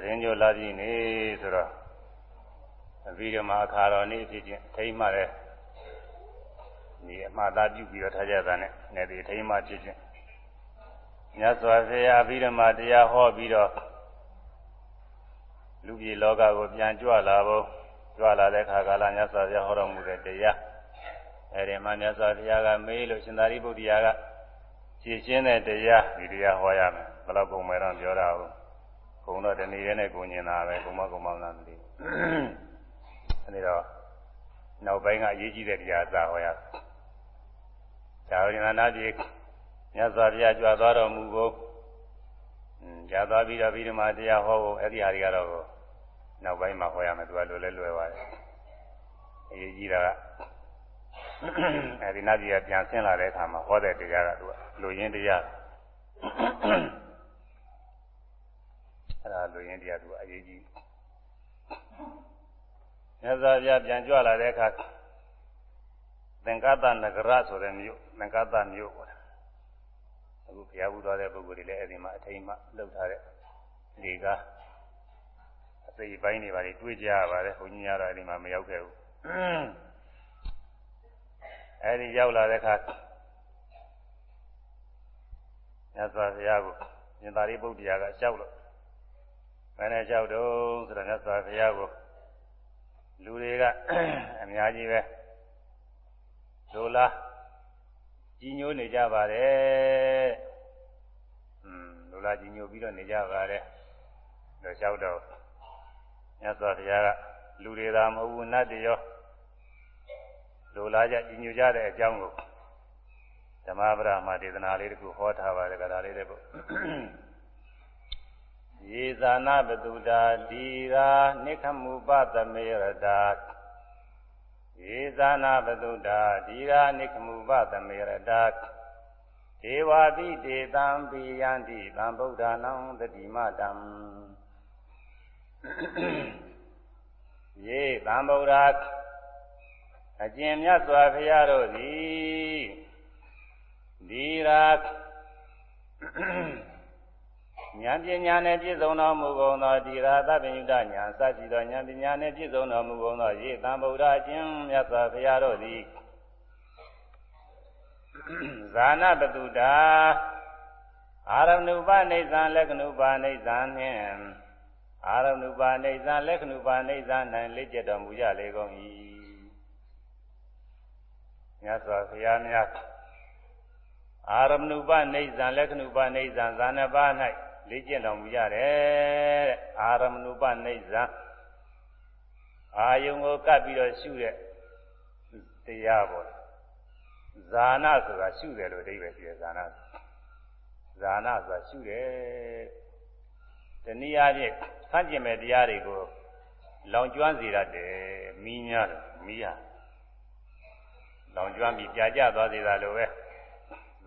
သတင်းကြိုလာပြီနေဆိုတော့အပြီးတော့မှအခါတော်နေ့ဖြစ်ချင်းထိမ့်မှလည်းဒီအမှားသားပြုပြီးတော့ထားကြတာနဲ့နေဒီထိမ့်မှဖြစ်ချင်းမြတ်စွာဘုရားပြီးတော့မှတရားဟောပြီးတော့လူပြည်လောကကိုပြန်ကြွလာဖို့ကြွလာတဲ့ခါကာလမြတ်စွာဘုရားဟောတော်မူတဲ့တရားအဲဒီမှာမြတ်စွာဘုရားကမေးလို့ရှင်သာရိပုတ္တရာကဖြည့်ရှင်းတဲ့တရားဒီတရားဟောရမယ်ဘယ်တော့ပုံမယ်တော့ပြောတာဟုတ်ကုံ တော့တဏှီရဲနဲ့ကိုညင်တာပဲကုံမကုံမလားမသိဘူးအဲဒီတော့နောက်ပိုင်းကအရေးကြီးတဲ့တရားစာဟောရဒါဝိညာဏပြေမြတ်စွာဘုရားကြွသွားတော်မူဖို့ကြာသွားပြီးတော့ပြီးဒီမှာတရားဟောဖို့အဲ့ဒီဟာတွေကတော့နောက်ပိုင်းမှာဟောရမယ်သူကလွယ်လဲလွယ်ပါတယ်အရေးကြီးတာကအဲဒီနတ်ကြီးကပြန်ဆင်းလာတဲ့အခါမှာဟောတဲ့တရားကသူကလူရင်းတရား အဲ့ဒါလူရင်းတရားသူကအရေးကြီးမြတ်စွာဘုရားပြန်ကြွလာတဲ့အခါသင်္ကတနဂရဆိုတဲ့မြို့သင်္ကတမြို့ပေါ့အခုဘုရားဘူးသွားတဲ့ပုဂ္ဂိုလ်တွေလည်းအဲ့ဒီမှာအထိမ်းမှလှုပ်ထားတဲ့လေကားအစိပ်ပိုင်းတွေပါလေတွေးကြရပါတယ်ဘုန်းကြီးများတော့အဲ့ဒီမှာမရောက်ခဲ့ဘူးအဲ့ဒီရောက်လာတဲ့အခါမြတ်စွာဘုရားကိုမြင်သာရိပုတ္တရာကလျှောက်လို့ ဘယ်နဲ့လျှောက်တော့ဆိုတော့မြတ်စွာဘုရားကိုလူတွေကအများကြီးပဲလိုလားကြီးညိုနေကြပါတယ်อืมလိုလားကြီးညိုပြီးတော့နေကြပါတယ်တော့လျှောက်တော့မြတ်စွာဘုရားကလူတွေသာမဟုတ်ဘူးနတ်တွေရောလိုလားကြကြီးညိုကြတဲ့အကြောင်းကိုဓမ္မပဒမှာဒေသနာလေးတခုဟောထားပါတယ်ကဒါလေးလည်းပေါ့ ယေဇာနာပတုတာဒီရာနိခမုပသမေရတာယေဇာနာပတုတာဒီရာနိခမုပသမေရတာဒေဝတိတေတံပိယံတိသံဗုဒ္ဓနာတတိမတံယေသံဗုဒ္ဓအကျင့်မြတ်စွာဘုရားတို့သည်ဒီရာ ဉာဏ်ပညာနဲ့ပြည့်စုံတော်မူကုန်သောဒီရာသဗ္ဗညုတဉာဏ်စရှိသောဉာဏ်ပညာနဲ့ပြည့်စုံတော်မူကုန်သောယေသံဗုဒ္ဓအကျင့်မြတ်စွာဘုရားတို့သည်ဇာနပတုတာအာရဏုပနိစ္စံလက္ခဏုပနိစ္စံနှင့်အာရဏုပနိစ္စံလက္ခဏုပနိစ္စံ၌လက်ကျက်တော်မူကြလေကုန်၏မြတ်စွာဘုရားများအာရမဏုပနိစ္စံလက္ခဏုပနိစ္စံဇာနပါ၌ လေ့ကျင့်တော်မူရတယ်တဲ့အာရမဏုပနိစ္စံအာယုံကိုကပ်ပြီးတော့ရှုတဲ့တရားပေါ့ဇာနာဆိုတာရှုတယ်လို့အဓိပ္ပာယ်ရှိတယ်ဇာနာဇာနာဆိုတာရှုတယ်တနည်းအားဖြင့်ဆန့်ကျင်မဲ့တရားတွေကိုလောင်ကျွမ်းစေတတ်တယ်မီးများတယ်မီးဟာလောင်ကျွမ်းပြီးကြာကြသွားစေတာလိုပဲ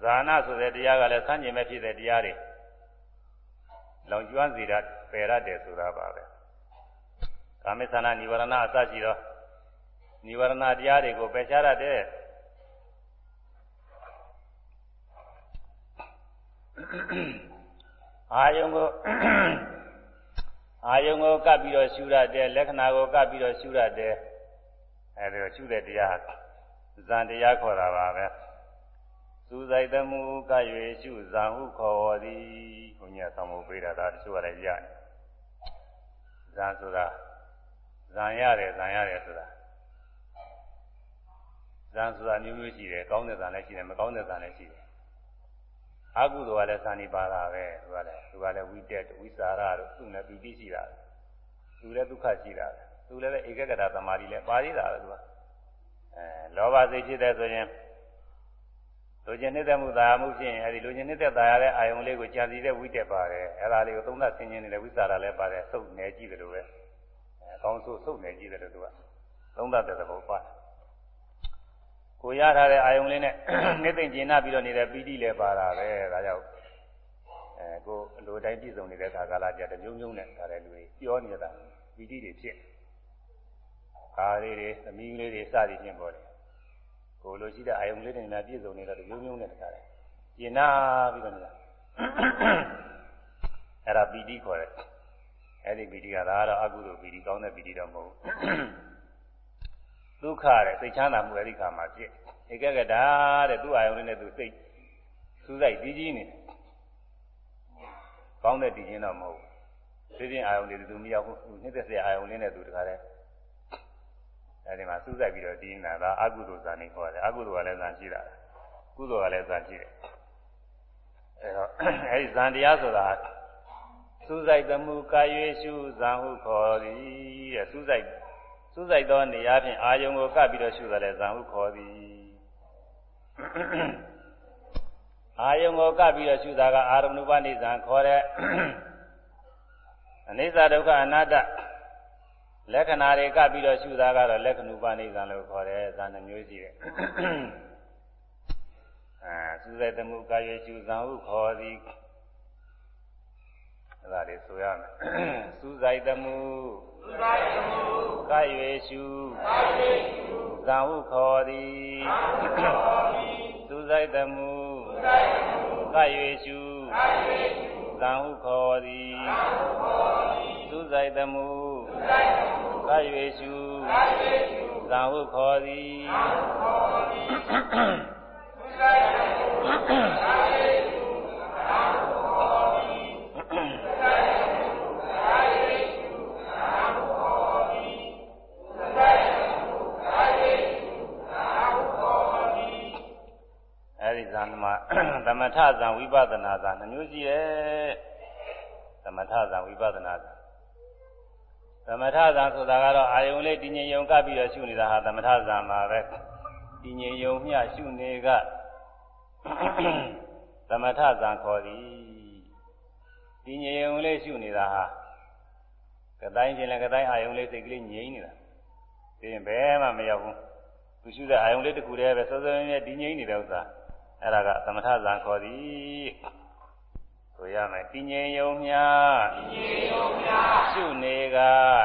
ဇာနာဆိုတဲ့တရားကလည်းဆန့်ကျင်မဲ့ဖြစ်တဲ့တရားတွေ လောင်ကျွမ်းစေတတ်ပယ်ရတယ်ဆိုတာပါပဲကာမိသနာនិဝရဏအစရှိသောនិဝရဏတရားတွေကိုပယ်ရှားရတဲ့အာယုံကိုအာယုံကိုကပ်ပြီးတော့ရှုရတယ်လက္ခဏာကိုကပ်ပြီးတော့ရှုရတယ်အဲဒီတော့ရှုတဲ့တရားဇန်တရားခေါ်တာပါပဲ သူဆိုင်သမှုက၍ရှုဇံဟုခေါ်သည်ဘုညာဆောင်ဖို့ပေးတာဒါတချို့ကလည်းရတယ်ဇံဆိုတာဇံရတယ်ဇံရတယ်ဆိုတာဇံဆိုတာမျိုးမျိုးရှိတယ်ကောင်းတဲ့ဇံလည်းရှိတယ်မကောင်းတဲ့ဇံလည်းရှိတယ်အကုသိုလ်ကလည်းဇာနိပါတာပဲသူကလည်းသူကလည်းဝိတက်ဝိစာရတို့သူနဲ့ပီတိရှိတာသူလည်းဒုက္ခရှိတာသူလည်းပဲဧကဂတသမာဓိလည်းပါသေးတာပဲသူကအဲလောဘစိတ်ဖြစ်တဲ့ဆိုရင် လူကျင်နေတဲ့မှုသာမှုဖြစ်ရင်အဲဒီလူကျင်နေတဲ့သာရတဲ့အာယုံလေးကိုကြံစီတဲ့ဝိတက်ပါတယ်အဲဒါလေးကိုသုံးသပ်ဆင်ခြင်နေတဲ့ဝိစာရလည်းပါတယ်သုတ်နေကြည့်တယ်လို့ပဲအဲကောင်းဆိုးသုတ်နေကြည့်တယ်လို့သူကသုံးသပ်တဲ့သဘောပါတယ်ကိုရထားတဲ့အာယုံလေးနဲ့နှစ်သိမ့်ကျင်နာပြီးတော့နေတဲ့ပီတိလည်းပါတာပဲဒါကြောင့်အဲကိုအလိုတိုင်းပြည့်စုံနေတဲ့ခါကာလကြတဲ့မျိုးမျိုးနဲ့ဒါလည်းလူတွေပြောနေတာပီတိတွေဖြစ်ကာလေးတွေသမီးလေးတွေစသည်ဖြင့်ပေါ်တယ် ကိုလိုရှိတဲ့အာယုံလေးတွေနဲ့ပြည့်စုံနေတော့မျိုးမျိုးနဲ့တခါတယ်ကျင်နာပြီးတော့နေတာအဲ့ဒါပီတိခေါ်တယ်အဲ့ဒီပီတိကဒါကတော့အကုသိုလ်ပီတိကောင်းတဲ့ပီတိတော့မဟုတ်ဘူးဒုက္ခတဲ့စိတ်ချမ်းသာမှုအဲ့ဒီခါမှာဖြစ်ဧကကတာတဲ့သူ့အာယုံလေးနဲ့သူစိတ်စူးစိုက်တည်ကြီးနေတယ်ကောင်းတဲ့တည်ခြင်းတော့မဟုတ်ဘူးသိချင်းအာယုံလေးသူမရောက်ဘူးနှစ်သက်စရာအာယုံလေးနဲ့သူတခါတည်း အဲဒီမှာစူးစိုက်ပြီးတော့တည်နေတာဒါအကုသိုလ်ဇာနေခေါ်တယ်အကုသိုလ်ကလည်းဇာရှိတာကုသိုလ်ကလည်းဇာရှိတယ်အဲတော့အဲဒီဇံတရားဆိုတာစူးစိုက်သမှုကာရွေရှုဇံဟုခေါ်သည်တဲ့စူးစိုက်စူးစိုက်သောနေရာဖြင့်အာယုံကိုကပ်ပြီးတော့ရှုတယ်ဇံဟုခေါ်သည်အာယုံကိုကပ်ပြီးတော့ရှုတာကအာရမဏုပနိဇံခေါ်တဲ့အနိစ္စဒုက္ခအနတ္တ လက္ခဏာတွေကပ်ပြီးတော့ရှုတာကတော့လက္ခဏုပနိဇံလို့ခေါ်တယ်ဇာနှမျိုးရှိတယ်အဲစူးစိုက်သမှုကာရွေရှုဇံဟုခေါ်သည်အဲ့ဒါလေးဆိုရမယ်စူးစိုက်သမှုစူးစိုက်သမှုကာရွေရှုကာရွေရှုဇံဟုခေါ်သည်ဇံဟုခေါ်သည်စူးစိုက်သမှုစူးစိုက်သမှုကာရွေရှုကာရွေရှုဇံဟုခေါ်သည်ဇံဟုခေါ်သည်စူးစိုက်သမှုစူးစိုက်သမှုကာရွေရှုကာရွေရှုဇံဟုခေါ်သည်ဇံဟုခေါ်သည်စူးစိုက်သမှု ကာရွေရှုဇံဟုခေါ်သည်အဲဒီဇာနမှာသမထဇံဝိပဿနာဇာနှမျိုးရှိတယ်သမထဇံဝိပဿနာဇာသ မထဇံဆိုတာကတော့အာယုံလေးတည်ငြိမ်ယုံကပ်ပြီးတော့ရှုနေတာဟာသမထဇံမှာပဲတည်ငြိမ်ယုံမျှရှုနေကသမထဇံခေါ်သည်တည်ငြိမ်ယုံလေးရှုနေတာဟာကတိုင်းချင်းလည်းကတိုင်းအာယုံလေးစိတ်ကလေးငြိမ်နေတာဒီရင်ဘယ်မှမရောက်ဘူးသူရှုတဲ့အာယုံလေးတစ်ခုတည်းပဲစောစောမြဲတည်ငြိမ်နေတဲ့ဥစ္စာအဲ့ဒါကသမထဇံခေါ်သည် ဆိုရမယ်တည်ငြိမ်ယုံမြတည်ငြိမ်ယုံမြရှုနေက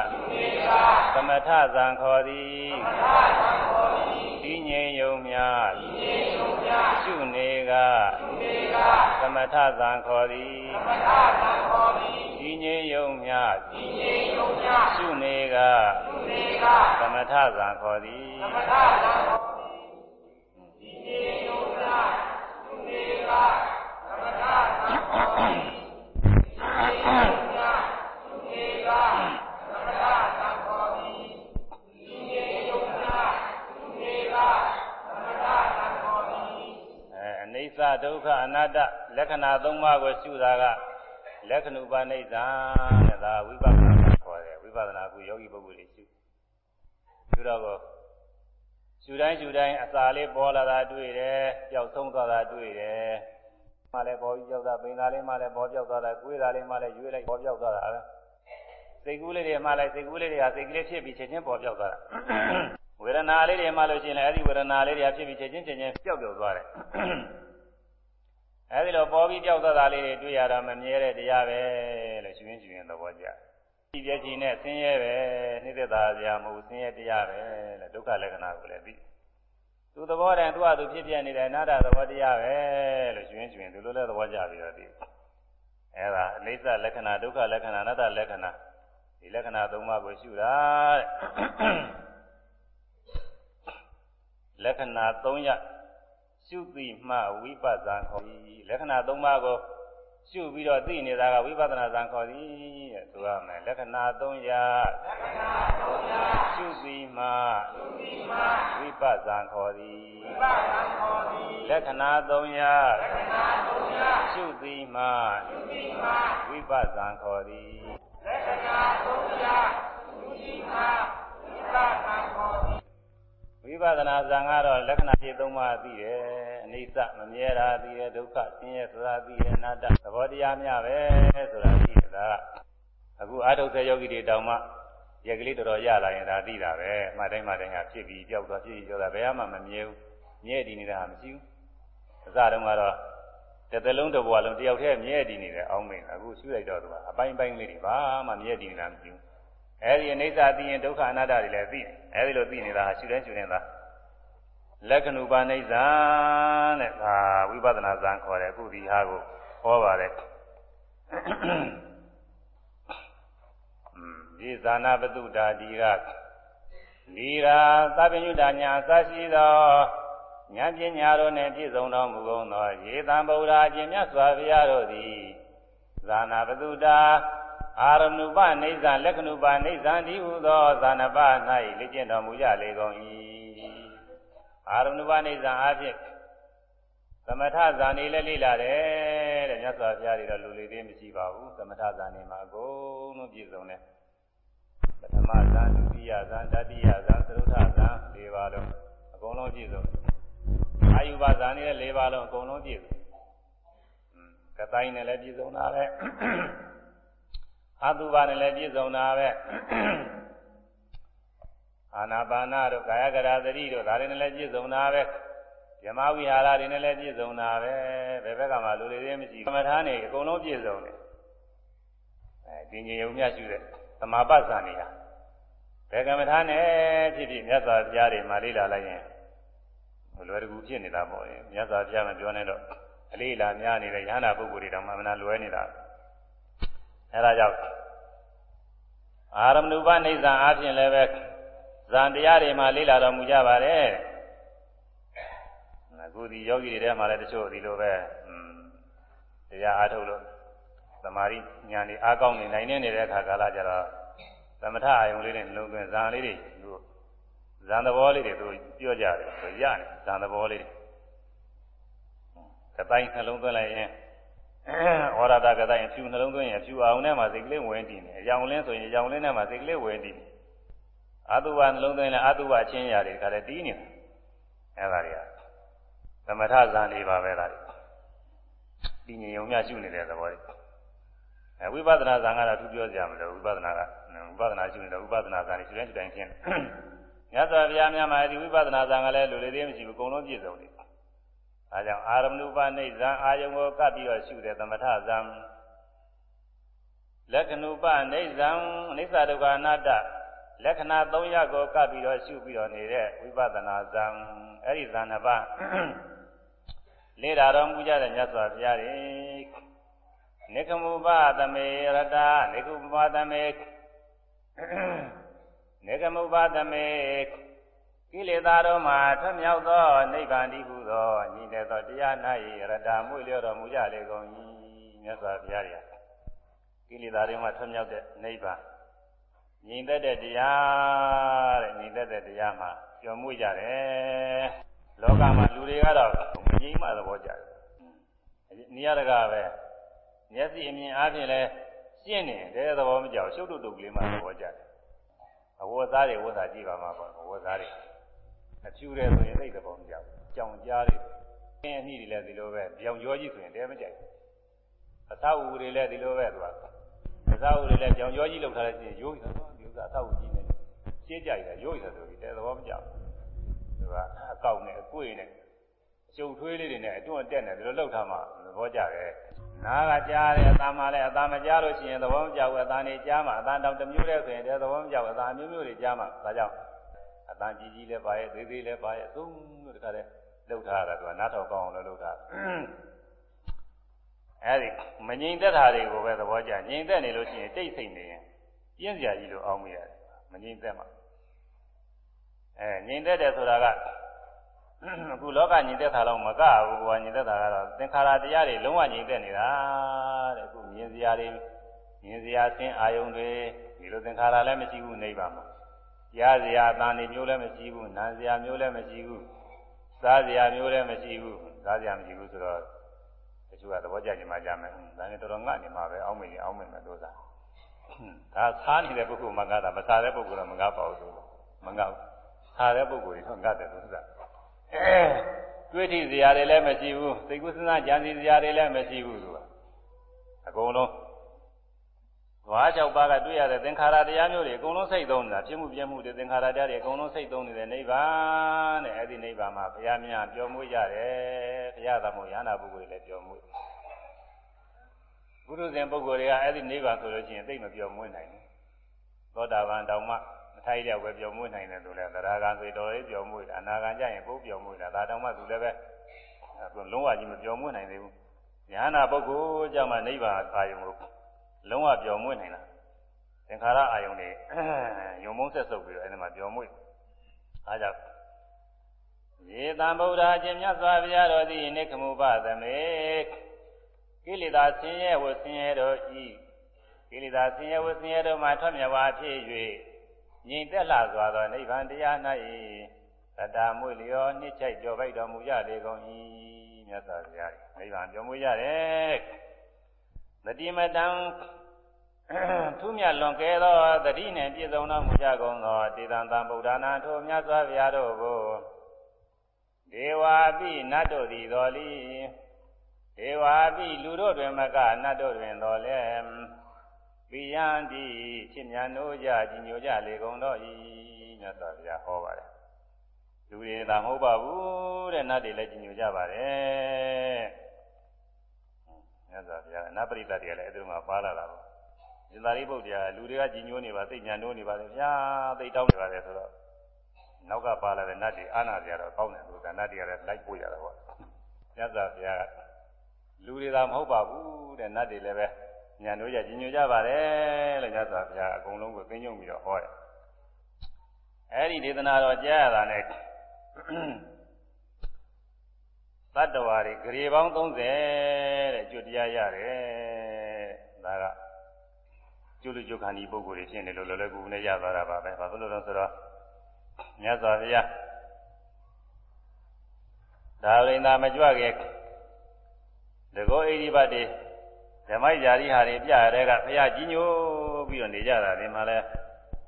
ရှုနေကသမထဇံခေါ်သည်သမထဇံခေါ်သည်တည်ငြိမ်ယုံမြတည်ငြိမ်ယုံမြရှုနေကရှုနေကသမထဇံခေါ်သည်သမထဇံခေါ်သည်တည်ငြိမ်ယုံမြတည်ငြိမ်ယုံမြရှုနေကရှုနေကသမထဇံခေါ်သည်သမထဇံခေါ် စ္စဒုက္ခအနတ္တလက္ခဏာ၃ပါးကိုရှုတာကလက္ခဏုပနိစ္စတဲ့ဒါဝိပဿနာခေါ်တယ်ဝိပဿနာကုယောဂီပုဂ္ဂိုလ်တွေရှုရှုတော့ရှူတိုင်းရှူတိုင်းအစာလေးပေါ်လာတာတွေ့တယ်ပျောက်ဆုံးသွားတာတွေ့တယ် မှလည်းပေါ်ပြီးပျောက်တာပင်သားလေးမှလည်းပေါ်ပျောက်သွားတာကိုယ်သားလေးမှလည်းရွေးလိုက်ပေါ်ပျောက်သွားတာပဲစိတ်ကူးလေးတွေမှလည်းစိတ်ကူးလေးတွေကစိတ်ကလေးဖြစ်ပြီးချက်ချင်းပေါ်ပျောက်သွားတာဝေဒနာလေးတွေမှလို့ရှိရင်လည်းအဲ့ဒီဝေဒနာလေးတွေကဖြစ်ပြီးချက်ချင်းချက်ချင်းပျောက်ပျောက်သွားတယ်အဲဒီလိုပေါ်ပြီးပျောက်သွားတာလေးတွေတွေ့ရတော့မမြဲတဲ့တရားပဲလို့ရှင်ရှင်ရှင်သဘောကျဒီပြည့်ချင်းနဲ့ဆင်းရဲပဲနှိမ့်သက်သာစရာမဟုတ်ဆင်းရဲတရားပဲလေဒုက္ခလက္ခဏာကိုလည်းသိ သူသဘောတည်းသူ့ဟာသူဖြစ်ပြနေတယ်အနာတ္တသဘောတရားပဲလို့ကျွင်းကျွင်းသူလိုလည်းသဘောကျပြီးတော့သိအဲဒါအိဋ္ဌလက္ခဏာဒုက္ခလက္ခဏာအနတ္တလက္ခဏာဒီလက္ခဏာသုံးပါးကိုရှုတာတဲ့လက္ခဏာ၃ရရှုသိမှဝိပဿနာခေါ်ပြီးလက္ခဏာ၃ပါးကို ရှုပြီးတော့သိနေတာကဝိပဿနာဇံခေါ်သည်တဲ့ဆိုရမယ်လက္ခဏာ၃ရာလက္ခဏာ၃ရာရှုပြီးမှရှုပြီးမှဝိပဿနာခေါ်သည်ဝိပဿနာခေါ်သည်လက္ခဏာ၃ရာလက္ခဏာ၃ရာရှုပြီးမှရှုပြီးမှဝိပဿနာခေါ်သည်လက္ခဏာ၃ရာရှုပြီးမှဝိပဿနာခေါ်သည်ဝိ ပဿနာဇံကတော့လက္ခဏာဖြစ်သုံးပါးသိတယ်အနိစ္စမမြဲတာသိတယ်ဒုက္ခဆင်းရဲဆိုတာသိတယ်အနတ္တသဘောတရားများပဲဆိုတာသိတယ်ဒါအခုအာထုတ်တဲ့ယောဂီတွေတောင်မှရက်ကလေးတော်တော်ရလာရင်ဒါသိတာပဲမှတ်တိုင်းမှတ်တိုင်းကဖြစ်ပြီးကြောက်သွားဖြစ်ပြီးကြောက်တာဘယ်မှမမြဲဘူးမြဲတည်နေတာမရှိဘူးအစတုန်းကတော့တစ်သလုံးတစ်ဘဝလုံးတယောက်တည်းမြဲတည်နေတယ်အောင်းမင်းအခုရှုလိုက်တော့သူကအပိုင်းပိုင်းလေးတွေဘာမှမြဲတည်နေတာမရှိဘူး အဲဒီအနိစ္စသိရင်ဒုက္ခအနတ္တတွေလည်းသိတယ်အဲဒီလိုသိနေတာရှုတိုင်းရှုတိုင်းသာလက္ခဏုပါနိစ္စတဲ့ဒါဝိပဿနာဇံခေါ်တယ်အခုဒီဟာကိုဟောပါတယ်ဒီဇာနာပတုတာဒီကဒီရာသဗ္ဗညုတညာအစရှိသောဉာဏ်ပညာတို့နှင့်ပြည့်စုံတော်မူကုန်သောရေတံဗုဒ္ဓအရှင်မြတ်စွာဘုရားတို့သည်ဇာနာပတုတာ အာရဏုပနေဇံလက္ခဏုပနေဇံဒီဟုသောဇာနပ၌လေ့ကျင့်တော်မူကြလေကုန်၏အာရဏုပနေဇံအဖြစ်သမထဇာနေလည်းလေ့လာတယ်တဲ့မြတ်စွာဘုရားတွေတော့လူလေသေးမရှိပါဘူးသမထဇာနေမှာအကုန်လုံးပြည့်စုံတယ်ပထမဇာဒုတိယဇာတတိယဇာသရုထဇာ၄ပါးလုံးအကုန်လုံးပြည့်စုံတယ်အာယုဘဇာနေလည်း၄ပါးလုံးအကုန်လုံးပြည့်စုံကတိုင်းနဲ့လည်းပြည့်စုံတာပဲ အတုပါနဲ့လည်းပြည့်စုံတာပဲအာနာပါနာတို့ကာယကရာသတိတို့ဒါတွေနဲ့လည်းပြည့်စုံတာပဲဇမဝိဟာရတွေနဲ့လည်းပြည့်စုံတာပဲဘယ်ဘက်ကမှလူတွေသေးမရှိဘူးသမထာနေအကုန်လုံးပြည့်စုံတယ်အဲဒီငြိမ်ုံမြတ်ရှိတဲ့သမာပတ်ဇာနေဟာဘယ်ကမ္မထာနဲ့ဖြစ်ဖြစ်မြတ်စွာဘုရားတွေမှာလေ့လာလိုက်ရင်လွယ်တကူဖြစ်နေတာပေါ့ရင်မြတ်စွာဘုရားမပြောနဲ့တော့အလေးလာများနေတဲ့ယ ahanan ပုဂ္ဂိုလ်တွေတောင်မှမနာလွယ်နေတာ အဲဒါကြောင့်အာရမဏုပနိစ္စအပြင်လည်းပဲဇန်တရားတွေမှာလေ့လာတော်မူကြပါတယ်အခုဒီယောဂီတွေထဲမှာလည်းတချို့ဒီလိုပဲတရားအားထုတ်လို့သမာဓိဉာဏ်တွေအားကောင်းနေနိုင်နေတဲ့အခါကာလကျတော့သမထအာယုံလေးတွေလုံးသွင်းဇန်လေးတွေသူဇန်သဘောလေးတွေသူပြောကြတယ်ဆိုရနေဇန်သဘောလေးတွေကတိုင်းနှလုံးသွင်းလိုက်ရင် ဩရဒကတိုင်းအဖြူနှလုံးသွင်းရင်အဖြူအောင်ထဲမှာစိတ်ကလေးဝင်တည်နေအကြောင်လင်းဆိုရင်အကြောင်လင်းထဲမှာစိတ်ကလေးဝင်တည်နေအတုဝနှလုံးသွင်းလဲအတုဝချင်းရာတွေကလည်းတီးနေတယ်အဲဒါတွေကသမထဇန်လေးပါပဲလားဒီညင်ုံမြရှုနေတဲ့သဘောတွေအဲဝိပဿနာဇန်ကတော့သူပြောကြမလို့ဝိပဿနာကဝိပဿနာရှုနေတဲ့ဝိပဿနာဇန်တွေရှုတိုင်းရှုတိုင်းရှင်းတယ်မြတ်စွာဘုရားများမှာဒီဝိပဿနာဇန်ကလည်းလူလေးသေးမရှိဘူးအကုန်လုံးပြည့်စုံတယ် အဲကြောင့်အာရမဏုပနိဇံအာယုံကိုကပ်ပြီးတော့ရှုတဲ့သမထဇံလက္ခဏုပနိဇံအနိစ္စဒုက္ခအနတ္တလက္ခဏာ၃ရပ်ကိုကပ်ပြီးတော့ရှုပြီးတော့နေတဲ့ဝိပဿနာဇံအဲ့ဒီဇာနှစ်ပါးလေ့လာတော်မူကြတဲ့မြတ်စွာဘုရားရှင်နေကမုပသမေရတနေကုပသမေနေကမုပသမေ ကိလေသာတို့မှာထွမြောက်သောနိဗ္ဗာန်တည်းဟူသောညီတဲ့သောတရား၌ရတမွေလျော်တော်မူကြလေကုန်၏မြတ်စွာဘုရားရဲ့ကိလေသာတွေမှာထွမြောက်တဲ့နိဗ္ဗာန်ညီသက်တဲ့တရားတဲ့ညီသက်တဲ့တရားမှာကျော်မှုကြတယ်လောကမှာလူတွေကတော့ငြိမ်းမှသဘောကျတယ်နေရာတကာပဲမျက်စိအမြင်အားဖြင့်လဲရှင်းနေတယ်သဘောမကြောက်ရှုပ်တုတ်တုတ်ကလေးမှသဘောကျတယ်အဝတ်သားတွေဝတ်သားကြည့်ပါမှာပေါ့အဝတ်သားတွေ အဖြူတယ်ဆိုရင်သိတဲ့ပုံမကြောက်ကြောင်ကြားတွေအင်းအနှီးတွေလည်းဒီလိုပဲပြောင်ကြောကြီးဆိုရင်တဲမကြိုက်အသာဝူတွေလည်းဒီလိုပဲသူကအသာဝူတွေလည်းပြောင်ကြောကြီးလောက်ထားလိုက်ရင်ရိုးရတာဒီဥစ္စာအသာဝူကြီးနဲ့ရှင်းကြရတာရိုးရတာဆိုပြီးတဲသဘောမကြောက်သူကအကောက်နဲ့အကွေ့နဲ့အကျုပ်ထွေးလေးတွေနဲ့အတွန့်တက်နေဒီလိုလောက်ထားမှသဘောကျတယ်နာကကြားတယ်အသာမှလည်းအသာမကြားလို့ရှိရင်သဘောမကျဘူးအသာနေကြားမှအသာတောင်တစ်မျိုးတည်းဆိုရင်တဲသဘောမကျဘူးအသာမျိုးမျိုးတွေကြားမှဒါကြောင့်အ တန်ကြီးကြီးလည်းပါရဲ့သေးသေးလည်းပါရဲ့အသုံးလို့တခါတည်းလှုပ်ထားတာကနားထောင်ကောင်းအောင်လည်းလှုပ်ထားအဲဒီမငြိမ်သက်တာတွေကိုပဲသဘောကျငြိမ်သက်နေလို့ရှိရင်တိတ်ဆိတ်နေရင်ပြင်းစရာကြီးလို့အောင်းမရတယ်မငြိမ်သက်မှအဲငြိမ်သက်တယ်ဆိုတာကအခုလောကညီသက်တာတော့မကဘူးကွာညီသက်တာကတော့သင်္ခါရတရားတွေလုံးဝညီသက်နေတာတဲ့အခုမြင်စရာတွေမြင်စရာဆင်းအာယုံတွေဒီလိုသင်္ခါရလည်းမရှိဘူးနေပါမှာ ကြားစရာအတန်နေမျိုးလည်းမရှိဘူးနားစရာမျိုးလည်းမရှိဘူးစားစရာမျိုးလည်းမရှိဘူးစားစရာမရှိဘူးဆိုတော့တချို့ကသဘောကျကြမှာကြမယ်ဒါနဲ့တော်တော်ငတ်နေမှာပဲအောင်းမေအောင်းမေမယ်လို့သာဒါစားနေတဲ့ပုဂ္ဂိုလ်မှငါတာမစားတဲ့ပုဂ္ဂိုလ်တော့မငါပါဘူးဆိုမငါဘူးစားတဲ့ပုဂ္ဂိုလ်တွေတော့ငတ်တယ်သူကအဲတွေးထိစရာတွေလည်းမရှိဘူးသိကုသနာကြံစီစရာတွေလည်းမရှိဘူးသူကအကုန်လုံး ဝါး၆ပါးကတွေ့ရတဲ့သင်္ခါရတရားမျိုးတွေအကုန်လုံးစိတ်သုံးနေတာဖြစ်မှုပြမှုတွေသင်္ခါရတရားတွေအကုန်လုံးစိတ်သုံးနေတဲ့နိဗ္ဗာန်တဲ့အဲ့ဒီနိဗ္ဗာန်မှာဘုရားမြတ်ပြောမှုရတယ်ဘုရားသမုတ်ရဟနာပုဂ္ဂိုလ်တွေလည်းပြောမှုဘုရုဇဉ်ပုဂ္ဂိုလ်တွေကအဲ့ဒီနိဗ္ဗာန်ဆိုလို့ရှိရင်သိမပြောမွေးနိုင်ဘူးသောတာပန်တောင်မှမထိုက်တဲ့ဝယ်ပြောမွေးနိုင်တယ်ဆိုလဲသရဂံဆိုတော်လေးပြောမွေးအနာဂံကြရင်ပုတ်ပြောမွေးတာဒါတောင်မှသူလည်းပဲလုံးဝကြီးမပြောမွေးနိုင်သေးဘူးယဟနာပုဂ္ဂိုလ်ကြောင့်မှနိဗ္ဗာန်အာရုံကို လုံးဝပျော်မွေ့နိုင်တာသင်္ခါရအာယုန်တွေယုံမုန်းဆက်ဆုပ်ပြီးတော့အဲဒီမှာပြောမွေ့အားကြောင့်ယေတံဗုဒ္ဓအရှင်မြတ်စွာဘုရားတော်သည်နိခမုပသမေကိလေသာဆင်းရဲဝဆင်းရဲတို့ဤကိလေသာဆင်းရဲဝဆင်းရဲတို့မှထွက်မြဝါဖြစ်၍ငြိမ်သက်လာစွာသောနိဗ္ဗာန်တရား၌တတမွေလျောနှစ်ချိုက်ကြောပိုက်တော်မူရလေကုန်၏မြတ်စွာဘုရားနိဗ္ဗာန်ပြောမူရတယ်တတိမတံ သူမြတ်လွန်ကဲသောတတိနှင့်ပြည့်စုံတော်မူကြကုန်သောတေတံတံဗုဒ္ဓနာထိုမြတ်စွာဘုရားတို့ကိုဒေဝာပိနတ်တို့သည်တော်လီဒေဝာပိလူတို့တွင်မကနတ်တို့တွင်တော်လဲပိယံတိဖြစ်မြန်တို့ကြကြီးညိုကြလေကုန်တော့၏မြတ်စွာဘုရားဟောပါတယ်လူတွေသာမဟုတ်ပါဘူးတဲ့နတ်တွေလည်းကြီးညိုကြပါတယ်မြတ်စွာဘုရားနတ်ပရိသတ်တွေကလည်းအဲဒီမှာပါလာတာပါ ဇင်သာရိပုတ္တရာလူတွေကကြီးညိုနေပါသိညာနိုးနေပါလေဗျာသိတောင်းနေပါလေဆိုတော့နောက်ကပါလာတဲ့နတ်တွေအာနာကြတော့ကောင်းတယ်သူကနတ်တွေကလည်းလိုက်ပို့ရတာပေါ့မြတ်စွာဘုရားလူတွေသာမဟုတ်ပါဘူးတဲ့နတ်တွေလည်းပဲညာတို့ကြကြီးညိုကြပါတယ်လို့မြတ်စွာဘုရားအကုန်လုံးကိုသိညုံပြီးတော့ဟောတယ်အဲ့ဒီဒေသနာတော်ကြားရတာနဲ့သတ္တဝါတွေဂရေပေါင်း30တဲ့ကျွတ်တရားရတယ်ဒါက ကျွလူကျွခန္ဒီပုဂ္ဂိုလ်တွေဖြစ်နေလို့လောလောကူနဲ့ရသွားတာပါပဲဘာလို့လဲဆိုတော့မြတ်စွာဘုရားဒါဝိန္ဒမကြွခဲ့တကောအိဒီဘတ်တွေဓမ္မိုက်ယာရီဟာတွေပြရတဲ့ကဘုရားကြီးညိုပြီးတော့နေကြတာဒီမှာလဲ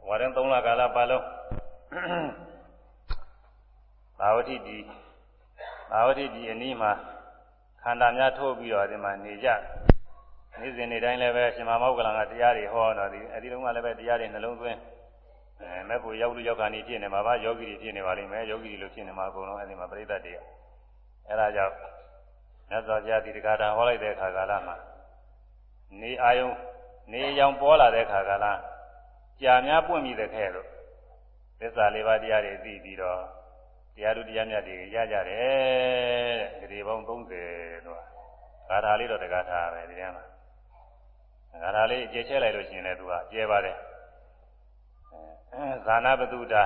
ဝါရင်3လကာလပါလုံးဘာဝတိဒီဘာဝတိဒီအနည်းမှာခန္ဓာများထိုးပြီးတော့ဒီမှာနေကြ နေ့စဉ်နေ့တိုင်းလည်းပဲရှင်မမောကလန်ကတရားတွေဟောတော့ဒီအဲဒီတုန်းကလည်းပဲတရားတွေနှလုံးသွင်းအဲမဲ့ဖို့ရောက်လို့ရောက်ခါနေဖြစ်နေမှာပါယောဂီတွေဖြစ်နေပါလိမ့်မယ်ယောဂီတွေလို့ဖြစ်နေမှာအကုန်လုံးအဲဒီမှာပြိဿတွေကအဲဒါကြောင့်မြတ်စွာဘုရားဒီတက္ကတာဟောလိုက်တဲ့အခါကာလမှာနေအာယုံနေရောင်ပေါ်လာတဲ့အခါကာလကြာများပွင့်မိတဲ့ခဲလို့သစ္စာလေးပါးတရားတွေသိပြီးတော့တရားတို့တရားမြတ်တွေရကြတယ်တဲ့ဒီပေါင်း30တော့ဂါထာလေးတော့တက္ကထာပဲဒီထဲမှာ ဂါထာလေးအကျဲချဲလိုက်လို့ရှိရင်လည်းသူကကျဲပါတယ်ဇာနာပတုတာ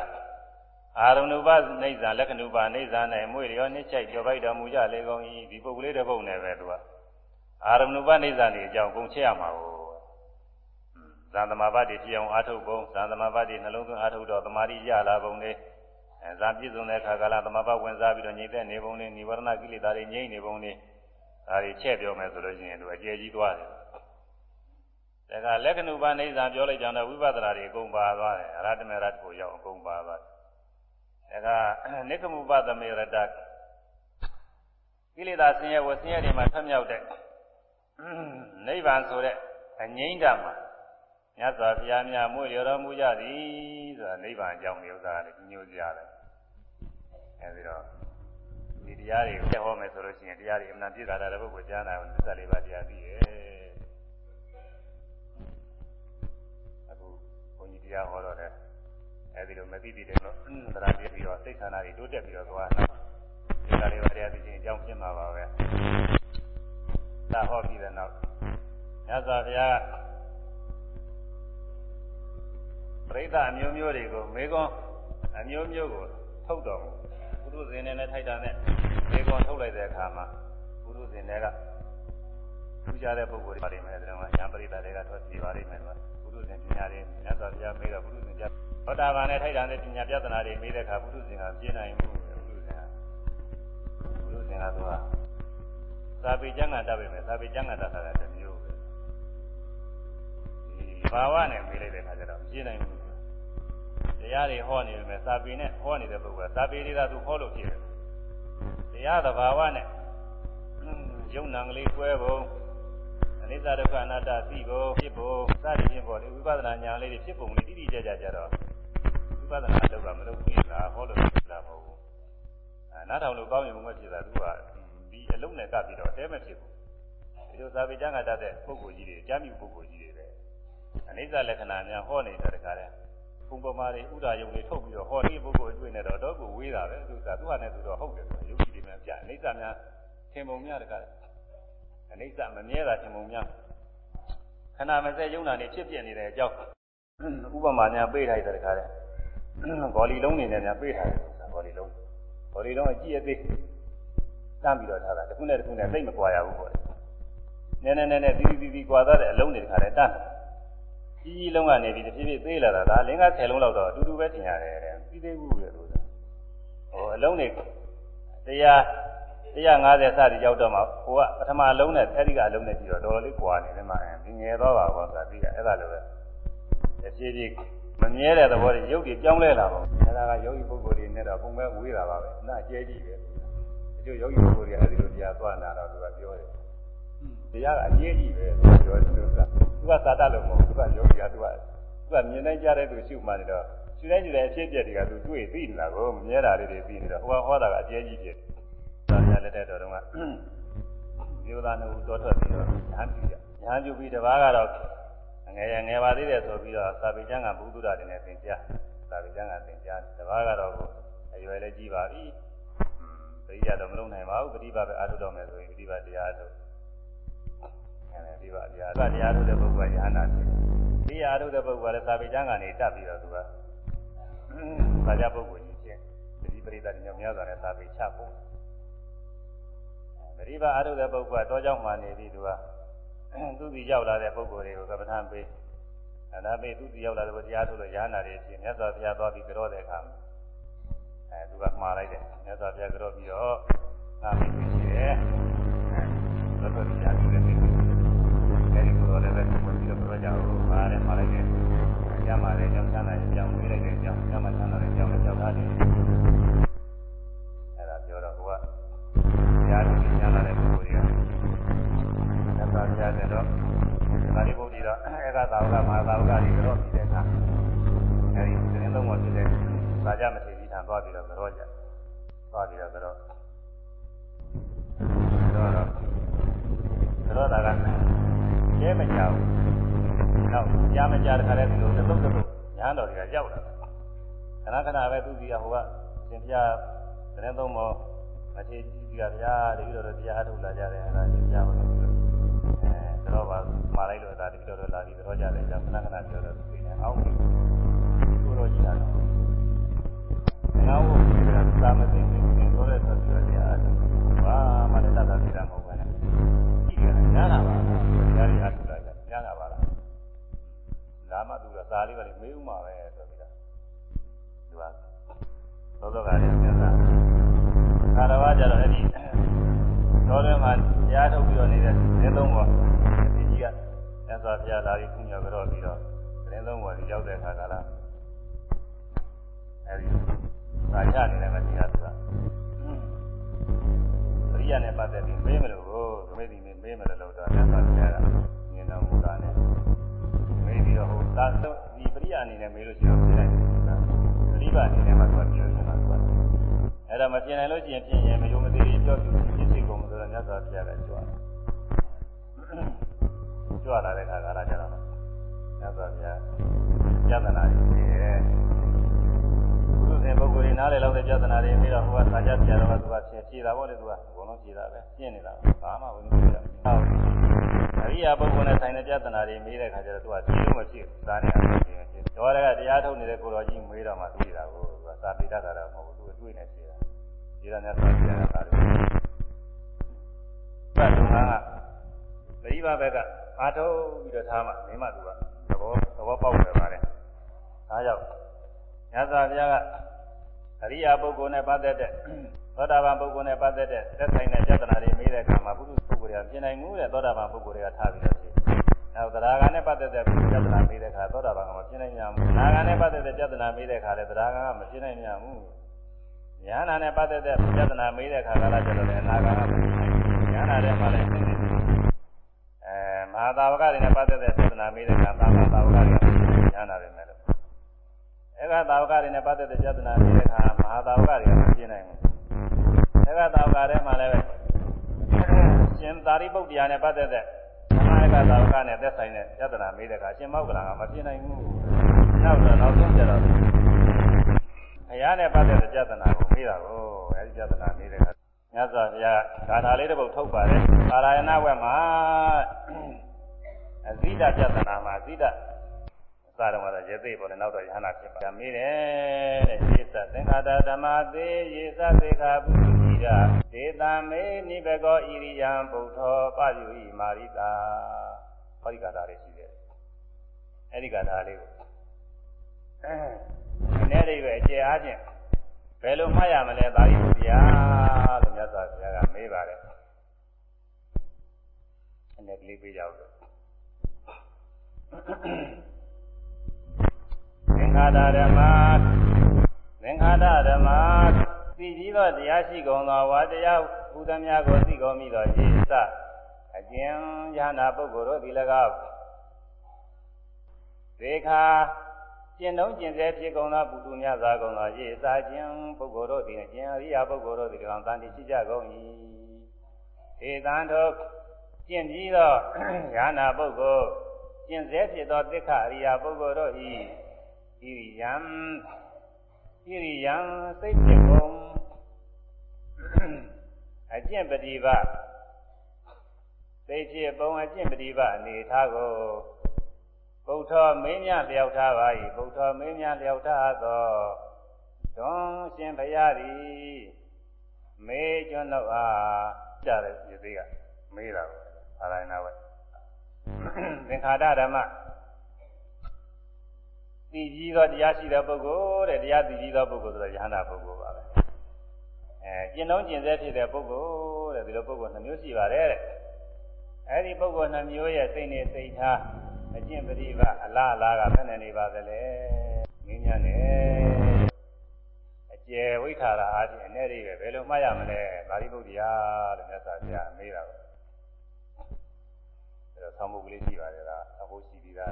အာရုံနုပနေဇာလက္ခဏုပနေဇာ၌မွေရောနှစ်ချိုက်ကြောပိုက်တော်မူကြလေကုန်၏ဒီပုဂ္ဂလေးတစ်ပုဒ်နဲ့ပဲသူကအာရုံနုပနေဇာနေအကြောင်းကုန်ချက်ရမှာကိုဇာသမဘာတိဖြစ်အောင်အာထုတ်ပုံဇာသမဘာတိနှလုံးသွင်းအာထုတ်တော့သမာဓိရလာပုံလေးဇာပြည့်စုံတဲ့အခါကလာသမဘာဝင်စားပြီးတော့ညိတဲ့နေပုံလေးនិဝရဏကိလေသာတွေငြိမ့်နေပုံလေးဒါတွေချက်ပြောမယ်ဆိုလို့ရှိရင်သူအကျယ်ကြီးသွားတယ် ဒါကလက္ခဏုပနိစ္စပြောလိုက်ကြတော့ဝိပဿနာတွေအကုန်ပါသွားတယ်အရဟတမေရတ်ကိုရောက်အကုန်ပါသွားတယ်ဒါကနိကမုပသမေရတကိလေသာဆင်းရဲဝဆင်းရဲတွေမှာထွက်မြောက်တဲ့နိဗ္ဗာန်ဆိုတဲ့အငြိမ့်တာမှာမြတ်စွာဘုရားများမွေလျော်တော်မူကြသည်ဆိုတာနိဗ္ဗာန်အကြောင်းမျိုးသားလည်းညိုကြရတယ်အဲဒီတော့ဒီတရားတွေကိုဟောမယ်ဆိုလို့ရှိရင်တရားတွေအမှန်ပြည့်တာတဲ့ပုဂ္ဂိုလ်ကြားနာအောင်သစ္စာလေးပါးတရားသိရဲ့ တရားဟောတော့တယ်အဲဒီလိုမသိသေးတယ်လို့သရပြပြီးတော့စိတ်ဆန္ဒတွေတိုးတက်ပြီးတော့သွားတော့ဒီကလေးပါတရားသိချင်းအကြောင်းဖြစ်မှာပါပဲသာဟောပြီးတဲ့နောက်ညဇာဘုရားပြိဿအမျိုးမျိုးတွေကိုမေကွန်အမျိုးမျိုးကိုထုတ်တော်မူပုရုဇဉ်နဲ့ထိုက်တာနဲ့မေကွန်ထုတ်လိုက်တဲ့အခါမှာပုရုဇဉ်တွေကထူးခြားတဲ့ပုဂ္ဂိုလ်တွေပါလိမ့်မယ်တဲ့မှာညာပရိသတ်တွေကထွက်ပြေးပါလိမ့်မယ်ပုရု ဇဉ်ပညာတွေမြတ်စွာဘုရားမေးတော့ပုရုဇဉ်ပြသောတာပန်နဲ့ထိုက်တန်တဲ့ပညာပြဿနာတွေမေးတဲ့အခါပုရုဇဉ်ကပြင်းနိုင်မှုပုရုဇဉ်ကပုရုဇဉ်ကသူကသာပေကျမ်းဂန်တတ်ပဲမယ်သာပေကျမ်းဂန်တတ်တာတစ်မျိုးပဲဒီဘာဝနဲ့မေးလိုက်တဲ့အခါကျတော့ပြင်းနိုင်မှုတရားတွေဟောနေမယ်သာပေနဲ့ဟောနေတဲ့ပုဂ္ဂိုလ်ကသာပေတွေကသူဟောလို့ဖြစ်တယ်တရားသဘာဝနဲ့ယုံနာကလေးကွဲပုံ အနိစ္စဒုက္ခအနတ္တသိဖို့ဖြစ်ဖို့စသည်ဖြင့်ပေါ့လေဝိပဿနာဉာဏ်လေးတွေဖြစ်ပုံလေးတိတိကျကျကြတော့ဝိပဿနာလောက်ကမလုပ်ဘူးလားဟောလို့ဖြစ်တာမဟုတ်ဘူးအဲနားထောင်လို့ကောင်းရင်မဖြစ်တာသူကဒီအလုံးနဲ့ကပ်ပြီးတော့တဲမဖြစ်ဘူးဒီလိုသာဝေကျမ်းကတတ်တဲ့ပုဂ္ဂိုလ်ကြီးတွေအကြမ်းမြူပုဂ္ဂိုလ်ကြီးတွေပဲအနိစ္စလက္ခဏာများဟောနေတဲ့တခါတည်းပုံပမာတွေဥဒါယုံတွေထုတ်ပြီးတော့ဟောဒီပုဂ္ဂိုလ်အတွေ့နဲ့တော့တော့ကိုဝေးတာပဲသူကသူ့ဟာနဲ့သူတော့ဟုတ်တယ်ဆိုယုတ်ကြည်တွေများပြအနိစ္စများသင်ပုံများတခါတည်း အနိစ္စမမြဲတာသင်ပုံများခဏမစဲယုံနာနေဖြစ်ပြနေတဲ့အကြောင်းဥပမာညာပေးထားတဲ့ခါတဲ့ဂေါ်လီလုံးနေနဲ့ညာပေးထားတယ်ဂေါ်လီလုံးဂေါ်လီလုံးအကြည့်အသေးတမ်းပြီးတော့ထားတာတစ်ခုနဲ့တစ်ခုနဲ့သိမ့်မကွာရဘူးပေါ့နည်းနည်းနည်းနည်းတီးတီးတီးကွာသားတဲ့အလုံးတွေတခါတည်းတန်းကြီးကြီးလုံးကနေပြီးတဖြည်းဖြည်းသေးလာတာဒါလင်းက10လုံးလောက်တော့အတူတူပဲထင်ရတယ်တဲ့ပြီးသေးဘူးလေလို့ဟိုအလုံးတွေတရား 150စသည်ရောက်တော့မှဟိုကပထမအလုံးနဲ့အဲ့ဒီကအလုံးနဲ့ပြီးတော့တော်တော်လေးကွာနေတယ်မှဒီငယ်တော့ပါဘောဆိုတာပြီးတာအဲ့ဒါလိုပဲတဖြည်းဖြည်းမမြဲတဲ့သဘောတွေရုပ်တွေပြောင်းလဲလာပါဘူးအဲ့ဒါကယောဂီပုဂ္ဂိုလ်တွေနဲ့တော့ပုံမဲ့ဝေးတာပါပဲအနာအကျဲကြီးပဲအကျိုးယောဂီပုဂ္ဂိုလ်တွေအဲ့ဒီလိုတရားသွားလာတော့သူကပြောတယ်တရားကအကျဲကြီးပဲသူပြောတယ်သူကသူကသာတလို့မဟုတ်သူကယောဂီကသူကသူကမြင်နိုင်ကြတဲ့သူရှုမှနေတော့ရှုနေကြတဲ့အဖြစ်အပျက်တွေကသူတွေ့သိနေတာကိုမမြဲတာလေးတွေသိနေတော့ဟိုကဟောတာကအကျဲကြီးဖြစ်တယ် သာရလက်တဲ့တော်တုန်းကမျိုးသားနှစ်ဦးတော်ထွက်ပြီးတော့ညာပြုကြညာပြုပြီးတပားကတော့ငယ်ရငယ်ပါသေးတယ်ဆိုပြီးတော့သာပေကျမ်းကဘုဒ္ဓရာတွေနဲ့သင်ကြားသာပေကျမ်းကသင်ကြားတပားကတော့အရွယ်လည်းကြီးပါပြီပရိယတော့မလုံးနိုင်ပါဘူးပฏิပါပဲအားထုတ်တော့မယ်ဆိုရင်ပฏิပါတရားထုတ်အဲဒီပါတရားကတရားထုတ်တဲ့ပုဂ္ဂိုလ်ကယ ahanan ဒီအားထုတ်တဲ့ပုဂ္ဂိုလ်ကလည်းသာပေကျမ်းကနေတက်ပြီးတော့သူကသာကြပုဂ္ဂိုလ်ကြီးချင်းဒီပရိသတ်ညောင်များစွာနဲ့သာပေချဖို့ပ ရိပါအားထုတ်တဲ့ပုဂ္ဂိုလ်ကတောကြောင့်မှနေပြီးသူကသူစီရောက်လာတဲ့ပုဂ္ဂိုလ်တွေကိုကပ္ပထံပေးအနာပေးသူစီရောက်လာတဲ့ပုဂ္ဂိုလ်တရားထုတ်လို့ရဟနာတွေဖြစ်မြတ်စွာဘုရားသွားပြီးကြောတဲ့အခါအဲသူကမှားလိုက်တယ်မြတ်စွာဘုရားကြောပြီးတော့ငါမင်းရှိတယ်အဲသောတော်တရားပြုတဲ့မိအဲဒီကိုယ်တော်လည်းပဲဝင်ပြီးတော့ပြောကြအောင်မှားတယ်မှားလိုက်တယ်ညမှာလည်းကြောင်းချမ်းသာကြောင်းဝေးလိုက်တယ် ကသာဝကမဟာသာဝကတွေတော့ပြီးတဲ့အခါအဲဒီသတင်းလုံးဝဖြစ်တဲ့သာကြမထေရီထံသွားပြီးတော့ကြောကြသွားပြီးတော့ကြောတော့တော့ဒါကကျဲမကြောက်နောက်ကြားမကြားတခါတည်းဒီလိုသုံးသုံးညာတော်တွေကကြောက်လာခဏခဏပဲသူစီကဟိုကရှင်ပြသတင်းသုံးမောမထေရီကဗျာတတိတော်တို့တရားထုတ်လာကြတယ်အဲ့ဒါရှင်ပြပါလို့အဲ တော့ပါမှာလိုက်လို့ဒါတတိတော်တို့လာပြီးတော့ကြတယ်ကြောင့်ခဏခဏပြောတော့သူနေအောင်ကိုတော့ကြည့်ရတော့နောက်ဘုရားသာမသိဘူးဆိုတဲ့ဆိုပြောတရားဘာမှလည်းတတ်တာသိတာမဟုတ်ဘူးနဲ့ကြည့်ရတယ်ညားတာပါတရားတွေအထုလာကြညားတာပါလားဒါမှသူကစာလေးပဲမေးဥမှာပဲဆိုပြီးတော့သူကသောသောကလည်းပြန်လာခါတော်ကကြတော့အဲ့ဒီ တော်ထဲမှာတရားထုတ်ပြီးတော့နေတဲ့သင်းသုံးပေါ်ဒီကြီးကသစ္စာဘုရားလာပြီးကုညောကြောပြီးတော့သင်းသုံးပေါ်ဒီရောက်တဲ့ခါကလာအဲ့ဒီသာချနေတဲ့မတရားသူကပရိယနဲ့ပတ်သက်ပြီးမေးမလို့ကိုသမေတိမေးမေးမလို့တော့သစ္စာဘုရားကမြင်တော်မူတာနဲ့မေးပြီးတော့ဟိုသာဒီပရိယအနေနဲ့မေးလို့ရှိရင်ပြင်လိုက်တယ်ပရိပါအနေနဲ့မှသူကပြောနေတာသူကအဲ့ဒါမပြင်နိုင်လို့ရှိရင်ပြင်ရင်မယုံမသေးပြောပြဖြစ်စီကုန်ဆိုတော့ မြတ်စွာဘုရားကကြွားကြွားလာတဲ့အခါကလာကြတော့မြတ်စွာဘုရားယတနာတွေတယ်ဘုရင်ပုဂ္ဂိုလ်တွေနားလည်လောက်တဲ့ယတနာတွေပြီးတော့ဟိုကသာကြပြတော်ကသူကဖြေဖြေတာပေါ့လေသူကအကုန်လုံးဖြေတာပဲရှင်းနေတာဘာမှဝင်မပြောဘူးဟုတ်အရိယာပုဂ္ဂိုလ်နဲ့ဆိုင်တဲ့ယတနာတွေမေးတဲ့အခါကျတော့သူကဖြေလို့မဖြစ်ဘူးဒါနဲ့အဖြစ်ဖြစ်တော်ရကတရားထုတ်နေတဲ့ကိုတော်ကြီးမေးတော့မှသိတာကိုသူကသာပိတ္တတာတော့မဟုတ်ဘူးသူအတွေ့နဲ့ဖြေတာဒီရနဲ့သွားပြန်တာလို့ ဘတ်တုံးကပရိပါဘက်ကအာထုတ်ပြီးတော့ထားမှမင်းမသူကသဘောသဘောပေါက်တယ်ပါလေဒါကြောင့်ညဇာဘုရားကအရိယာပုဂ္ဂိုလ်နဲ့ပတ်သက်တဲ့သောတာပန်ပုဂ္ဂိုလ်နဲ့ပတ်သက်တဲ့သက်ဆိုင်တဲ့ယတနာတွေမေးတဲ့အခါမှာပုရုပုဂ္ဂိုလ်တွေကပြင်နိုင်မှုတဲ့သောတာပန်ပုဂ္ဂိုလ်တွေကထားပြီးတော့ဖြေနောက်သရဂါနဲ့ပတ်သက်တဲ့ယတနာမေးတဲ့အခါသောတာပန်ကမပြင်နိုင်ကြဘူးနာဂါနဲ့ပတ်သက်တဲ့ယတနာမေးတဲ့အခါလည်းသရဂါကမပြင်နိုင်ကြဘူးဉာဏ်နာနဲ့ပတ်သက်တဲ့ယတနာမေးတဲ့အခါကလည်းကျတော့လည်းအနာဂါကမပြင် နိုင်ဘူးဉာဏ်နာထဲမှာလည်းသိနေတယ်အဲမဟာသာဝကတွေနဲ့ပတ်သက်တဲ့ယတနာမေးတဲ့အခါသာမသာဝကတွေကဉာဏ်နာတွေနဲ့လို့အဲကသာဝကတွေနဲ့ပတ်သက်တဲ့ယတနာမေးတဲ့အခါမဟာသာဝကတွေကမပြင်နိုင်ဘူးအဲကသာဝကထဲမှာလည်းပဲရှင်သာရိပုတ္တရာနဲ့ပတ်သက်တဲ့သမယကသာဝကနဲ့သက်ဆိုင်တဲ့ယတနာမေးတဲ့အခါရှင်မောက္ကလကမပြင်နိုင်ဘူးနောက်တော့နောက်ဆုံးကျတော့ဘုရားနဲ့ပတ်သက်တဲ့ယတနာကိုမေးတာကိုအဲဒီယတနာမေးတဲ့အခါ မြတ်စွာဘုရားဂါထာလေးတစ်ပုဒ်ထုတ်ပါတယ်ပါရာယနာဝက်မှာအဇိဒယတနာမှာအဇိဒသာတော့ကတော့ရေသိပေါ်တယ်နောက်တော့ယဟနာဖြစ်ပါမေးတယ်တဲ့ရေသသင်္ခါတဓမ္မသေးရေသသေခာပုရိယဒေတံမေနိဘကောဣရိယံဗုဒ္ဓောပယုဣမာရိတာဟောဒီကတာလေးရှိတယ်အဲ့ဒီကတာလေးကိုအဲနည်းလေးပဲအကျေအားဖြင့် ဘယ်လိုမှတ်ရမလဲသာရိပုတ္တရာလို့မြတ်စွာဘုရားကမေးပါတယ်အနေကလေးပေးကြအောင်လို့သင်္ခါရဓမ္မသင်္ခါရဓမ္မသိကြီးသောတရားရှိကုန်သောဝါတရားဘုဒ္ဓမြတ်ကိုသိကုန်ပြီသောဣသအကျဉ်ယဟနာပုဂ္ဂိုလ်တို့ဒီ၎င်းသေခာ ကျင့်တုံးကျင့်စေဖြစ်ကုန်သောပုထုမြတ်သာကုန်သောဣသခြင်းပုဂ္ဂိုလ်တို့သည်အကျဉ်အရိယာပုဂ္ဂိုလ်တို့သည်၎င်းတန်တိရှိကြကုန်၏ဧတံတို့ကျင့်ပြီးသောယဟနာပုဂ္ဂိုလ်ကျင့်စေဖြစ်သောသစ္ခအရိယာပုဂ္ဂိုလ်တို့ဤဣရိယံဣရိယံစိတ်ဖြစ်ကုန်အကျင့်ပฏิပါစိတ်ဖြစ်ပုံအကျင့်ပฏิပါအနေထားကို ဗုဒ္ဓမင်းများလျောက်ထားပါ၏ဗုဒ္ဓမင်းများလျောက်ထားသောတွန်ရှင်ဘုရားသည်မေကျွန်းတို့အားကြားတဲ့ဒီသေးကမေးတာကိုအာရဏဝဲသင်္ခါရဓမ္မသိကြီးသောတရားရှိတဲ့ပုဂ္ဂိုလ်တဲ့တရားသိကြီးသောပုဂ္ဂိုလ်ဆိုတော့ယဟန္တာပုဂ္ဂိုလ်ပါပဲအဲကျင့်လုံးကျင့်စေဖြစ်တဲ့ပုဂ္ဂိုလ်တဲ့ဒီလိုပုဂ္ဂိုလ်နှမျိုးရှိပါတယ်တဲ့အဲဒီပုဂ္ဂိုလ်နှမျိုးရဲ့စိတ်နဲ့စိတ်ထား အကျင့်ပရိပါအလားအလားကဘယ်နဲ့နေပါသလဲမင်းများနဲ့အကျယ်ဝိထာရအားဖြင့်အနေရိပဲဘယ်လိုမှတ်ရမလဲသာရိပုတ္တရာလို့မြတ်စွာဘုရားမေးတာပါတော့ဆောင်းမှုကလေးရှိပါတယ်လားအဖို့ရှိပြီးသား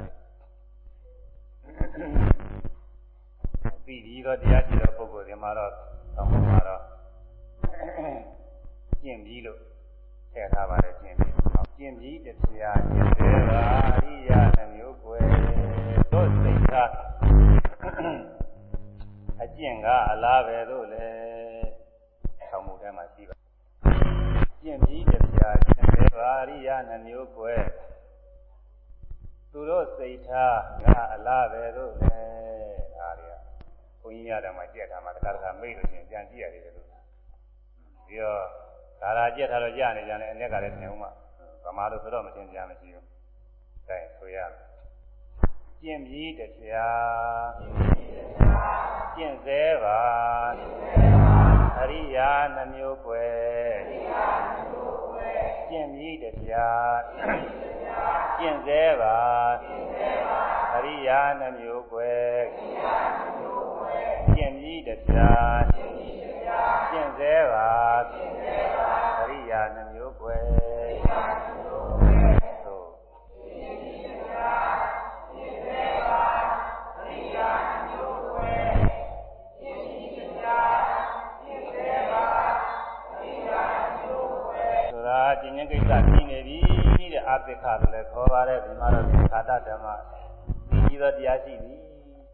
ပြီးပြီးတော့တရားရှိတဲ့ပုဂ္ဂိုလ်ဒီမှာတော့ဆောင်းမှုမှာတော့ကျင့်ပြီးလို့ ထည့်ထားပါတယ်ကျင့်ပြီးကျင့်ပြီးတရားကျင့်သေးပါအရိယာနှမျိုးွယ်တို့စိတ်ထားအကျင့်ကအလားပဲလို့လေဆောင်းမှုထဲမှာရှိပါကျင့်ပြီးတရားကျင့်သေးပါအရိယာနှမျိုးွယ်သူတို့စိတ်ထားငါအလားပဲလို့လေဒါတွေကဘုန်းကြီးများတယ်မှာကြက်ထားမှာတခါတခါမိတ်လို့ချင်းပြန်ကြည့်ရတယ်လို့ပြီးတော့ ဒါရာကြက်ထားတော့ကြားနေကြတယ်အ내ကလည်းသင်အောင်မှာဗမာလိုဆိုတော့မသင်ကြမရှိဘူး။ဒါဆိုရမယ်။ကျင့်ပြီးတရားကျင့်စေပါအရိယာနှမျိုးွယ်ကျင့်ပြီးတရားကျင့်စေပါအရိယာနှမျိုးွယ်ကျင့်ပြီးတရားကျင့်စေပါအ ရိယာနှမျိုးွယ်ဆိုတာကျင့်ခြင်းကိစ္စပြီးနေပြီတဲ့အပိခလို့လည်းခေါ်ပါတယ်ဒီမှာတော့ခါတဓမ္မပြီးသောတရားရှိပြီ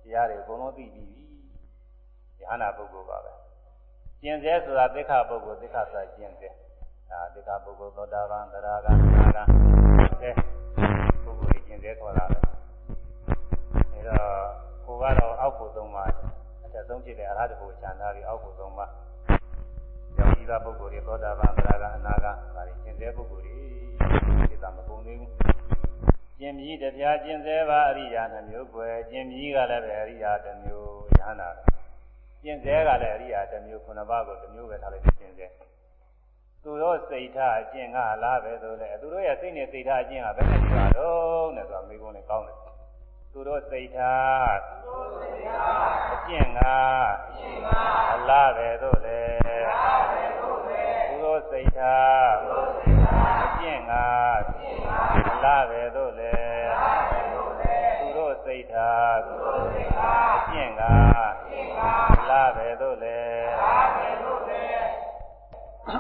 တရားတွေအကုန်လုံးသိပြီဉာဏပုဂ္ဂိုလ်ပါပဲကျင့်စေဆိုတာသိက္ခာပုဂ္ဂိုလ်သိက္ခာစာကျင့်စေ ဒါသိက္ခာပုဂ္ဂိုလ်သောတာပန်သရဂံနာဂံအဲပုဂ္ဂိုလ်ကျင့်စေခေါ်တာပဲအဲတော့ကိုကတော့အောက်ကိုသုံးပါအထက်ဆုံးဖြစ်တဲ့အရဟတကိုခြံထားပြီးအောက်ကိုသုံးပါယောဂီသားပုဂ္ဂိုလ်တွေသောတာပန်သရဂံအနာဂံဒါတွေကျင့်စေပုဂ္ဂိုလ်တွေဒီသာမကုန်သေးဘူးကျင်မြည်တရားကျင်စေပါအရိယာနှမျိုးွယ်ကျင်မြည်ကလည်းပဲအရိယာတစ်မျိုးရဟန္တာကျင်စေကလည်းအရိယာတစ်မျိုးခုနှစ်ပါးကိုတစ်မျိုးပဲထားလိုက်ကျင်စေ သူတို့စိတ်ထားအကျင့်ကလားပဲဆိုလဲသူတို့ရဲ့စိတ်နဲ့စိတ်ထားအကျင့်ကဘယ်နဲ့ရှိပါတော့နဲ့ဆိုတာမိကုန်းနဲ့ကောင်းတယ်သူတို့စိတ်ထားအကျင့်ကအလားပဲဆိုလဲသူတို့စိတ်ထားအကျင့်ကအလားပဲဆိုလဲသူတို့စိတ်ထားအကျင့်ကအလားပဲဆိုလဲ ဒေ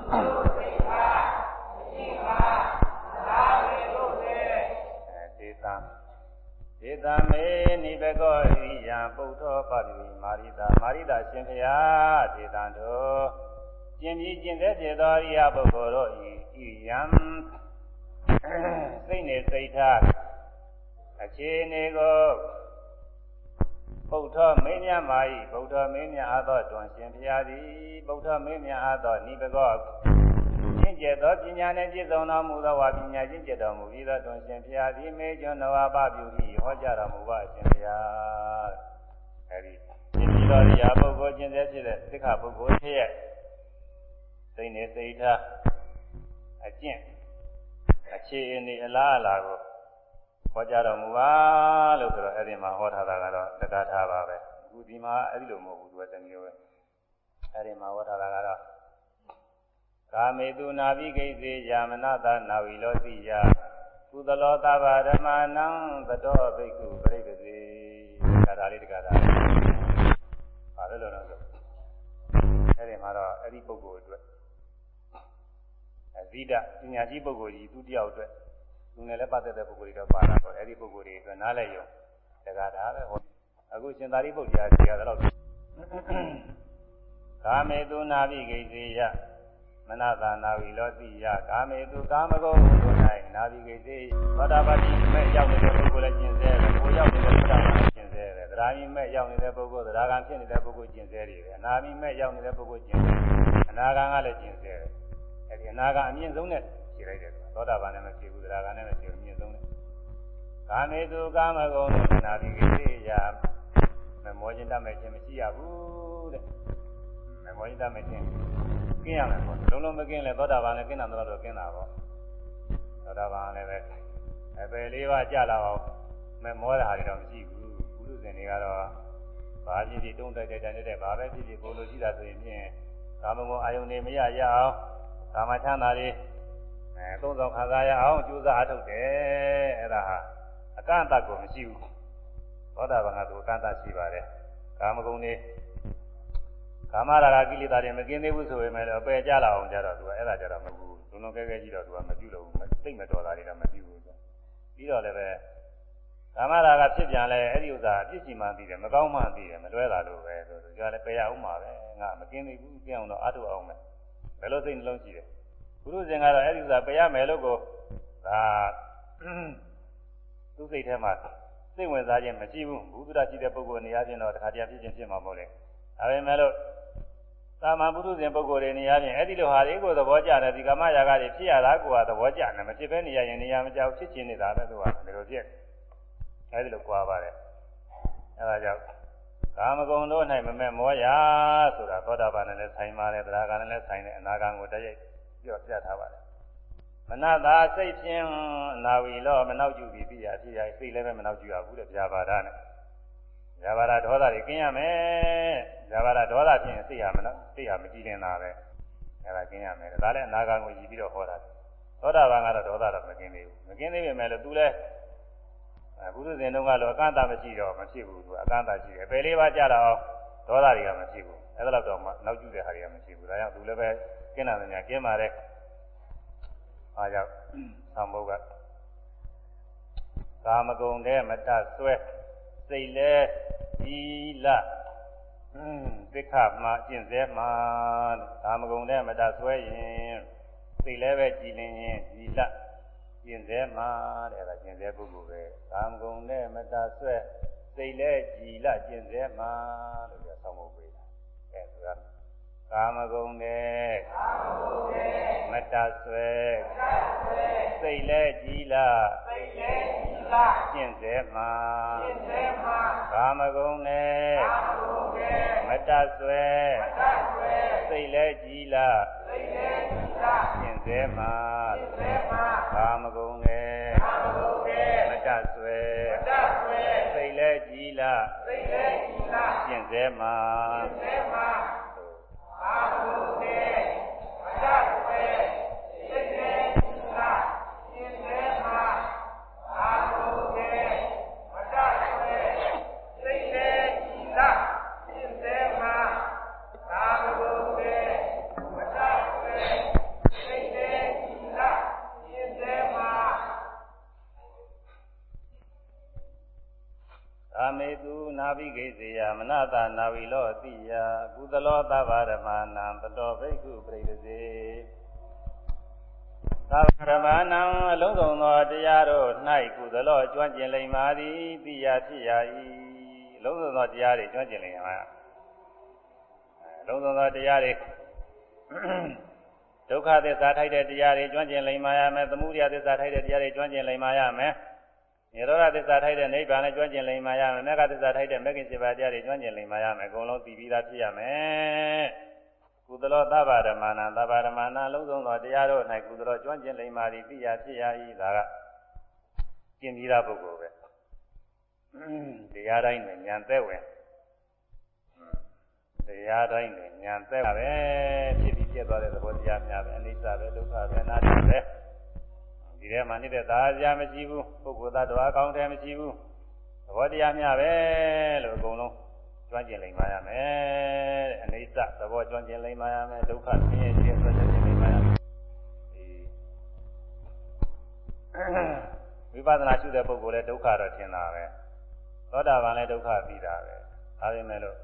သဒေသမေနိဘကောဣယံပုထ္ထောပတိမာရိတာမာရိတာရှင်ဖျားဒေသတို့ကျင်ပြီးကျင်သက်ဖြစ်သောဣယပုဂ္ဂိုလ်တို့ဤဣယံစိတ်နေစိတ်ထားအခြေအနေကို ဗုဒ္ဓမင်းမြတ်မာဤဗုဒ္ဓမင်းမြတ်အားသောတွင်ရှင်ဖျားသည်ဗုဒ္ဓမင်းမြတ်အားသောနိဗ္ဗောရှင်းကျက်သောပညာနှင့်ပြည့်စုံတော်မူသောဝါပညာရှင်းကျက်တော်မူပြီးသောတွင်ရှင်ဖျားသည်မေကျွန်းတော်ပပြုပြီးဟောကြားတော်မူပါရှင်ဖျားအဲဒီရှင်ပြီးတော်ရာပုဂ္ဂိုလ်ကျင့်တဲ့ဖြစ်တဲ့သိက္ခာပုဂ္ဂိုလ်ဖြစ်ရဲ့စိတ်နဲ့စိတ်ထားအကျင့်အခြေအနေအလားအလာကို ဟောကြားတော်မူပါလို့ဆိုတော့အဲ့ဒီမှာဟောထားတာကတော့တက္ကထာပါပဲအခုဒီမှာအဲ့ဒီလိုမဟုတ်ဘူးသူကတမျိုးပဲအဲ့ဒီမှာဟောထားတာကတော့ကာမေတုနာဘိကိစေယာမနတာနာဝီလောတိယကုသလောသဗ္ဗဓမ္မာနံသတောဘိက္ခုပရိပစေဒါသာလေးတက္ကထာပါလို့လို့တော့အဲ့ဒီမှာတော့အဲ့ဒီပုဂ္ဂိုလ်အတွက်အဇိဒပညာရှိပုဂ္ဂိုလ်ကြီးသူတယောက်အတွက် သူနဲ့လည်းပတ်သက်တဲ့ပုဂ္ဂိုလ်တွေတော့ပါတာပေါ့အဲ့ဒီပုဂ္ဂိုလ်တွေအတွက်နားလဲရုံတက္ကထာပဲဟောအခုရှင်သာရိပုတ္တရာကြီးကတော့ကာမေတုနာဘိကိစေယမနတာနာဝီလောတိယကာမေတုကာမဂုဏ်တို့၌နာဘိကိစေသောတာပတိမဲ့ရောက်နေတဲ့ပုဂ္ဂိုလ်လည်းကျင့်စေတယ်ကိုရောက်နေတဲ့ပုဂ္ဂိုလ်လည်းကျင့်စေတယ်သရာမိမဲ့ရောက်နေတဲ့ပုဂ္ဂိုလ်သရာကံဖြစ်နေတဲ့ပုဂ္ဂိုလ်ကျင့်စေတယ်အနာမိမဲ့ရောက်နေတဲ့ပုဂ္ဂိုလ်ကျင့်စေအနာကံကလည်းကျင့်စေတယ်အဲဒီအနာကအမြင့်ဆုံးနဲ့ဖြေလိုက်တယ် သောတာပန်နဲ့မဖြေဘူးသရာကံနဲ့မဖြေဘူးအမြင့်ဆုံးနဲ့ကာမေတုကာမဂုဏ်တို့နာဘိကိစေယမမောခြင်းတတ်မဲ့ခြင်းမရှိရဘူးတဲ့မမောခြင်းတတ်မဲ့ခြင်းကင်းရမယ်ပေါ့လုံးလုံးမကင်းလဲသောတာပန်လည်းကင်းတာတော့ကင်းတာပေါ့သောတာပန်လည်းပဲအပယ်လေးပါးကြလာအောင်မမောတာတွေတော့မရှိဘူးဘုရုဇင်တွေကတော့ဘာဖြစ်ဖြစ်တုံးတိုက်တိုက်တိုက်တဲ့ဘာပဲဖြစ်ဖြစ်ကိုလိုရှိတာဆိုရင်ဖြင့်ကာမဂုဏ်အာယုန်တွေမရရအောင်ကာမချမ်းသာတွေ အဲသုံးဆောင်ခံစားရအောင်ကြိုးစားအထုတ်တယ်အဲ့ဒါဟာအကန့်အသတ်ကိုမရှိဘူးသောတာပန်ကသူအကန့်အသတ်ရှိပါတယ်ကာမဂုဏ်တွေကာမရာဂကိလေသာတွေမကင်းသေးဘူးဆိုပေမဲ့လည်းအပယ်ကြလာအောင်ကြတော့သူကအဲ့ဒါကြတော့မဘူးလုံးလုံးကဲကဲကြီးတော့သူကမပြုတ်လို့ဘူးသိမတော်တာတွေတော့မပြုဘူးပြီးတော့လည်းပဲကာမရာဂဖြစ်ပြန်လဲအဲ့ဒီဥစ္စာအပြစ်ကြီးမှသိတယ်မကောင်းမှသိတယ်မလွဲတာလို့ပဲဆိုသူကလည်းပယ်ရအောင်ပါပဲငါမကင်းသေးဘူးပြောင်းတော့အထုအောင်မယ်ဘယ်လိုစိတ်နှလုံးရှိတယ် ဘုရုရှင်ကတော့အဲ့ဒီဥစ္စာပယ်ရမယ်လို့ကိုဒါသူ့စိတ်ထဲမှာစိတ်ဝင်စားခြင်းမရှိဘူးဘုဒ္ဓရှိတဲ့ပုဂ္ဂိုလ်နေရာချင်းတော့တခါတည်းဖြစ်ခြင်းဖြစ်မှာမဟုတ်လေဒါပေမဲ့လို့သာမန်ပုထုဇဉ်ပုဂ္ဂိုလ်တွေနေရာချင်းအဲ့ဒီလိုဟာတွေကိုသဘောကျတယ်ဒီကာမရာဂတွေဖြစ်ရတာကိုကသဘောကျတယ်မဖြစ်ဘဲနေရရင်နေရာမကြောက်ဖြစ်ချင်းနေတာပဲသူကဒီလိုဖြစ်အဲ့ဒီလိုကြွားပါတယ်အဲ့ဒါကြောင့်ကာမဂုဏ်တို့၌မမဲ့မောရဆိုတာသောတာပန်နဲ့လည်းဆိုင်ပါတယ်သရဂံနဲ့လည်းဆိုင်တယ်အနာဂံကိုတည်း ပြောပြထားပါတယ်မနတာစိတ်ဖြင့်လာဝီလောမနောက်ကျူပြီးပြရပြရစိတ်လည်းပဲမနောက်ကျူရဘူးတဲ့ဗျာပါဒနဲ့ဗျာပါဒဒေါသတွေကင်းရမယ်ဗျာပါဒဒေါသဖြင့်စိတ်ဟာမနောက်စိတ်ဟာမကြည်လင်တာပဲအဲဒါကင်းရမယ်ဒါလည်းအနာဂတ်ကိုရည်ပြီးတော့ဟောတာသောတာပန်ကတော့ဒေါသတော့မကင်းသေးဘူးမကင်းသေးပေမဲ့လို့သူလည်းအဘုရုဇင်တုန်းကတော့အကန့်အသတ်မရှိတော့မဖြစ်ဘူးသူအကန့်အသတ်ရှိတယ်ပယ်လေးပါးကြတော့ဒေါသတွေကမဖြစ်ဘူးအဲဒါတော့မှနောက်ကျူတဲ့ဟာတွေကမဖြစ်ဘူးဒါကြောင့်သူလည်းပဲ ကျင်းတာများကျင်းပါတဲ့အားကြောင့်သံဘုကကာမဂုဏ်တဲ့မတဆွဲစိတ်လဲဤလသစ္ခမှာအကျင့်စေမှာကာမဂုဏ်နဲ့မတဆွဲရင်သိလည်းပဲကြည်လင်ရင်ဒီလကျင့်စေမှာတဲ့ဒါကျင့်စေပုဂ္ဂိုလ်ပဲကာမဂုဏ်နဲ့မတဆွဲသိလည်းကြည်လကျင့်စေမှာလို့ပြောဆောင်ဖို့ပေးတာအဲဆိုတာ ကာမဂုဏ်နဲ့မတဆွဲစိတ်လဲကြည်လစိတ်လဲကြည်လကျင့်စေမှာကျင့်စေမှာကာမဂုဏ်နဲ့ကာမဂုဏ်နဲ့မတဆွဲမတဆွဲစိတ်လဲကြည်လစိတ်လဲကြည်လကျင့်စေမှာကျင့်စေမှာကာမဂုဏ်နဲ့ကာမဂုဏ်နဲ့မတဆွဲမတဆွဲစိတ်လဲကြည်လစိတ်လဲကြည်လကျင့်စေမှာကျင့်စေမှာကာမဂုဏ်နဲ့မတဆွဲစိတ်လဲကြည်လကျင့်စေမှာကာမဂုဏ်နဲ့မတဆွဲစိတ်လဲကြည်လကျင့်စေမှာကာမဂုဏ်နဲ့မတဆွဲစိတ်လဲကြည်လကျင့်စေမှာကာမေတု နာဘိဂိစေယမနတာနာဝီလောတိယကုသလောသဗ္ဗရမဏံတတောဘိက္ခုပရိဒစေသဗ္ဗရမဏံအလုံးစုံသောတရားတို့၌ကုသလောကျွမ်းကျင်လိမ္မာသည်တိယဖြစ်ရ၏လုံးစုံသောတရားတွေကျွမ်းကျင်နေရမှာလုံးစုံသောတရားတွေဒုက္ခသစ္စာထိုက်တဲ့တရားတွေကျွမ်းကျင်လိမ္မာရမယ်သမုဒယသစ္စာထိုက်တဲ့တရားတွေကျွမ်းကျင်လိမ္မာရမယ် နိရောဓသစ္စာထိုက်တဲ့နိဗ္ဗာန်နဲ့ကျွမ်းကျင်လိမ္မာရမယ်မေဃသစ္စာထိုက်တဲ့မဂ္ဂင်7ပါးတရားတွေကျွမ်းကျင်လိမ္မာရမယ်အကုန်လုံးသိပြီးသားဖြစ်ရမယ်ကုသလောသဗ္ဗဓမ္မနာသဗ္ဗဓမ္မနာလုံးစုံသောတရားတို့၌ကုသလောကျွမ်းကျင်လိမ္မာသည်သိရဖြစ်ရ၏ဒါကကျင်ပြီးသားပုဂ္ဂိုလ်ပဲတရားတိုင်းနဲ့ဉာဏ်သက်ဝင်တရားတိုင်းနဲ့ဉာဏ်သက်ပဲဖြစ်ပြီးပြတ်သွားတဲ့သဘောတရားများပဲအနိစ္စပဲဒုက္ခပဲအနတ္တပဲ ဒီထဲမှာနေတဲ့သာအပြမရှိဘူးပုဂ္ဂိုလ်သားတော်အကောင်းတယ်မရှိဘူးသဘောတရားများပဲလို့အကုန်လုံးကျွမ်းကျင်လိမ္မာရမယ်တဲ့အနိစ္စသဘောကျွမ်းကျင်လိမ္မာရမယ်ဒုက္ခဆင်းရဲခြင်းဆွဲခြင်းလိမ္မာရမယ်ဝိပဿနာရှုတဲ့ပုဂ္ဂိုလ်လည်းဒုက္ခတော့ထင်တာပဲသောတာပန်လည်းဒုက္ခပြီးတာပဲဒါပေမဲ့လို့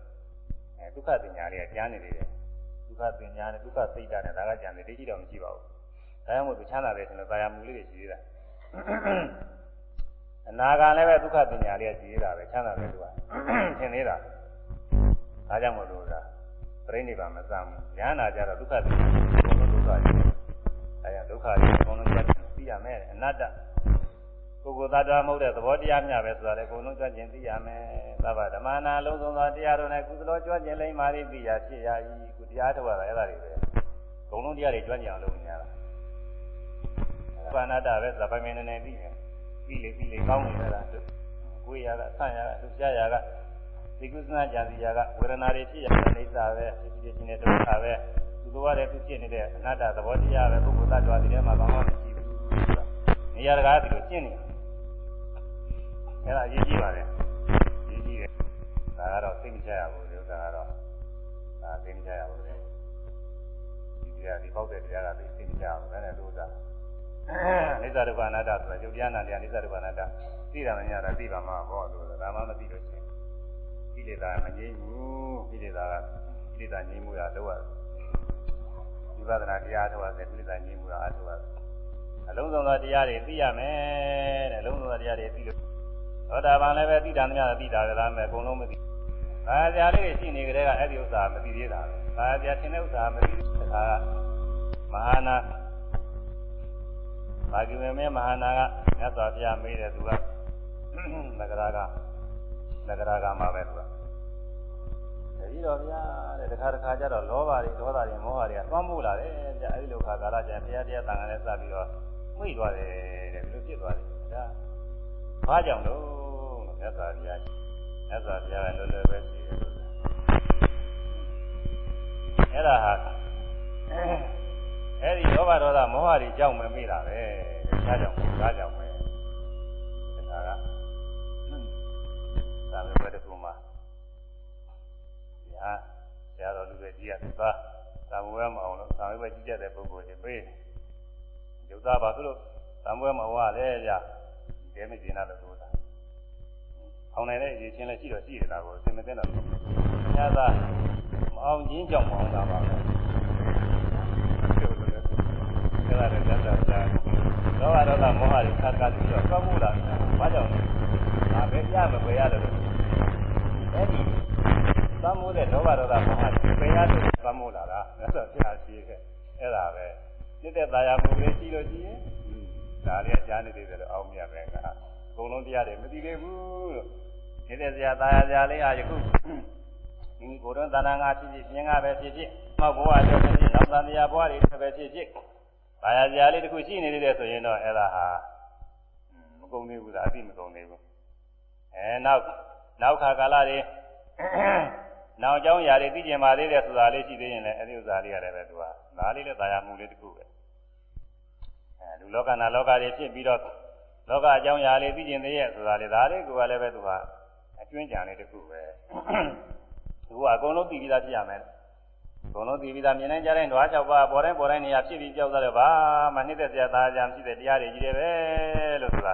အဲဒုက္ခပညာလေးကကြားနေသေးတယ်ဒုက္ခပညာနဲ့ဒုက္ခသိတာနဲ့ဒါကကြံတယ်တိကျတော့မရှိပါဘူး ဒါကြောင့်မို့သူချမ်းသာတယ်ဆိုတော့တာယာမူလေးတွေရှိသေးတာအနာဂါလည်းပဲဒုက္ခပညာလေးကရှိသေးတာပဲချမ်းသာတယ်သူကသင်သေးတာဒါကြောင့်မို့လို့ကပြိဋိဘာမစမ်းဘူးဉာဏ်နာကြတော့ဒုက္ခပညာဘုံဒုက္ခကြီးအဲဒါဒုက္ခကြီးဘုံလုံးကြသိရမယ်အနတ္တပုဂ္ဂိုလ်သတ္တဝါမဟုတ်တဲ့သဘောတရားများပဲဆိုတာလေအကုန်လုံးကြွကျင်သိရမယ်သဗ္ဗဓမ္မနာလုံးစုံသောတရားတို့၌ကုသလောကြွကျင်လိမ့်မာသည်သိရဖြစ်ရ၏ကုတရားထုတ်ရတာအဲ့ဒါတွေပဲအကုန်လုံးတရားတွေကြွကျင်အောင်လုပ်နေရတာ ဘာနာတပဲသဗ္ဗမင်းနေသိတယ်ပြီးလေပြီးလေကောင်းနေတာကိုယ်ရကဆန့်ရကသူရှားရကဒီကုသနာကြာစီရကဝေဒနာတွေဖြစ်ရတဲ့အိသပဲဖြစ်ဖြစ်ချင်းတဲ့ဒုက္ခပဲသူတော်ရတဲ့သူဖြစ်နေတဲ့အနတ္တသဘောတရားပဲပုဂ္ဂိုလ်သတ္တဝါတွေထဲမှာဘာမှမရှိဘူးနေရာတကာဒီလိုရှင်းနေတာအဲ့ဒါအရေးကြီးပါလေရေးကြီးတယ်ဒါကတော့သိမချရဘူးဒီဥစ္စာကတော့ဒါသိမချရဘူးလေဒီတရားဒီပေါက်တဲ့တရားကသိသိမချရဘူးဒါနဲ့လို့ဥစ္စာ အိစ္ဆဒုက္ခအနတ္တဆိုတာယုတ်ပြနာတရားအိစ္ဆဒုက္ခအနတ္တသိတာမညာတာသိပါမှာပေါ့လို့ဒါမှမသိလို့ရှိရင်ကိလေသာမငြိမ်းဘူးကိလေသာကကိလေသာငြိမ်းမှုရတော့ဝိပဿနာတရားထုတ်ရတယ်ကိလေသာငြိမ်းမှုရအားထုတ်ရတယ်အလုံးစုံသောတရားတွေသိရမယ်တဲ့အလုံးစုံသောတရားတွေသိလို့သောတာပန်လည်းပဲသိတာများသိတာကလားမယ်အကုန်လုံးမသိ။ဘာကြာလေးရှိနေကြတဲ့ကအဲ့ဒီဥစ္စာမသိသေးတာပဲ။ဘာကြာသင်တဲ့ဥစ္စာမသိတဲ့ခါကမဟာနာ ဘာကိမေမေမဟာနာကမြတ်စွာဘုရားမေးတယ်သူကနဂရာကနဂရာကမှာပဲသူကတတိတော်ဗျာတဲ့တခါတခါကျတော့လောဘတွေဒေါသတွေမောဟတွေကသွမ်းမှုလာတယ်ကြာအဲ့ဒီလိုခါကာလကျဘုရားတရားတန်ခါနဲ့စပြီးတော့မှု့သွားတယ်တဲ့ဘယ်လိုဖြစ်သွားလဲဒါဘာကြောင့်လို့မြတ်စွာဘုရားမြတ်စွာဘုရားကလွယ်လွယ်ပဲရှိတယ်အဲ့ဒါဟာ အဲ့ဒီလောဘဒေါသမောဟတွေကြောင့်မမေ့တာပဲဒါကြောင့်ဒါကြောင့်ပဲဒါကသာမေဘယ်တကူမှာညာဆရာတော်လူတွေကြီးရသသာသာမဝဲမအောင်လို့သာမေဘကြီးကြတဲ့ပုဂ္ဂိုလ်တွေပေးယုတ်သားပါသူတို့သာမဝဲမအောင်ရလေကြဒဲမကျင်လာလို့ဆိုတာ။အောင်နိုင်တဲ့ရေချင်းလည်းရှိတော့ရှိတယ်ဒါကိုသင်မသိတော့ဘူး။ညသာမအောင်ချင်းကြောင့်မအောင်တာပါပဲ။ အဲ့ဒါလည်းသတ်တာကြာ။လောဘဒေါသမောဟတွေခါခါပြီးတော့ကောက်မှုလာတာ။ဘာကြောင့်လဲ။ဒါပဲရမပဲရတယ်လို့။အဲ့ဒီသမ်းမိုးတဲ့လောဘဒေါသမောဟတွေပဲရတယ်သမ်းမိုးလာတာ။အဲ့ဒါပြာရှိခဲ့။အဲ့ဒါပဲ။စိတ်သက်သာယာမှုလေးရှိလို့ရှိရင်ဒါလေးအကြားနေသေးတယ်လို့အောင်းမြတ်ပဲကအကုန်လုံးတရားတွေမသိသေးဘူးလို့နေတဲ့စရာသာယာစရာလေးဟာယခုဒီကိုယ်တော်တဏ္ဍာငါဖြစ်ဖြစ်ပြင်းငါပဲဖြစ်ဖြစ်မောက်ဘဝကျော်ဖြစ်ဖြစ်နောက်သံတရားဘဝတွေပဲဖြစ်ဖြစ် သာယာစရာလေးတစ်ခုရှိနေသေးတယ်ဆိုရင်တော့အဲ့ဒါဟာမကုန်သေးဘူးဒါအသိမကုန်သေးဘူးအဲနောက်နောက်ခါကာလတွေနောက်เจ้าຢာတွေသိကျင်ပါသေးတယ်ဆိုတာလေးရှိသေးရင်လည်းအဲ့ဒီဥစ္စာလေးရတယ်ပဲသူကဒါလေးလည်းသာယာမှုလေးတစ်ခုပဲအဲလူလောကနာလောကတွေဖြစ်ပြီးတော့လောကအကြောင်းအရာလေးသိကျင်သေးရဲ့ဆိုတာလေဒါလေးကလည်းပဲသူကအတွင်းကြံလေးတစ်ခုပဲသူကအကုန်လုံးသိပြီးသားဖြစ်ရမယ် အကုန်လုံးသိပြီးသားမြင်နိုင်ကြတဲ့ဓဝါ၆ပါးပေါ်တိုင်းပေါ်တိုင်းနေရာဖြစ်ပြီးကြောက်သွားတယ်ဘာမှနှိမ့်သက်စရာသားကြမရှိတဲ့တရားတွေကြီးတယ်ပဲလို့ဆိုတာ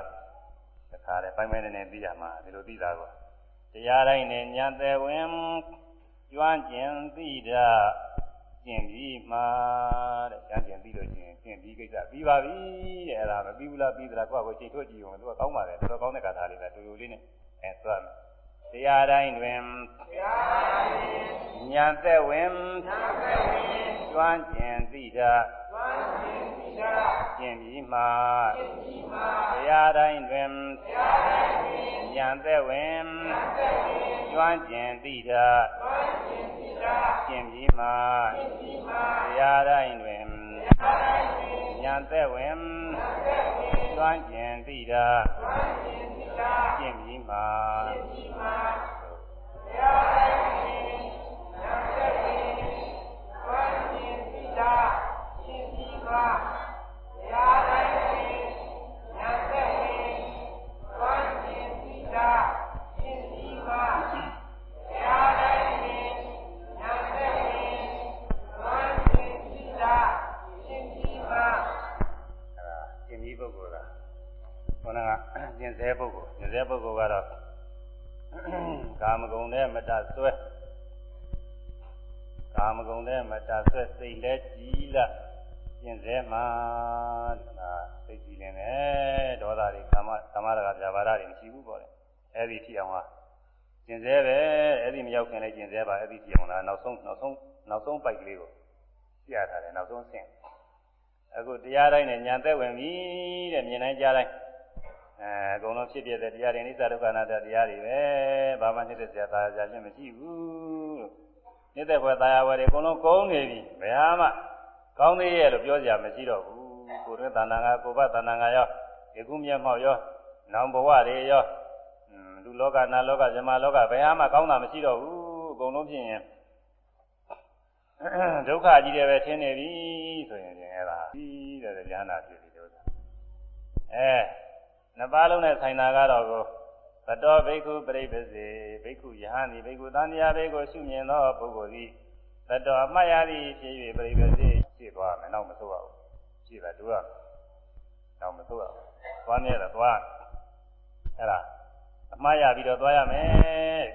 တခါလေပိုင်းပိုင်းနဲ့သိရမှာဒီလိုသိတာကတရားတိုင်းနဲ့ညာသက်ဝင်ကျွမ်းကျင်သိတာကျင်ပြီးမှတဲ့ကျမ်းကျင်ပြီးလို့ကျင်ကျင်ပြီးကိစ္စပြီးပါပြီတဲ့အဲ့ဒါမပြီးဘူးလားပြီးသလားကိုယ့်ကိုချိန်ထုတ်ကြည့်အောင်သူကကောင်းပါတယ်တော်တော်ကောင်းတဲ့ကာထာလေးပဲတူတူလေးနဲ့အဲသွားမယ် တရားတိုင်းတွင်ဉာဏ်သက်ဝင်ကျွမ်းကျင်သိတာကျင့်ပြီးမှတရားတိုင်းတွင်ဉာဏ်သက်ဝင်ကျွမ်းကျင်သိတာကျင့်ပြီးမှတရားတိုင်းတွင်ဉာဏ်သက်ဝင်ကျွမ်းကျင်သိတာကျင့်ပြီးမှ တရားတိုင်းတွင်ဉာဏ်သက်ဝင်ကျွမ်းကျင်သိတာကျင့်ပြီးမှတရားတိုင်းတွင်ဉာဏ်သက်ဝင်ကျွမ်းကျင်သိတာကျင့်ပြီးမှတရားတိုင်းတွင်ဉာဏ်သက်ဝင်ကျွမ်းကျင်သိတာကျင့်ပြီးမှကျင့်ပြီးပုဂ္ဂိုလ်လားခေါင်းကကျင့်စေပုဂ္ဂိုလ်ကျင့်စေပုဂ္ဂိုလ်ကတော့ ကာမဂုဏ်နဲ့မတဆွဲကာမဂုဏ်နဲ့မတဆွဲစိတ်လည်းကြည်လာကျင့်စေမှာဒါစိတ်ကြည်လင်တယ်ဒေါသတွေကာမကာမရကပြာပါဒတွေမရှိဘူးပေါ့လေအဲ့ဒီထိအောင်ကကျင့်စေပဲအဲ့ဒီမရောက်ခင်လည်းကျင့်စေပါအဲ့ဒီထိအောင်လားနောက်ဆုံးနောက်ဆုံးနောက်ဆုံးပိုက်ကလေးကိုပြထားတယ်နောက်ဆုံးဆင့်အခုတရားတိုင်းနဲ့ညာသက်ဝင်ပြီတဲ့မြင်တိုင်းကြားတိုင်း အဲအကုန်လုံးဖြစ်ပြတဲ့တရားတွေနိစ္စဒုက္ခအနတ္တတရားတွေပဲဘာမှနှိမ့်သက်စရာသာယာခြင်းမရှိဘူးနှိမ့်သက်ဖွယ်သာယာဝယ်တွေအကုန်လုံးကုန်းနေပြီဘယ်ဟာမှကောင်းသေးရဲ့လို့ပြောစရာမရှိတော့ဘူးကိုယ်တွင်တဏ္ဍာငါကိုယ်ဘတဏ္ဍာငါရောဒီကုမျက်မှောက်ရောနောင်ဘဝတွေရောလူလောကနာလောကဇမလောကဘယ်ဟာမှကောင်းတာမရှိတော့ဘူးအကုန်လုံးဖြစ်ရင်ဒုက္ခကြီးတယ်ပဲထင်နေပြီဆိုရင်အဲ့ဒါပြီးတဲ့ဉာဏ်နာဖြစ်ပြီလို့အဲ နှစ်ပါးလုံးနဲ့ဆိုင်တာကတော့ကိုသတောဘိက္ခုပရိပစေဘိက္ခုယဟန်ဒီဘိက္ခုသံဃာဘိက္ခုရှုမြင်သောပုဂ္ဂိုလ်သည်သတောအမှတ်ရသည်ဖြစ်၍ပရိပစေရှင်းသွားမယ်နောက်မဆိုးရဘူးရှင်းတာတူရနောက်မဆိုးရဘူးသွားမြဲတော့သွားအဲ့ဒါအမှားရပြီးတော့သွားရမယ်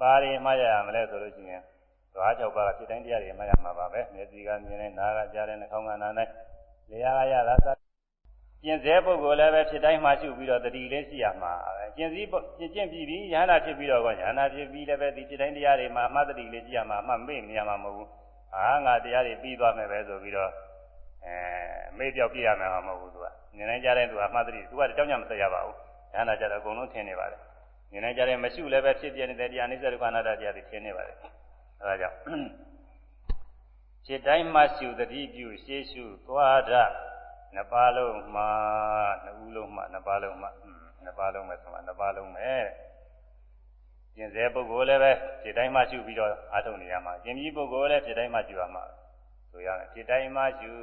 ပါရီအမှားရရမလဲဆိုလို့ရှိရင်သွားကြောက်ပါကဖြစ်တိုင်းတရားတွေအမှားရမှာပါပဲမျက်စိကမြင်နေနားကကြားနေနှာခေါင်းကနားနေလျှာကရတာ ကျင့်စေပုဂ္ဂိုလ်လည်းပဲဖြစ်တိုင်းမှရှုပြီးတော့တတိလေးရှိရမှာပဲကျင့်စည်းကျင့်ကျင့်ပြီးပြီးယ ahanan ဖြစ်ပြီးတော့ကောယ ahanan ဖြစ်ပြီးလည်းပဲဒီဖြစ်တိုင်းတရားတွေမှာအမှတ်တတိလေးရှိရမှာအမှတ်မေ့နေရမှာမဟုတ်ဘူးအာငါတရားတွေပြီးသွားမယ်ပဲဆိုပြီးတော့အဲမေ့ပြောက်ပြရမယ်မဟုတ်ဘူးသူကဉာဏ်တိုင်းကြားတဲ့သူကအမှတ်တတိသူကတောင်းကြမဆက်ရပါဘူးယ ahanan ကြတော့အကုန်လုံးထင်နေပါတယ်ဉာဏ်တိုင်းကြားတဲ့မရှိလည်းပဲဖြစ်ပြနေတဲ့တရားအနိစ္စဒုက္ခအနတ္တတရားတွေထင်နေပါတယ်အဲဒါကြောင့်ဖြစ်တိုင်းမှရှုတတိပြုရှေးရှုသွားတာ နှစ်ပါးလုံးမှနှစ်ဦးလုံးမှနှစ်ပါးလုံးမှနှစ်ပါးလုံးပဲဆိုမှနှစ်ပါးလုံးပဲကျင်စေပုဂ္ဂိုလ်လည်းပဲစိတ်တိုင်းမှရှုပြီးတော့အားထုတ်နေရမှာကျင်ပြီးပုဂ္ဂိုလ်လည်းစိတ်တိုင်းမှရှုရမှာဆိုရတယ်စိတ်တိုင်းမှရှု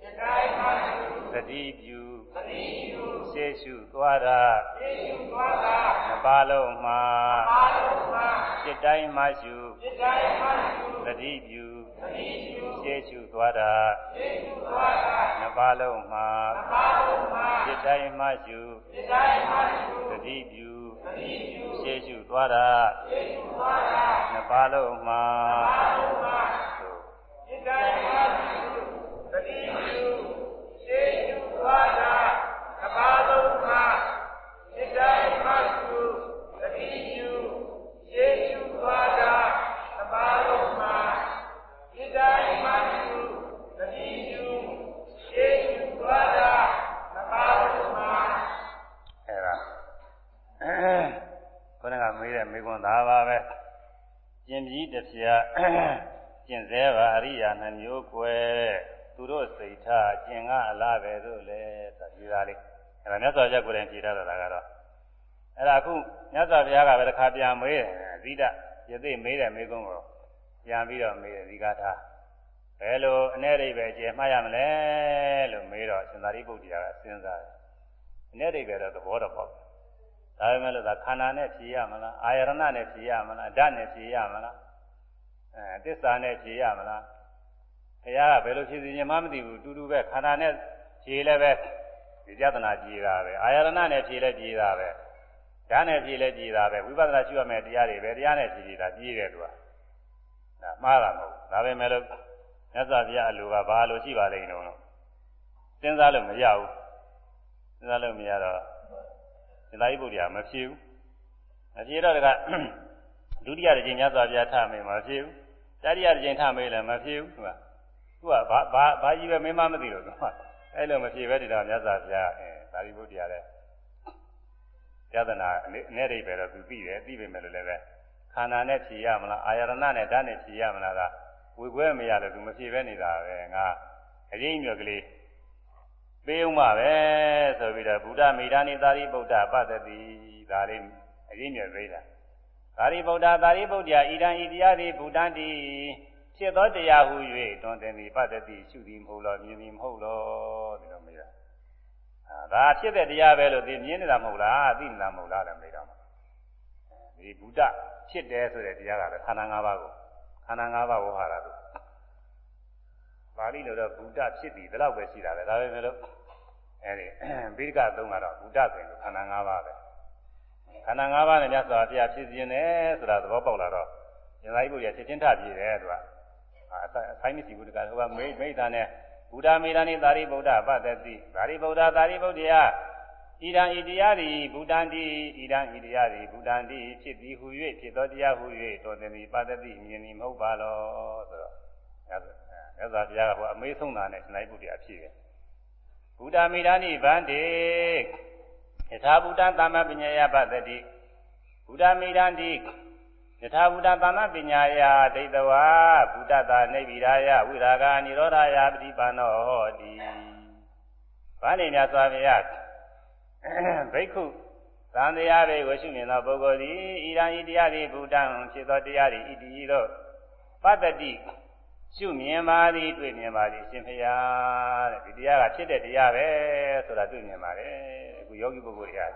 စိတ်တိုင်းမှရှုသတိပြုသတိပြုရှေ့ရှုသွားတာရှေ့ရှုသွားတာနှစ်ပါးလုံးမှနှစ်ပါးလုံးမှစိတ်တိုင်းမှရှုစိတ်တိုင်းမှရှုသတိပြုသ တိပြုရှေ့ရှုသွားတာရှေ့ရှုသွားတာနှစ်ပါးလုံးမှနှစ်ပါးလုံးမှစိတ်တိုင်းမှရှုစိတ်တိုင်းမှရှုသတိပြုသတိပြုရှေ့ရှုသွားတာရှေ့ရှုသွားတာနှစ်ပါးလုံးမှနှစ်ပါးလုံးမှစိတ်တိုင်းမှရှုသတိပြုရှေ့ရှုသွားတာနှစ်ပါးလုံးမှစိတ်တိုင်းမှရှုသတိပြုရှေ့ရှုသွားတာနှစ်ပါးလုံးမှစိတ်တိုင်းမှရှုသတိပြုရှေ့ရှုသွားတာနှစ်ပါးလုံးမှအဲ့ဒါ ခေါင်းကမေးတဲ့မေးခွန်းသားပါပဲကျင်ပြီးတပြားကျင့်စေပါအရိယာနှမျိုးကွယ်သူတို့စိတ်ထားကျင်ကအလားပဲတို့လေသာဒီသားလေးအဲ့ဒါမြတ်စွာဘုရားကိုယ်တိုင်ဖြေထားတာကတော့အဲ့ဒါအခုမြတ်စွာဘုရားကပဲတစ်ခါပြန်မေးတယ်ဇိဒယသိမေးတယ်မေးခွန်းကို ပြန်ပြီးတော့မေးတယ်ဇိကထာဘယ်လိုအ ਨੇ ရိပ်ပဲကျေမှားရမလဲလို့မေးတော့ရှင်သာရိပုတ္တရာကစဉ်းစားတယ်အ ਨੇ ရိပ်ပဲတော့သဘောတော့ပေါ့ဒါပေမဲ့လို့ဒါခန္ဓာနဲ့ဖြေရမလားအာယရဏနဲ့ဖြေရမလားဓာတ်နဲ့ဖြေရမလားအဲတစ္ဆာနဲ့ဖြေရမလားဘုရားကဘယ်လိုဖြေစီရင်မှမသိဘူးတူတူပဲခန္ဓာနဲ့ဖြေလည်းပဲဒီကြဒနာဖြေတာပဲအာယရဏနဲ့ဖြေလည်းဖြေတာပဲဓာတ်နဲ့ဖြေလည်းဖြေတာပဲဝိပဿနာရှုရမယ်တရားတွေပဲတရားနဲ့ဖြေဖြေတာဖြေတယ်သူက ဒါမှားတာမဟုတ်ဘူးဒါပဲမဲ့လို့မြတ်စွာဘုရားအလိုကဘာလို့ရှိပါလိမ့်တော့စဉ်းစားလို့မရဘူးစဉ်းစားလို့မရတော့သင်္သာရိပုတ္တရာမဖြေဘူးမဖြစ်တော့တကဒုတိယတစ်ချိန်မြတ်စွာဘုရားထားမယ်မဖြစ်ဘူးတတိယတစ်ချိန်ထားမယ်လည်းမဖြစ်ဘူးသူကသူကဘာဘာဘာကြီးပဲမင်းမမသိတော့သူကအဲ့လိုမဖြစ်ပဲဒီတော့မြတ်စွာဘုရားအဲသာရိပုတ္တရာလည်းယသနာအနေရိပ်ပဲတော့သူသိတယ်သိပေမဲ့လည်းလည်းပဲ ခန္ဓာနဲ့ဖြည်ရမလားအာယရဏနဲ့ဓာတ်နဲ့ဖြည်ရမလားကဝေခွဲမရလို့သူမဖြည်ပဲနေတာပဲငါအရင်မြတ်ကလေးပေးအောင်ပါပဲဆိုပြီးတော့ဗုဒ္ဓမိဒါနိသာရိပုတ္တပတ္တိဒါလေးအရင်မြတ်သိတာသာရိပုတ္တသာရိပုတ္တရာဣဒံဣတရားသည်ဗုဒ္ဓံတိဖြစ်သောတရားဟု၍တွင်တင်သည်ပတ္တိရှုသည်မဟုတ်လောမြင်သည်မဟုတ်လောဒီလိုမေးတာအာဒါဖြစ်တဲ့တရားပဲလို့သိမြင်နေတာမဟုတ်လားသိနေတာမဟုတ်လားလည်းမေးတော့ ဒီဗုဒ္ဓဖြစ်တယ်ဆိုတဲ့တရားကလည်းခန္ဓာ၅ပါးကိုခန္ဓာ၅ပါးဝဟာရလို့ပါဠိလိုတော့ဗုဒ္ဓဖြစ်သည်ဒီလောက်ပဲရှိတာပဲဒါပဲမဲ့လို့အဲဒီဘိဓကသုံးကတော့ဗုဒ္ဓဆိုရင်ခန္ဓာ၅ပါးပဲခန္ဓာ၅ပါးနဲ့မြတ်စွာဘုရားဖြစ်ခြင်းနဲ့ဆိုတာသဘောပေါက်လာတော့ဉာဏ်သာရိပုတ္တရာချက်ချင်းထပြည့်တယ်သူကအဆိုင်မရှိဘူးတကဟိုကမိမိသားနဲ့ဘုဒ္ဓမေရဏိသာရိပုတ္တပတ္တိသာရိပုတ္တသာရိပုတ္တရာ ဣဒံဣတရားသည်ဘုဒ္ဓံတိဣဒံဣတရားသည်ဘုဒ္ဓံတိဖြစ်သည်ဟု၍ဖြစ်သောတရားဟု၍တော်သည်ပတ္တိမြင်သည်မဟုတ်ပါလောဆိုတော့မြတ်စွာဘုရားကဟိုအမေးဆုံးတာနဲ့ရှင်လိုက်ပုတ္တရာဖြစ်တယ်ဘုဒ္ဓမေရဏိဗန္တိယထာဘုဒ္ဓသမ္မပညာယပတ္တိဘုဒ္ဓမေရဏိယထာဘုဒ္ဓသမ္မပညာယဒိဋ္ဌဝါဘုဒ္ဓသာနေဗိရာယဝိရာဂာនិရောဓယပฏิပန္နောဟောတိဗန္တိမြတ်စွာဘုရား ဘိက္ခုသံတရားတွေကိုရှုမြင်သောပုဂ္ဂိုလ်သည်ဣရန်ဤတရားသည်ဘုဒ္ဓံဖြစ်သောတရားသည်ဣတိသောပတ္တိရှုမြင်ပါသည်တွေ့မြင်ပါသည်ရှင်ဖျားတဲ့ဒီတရားကဖြစ်တဲ့တရားပဲဆိုတာတွေ့မြင်ပါတယ်အခုယောဂီပုဂ္ဂိုလ်တွေက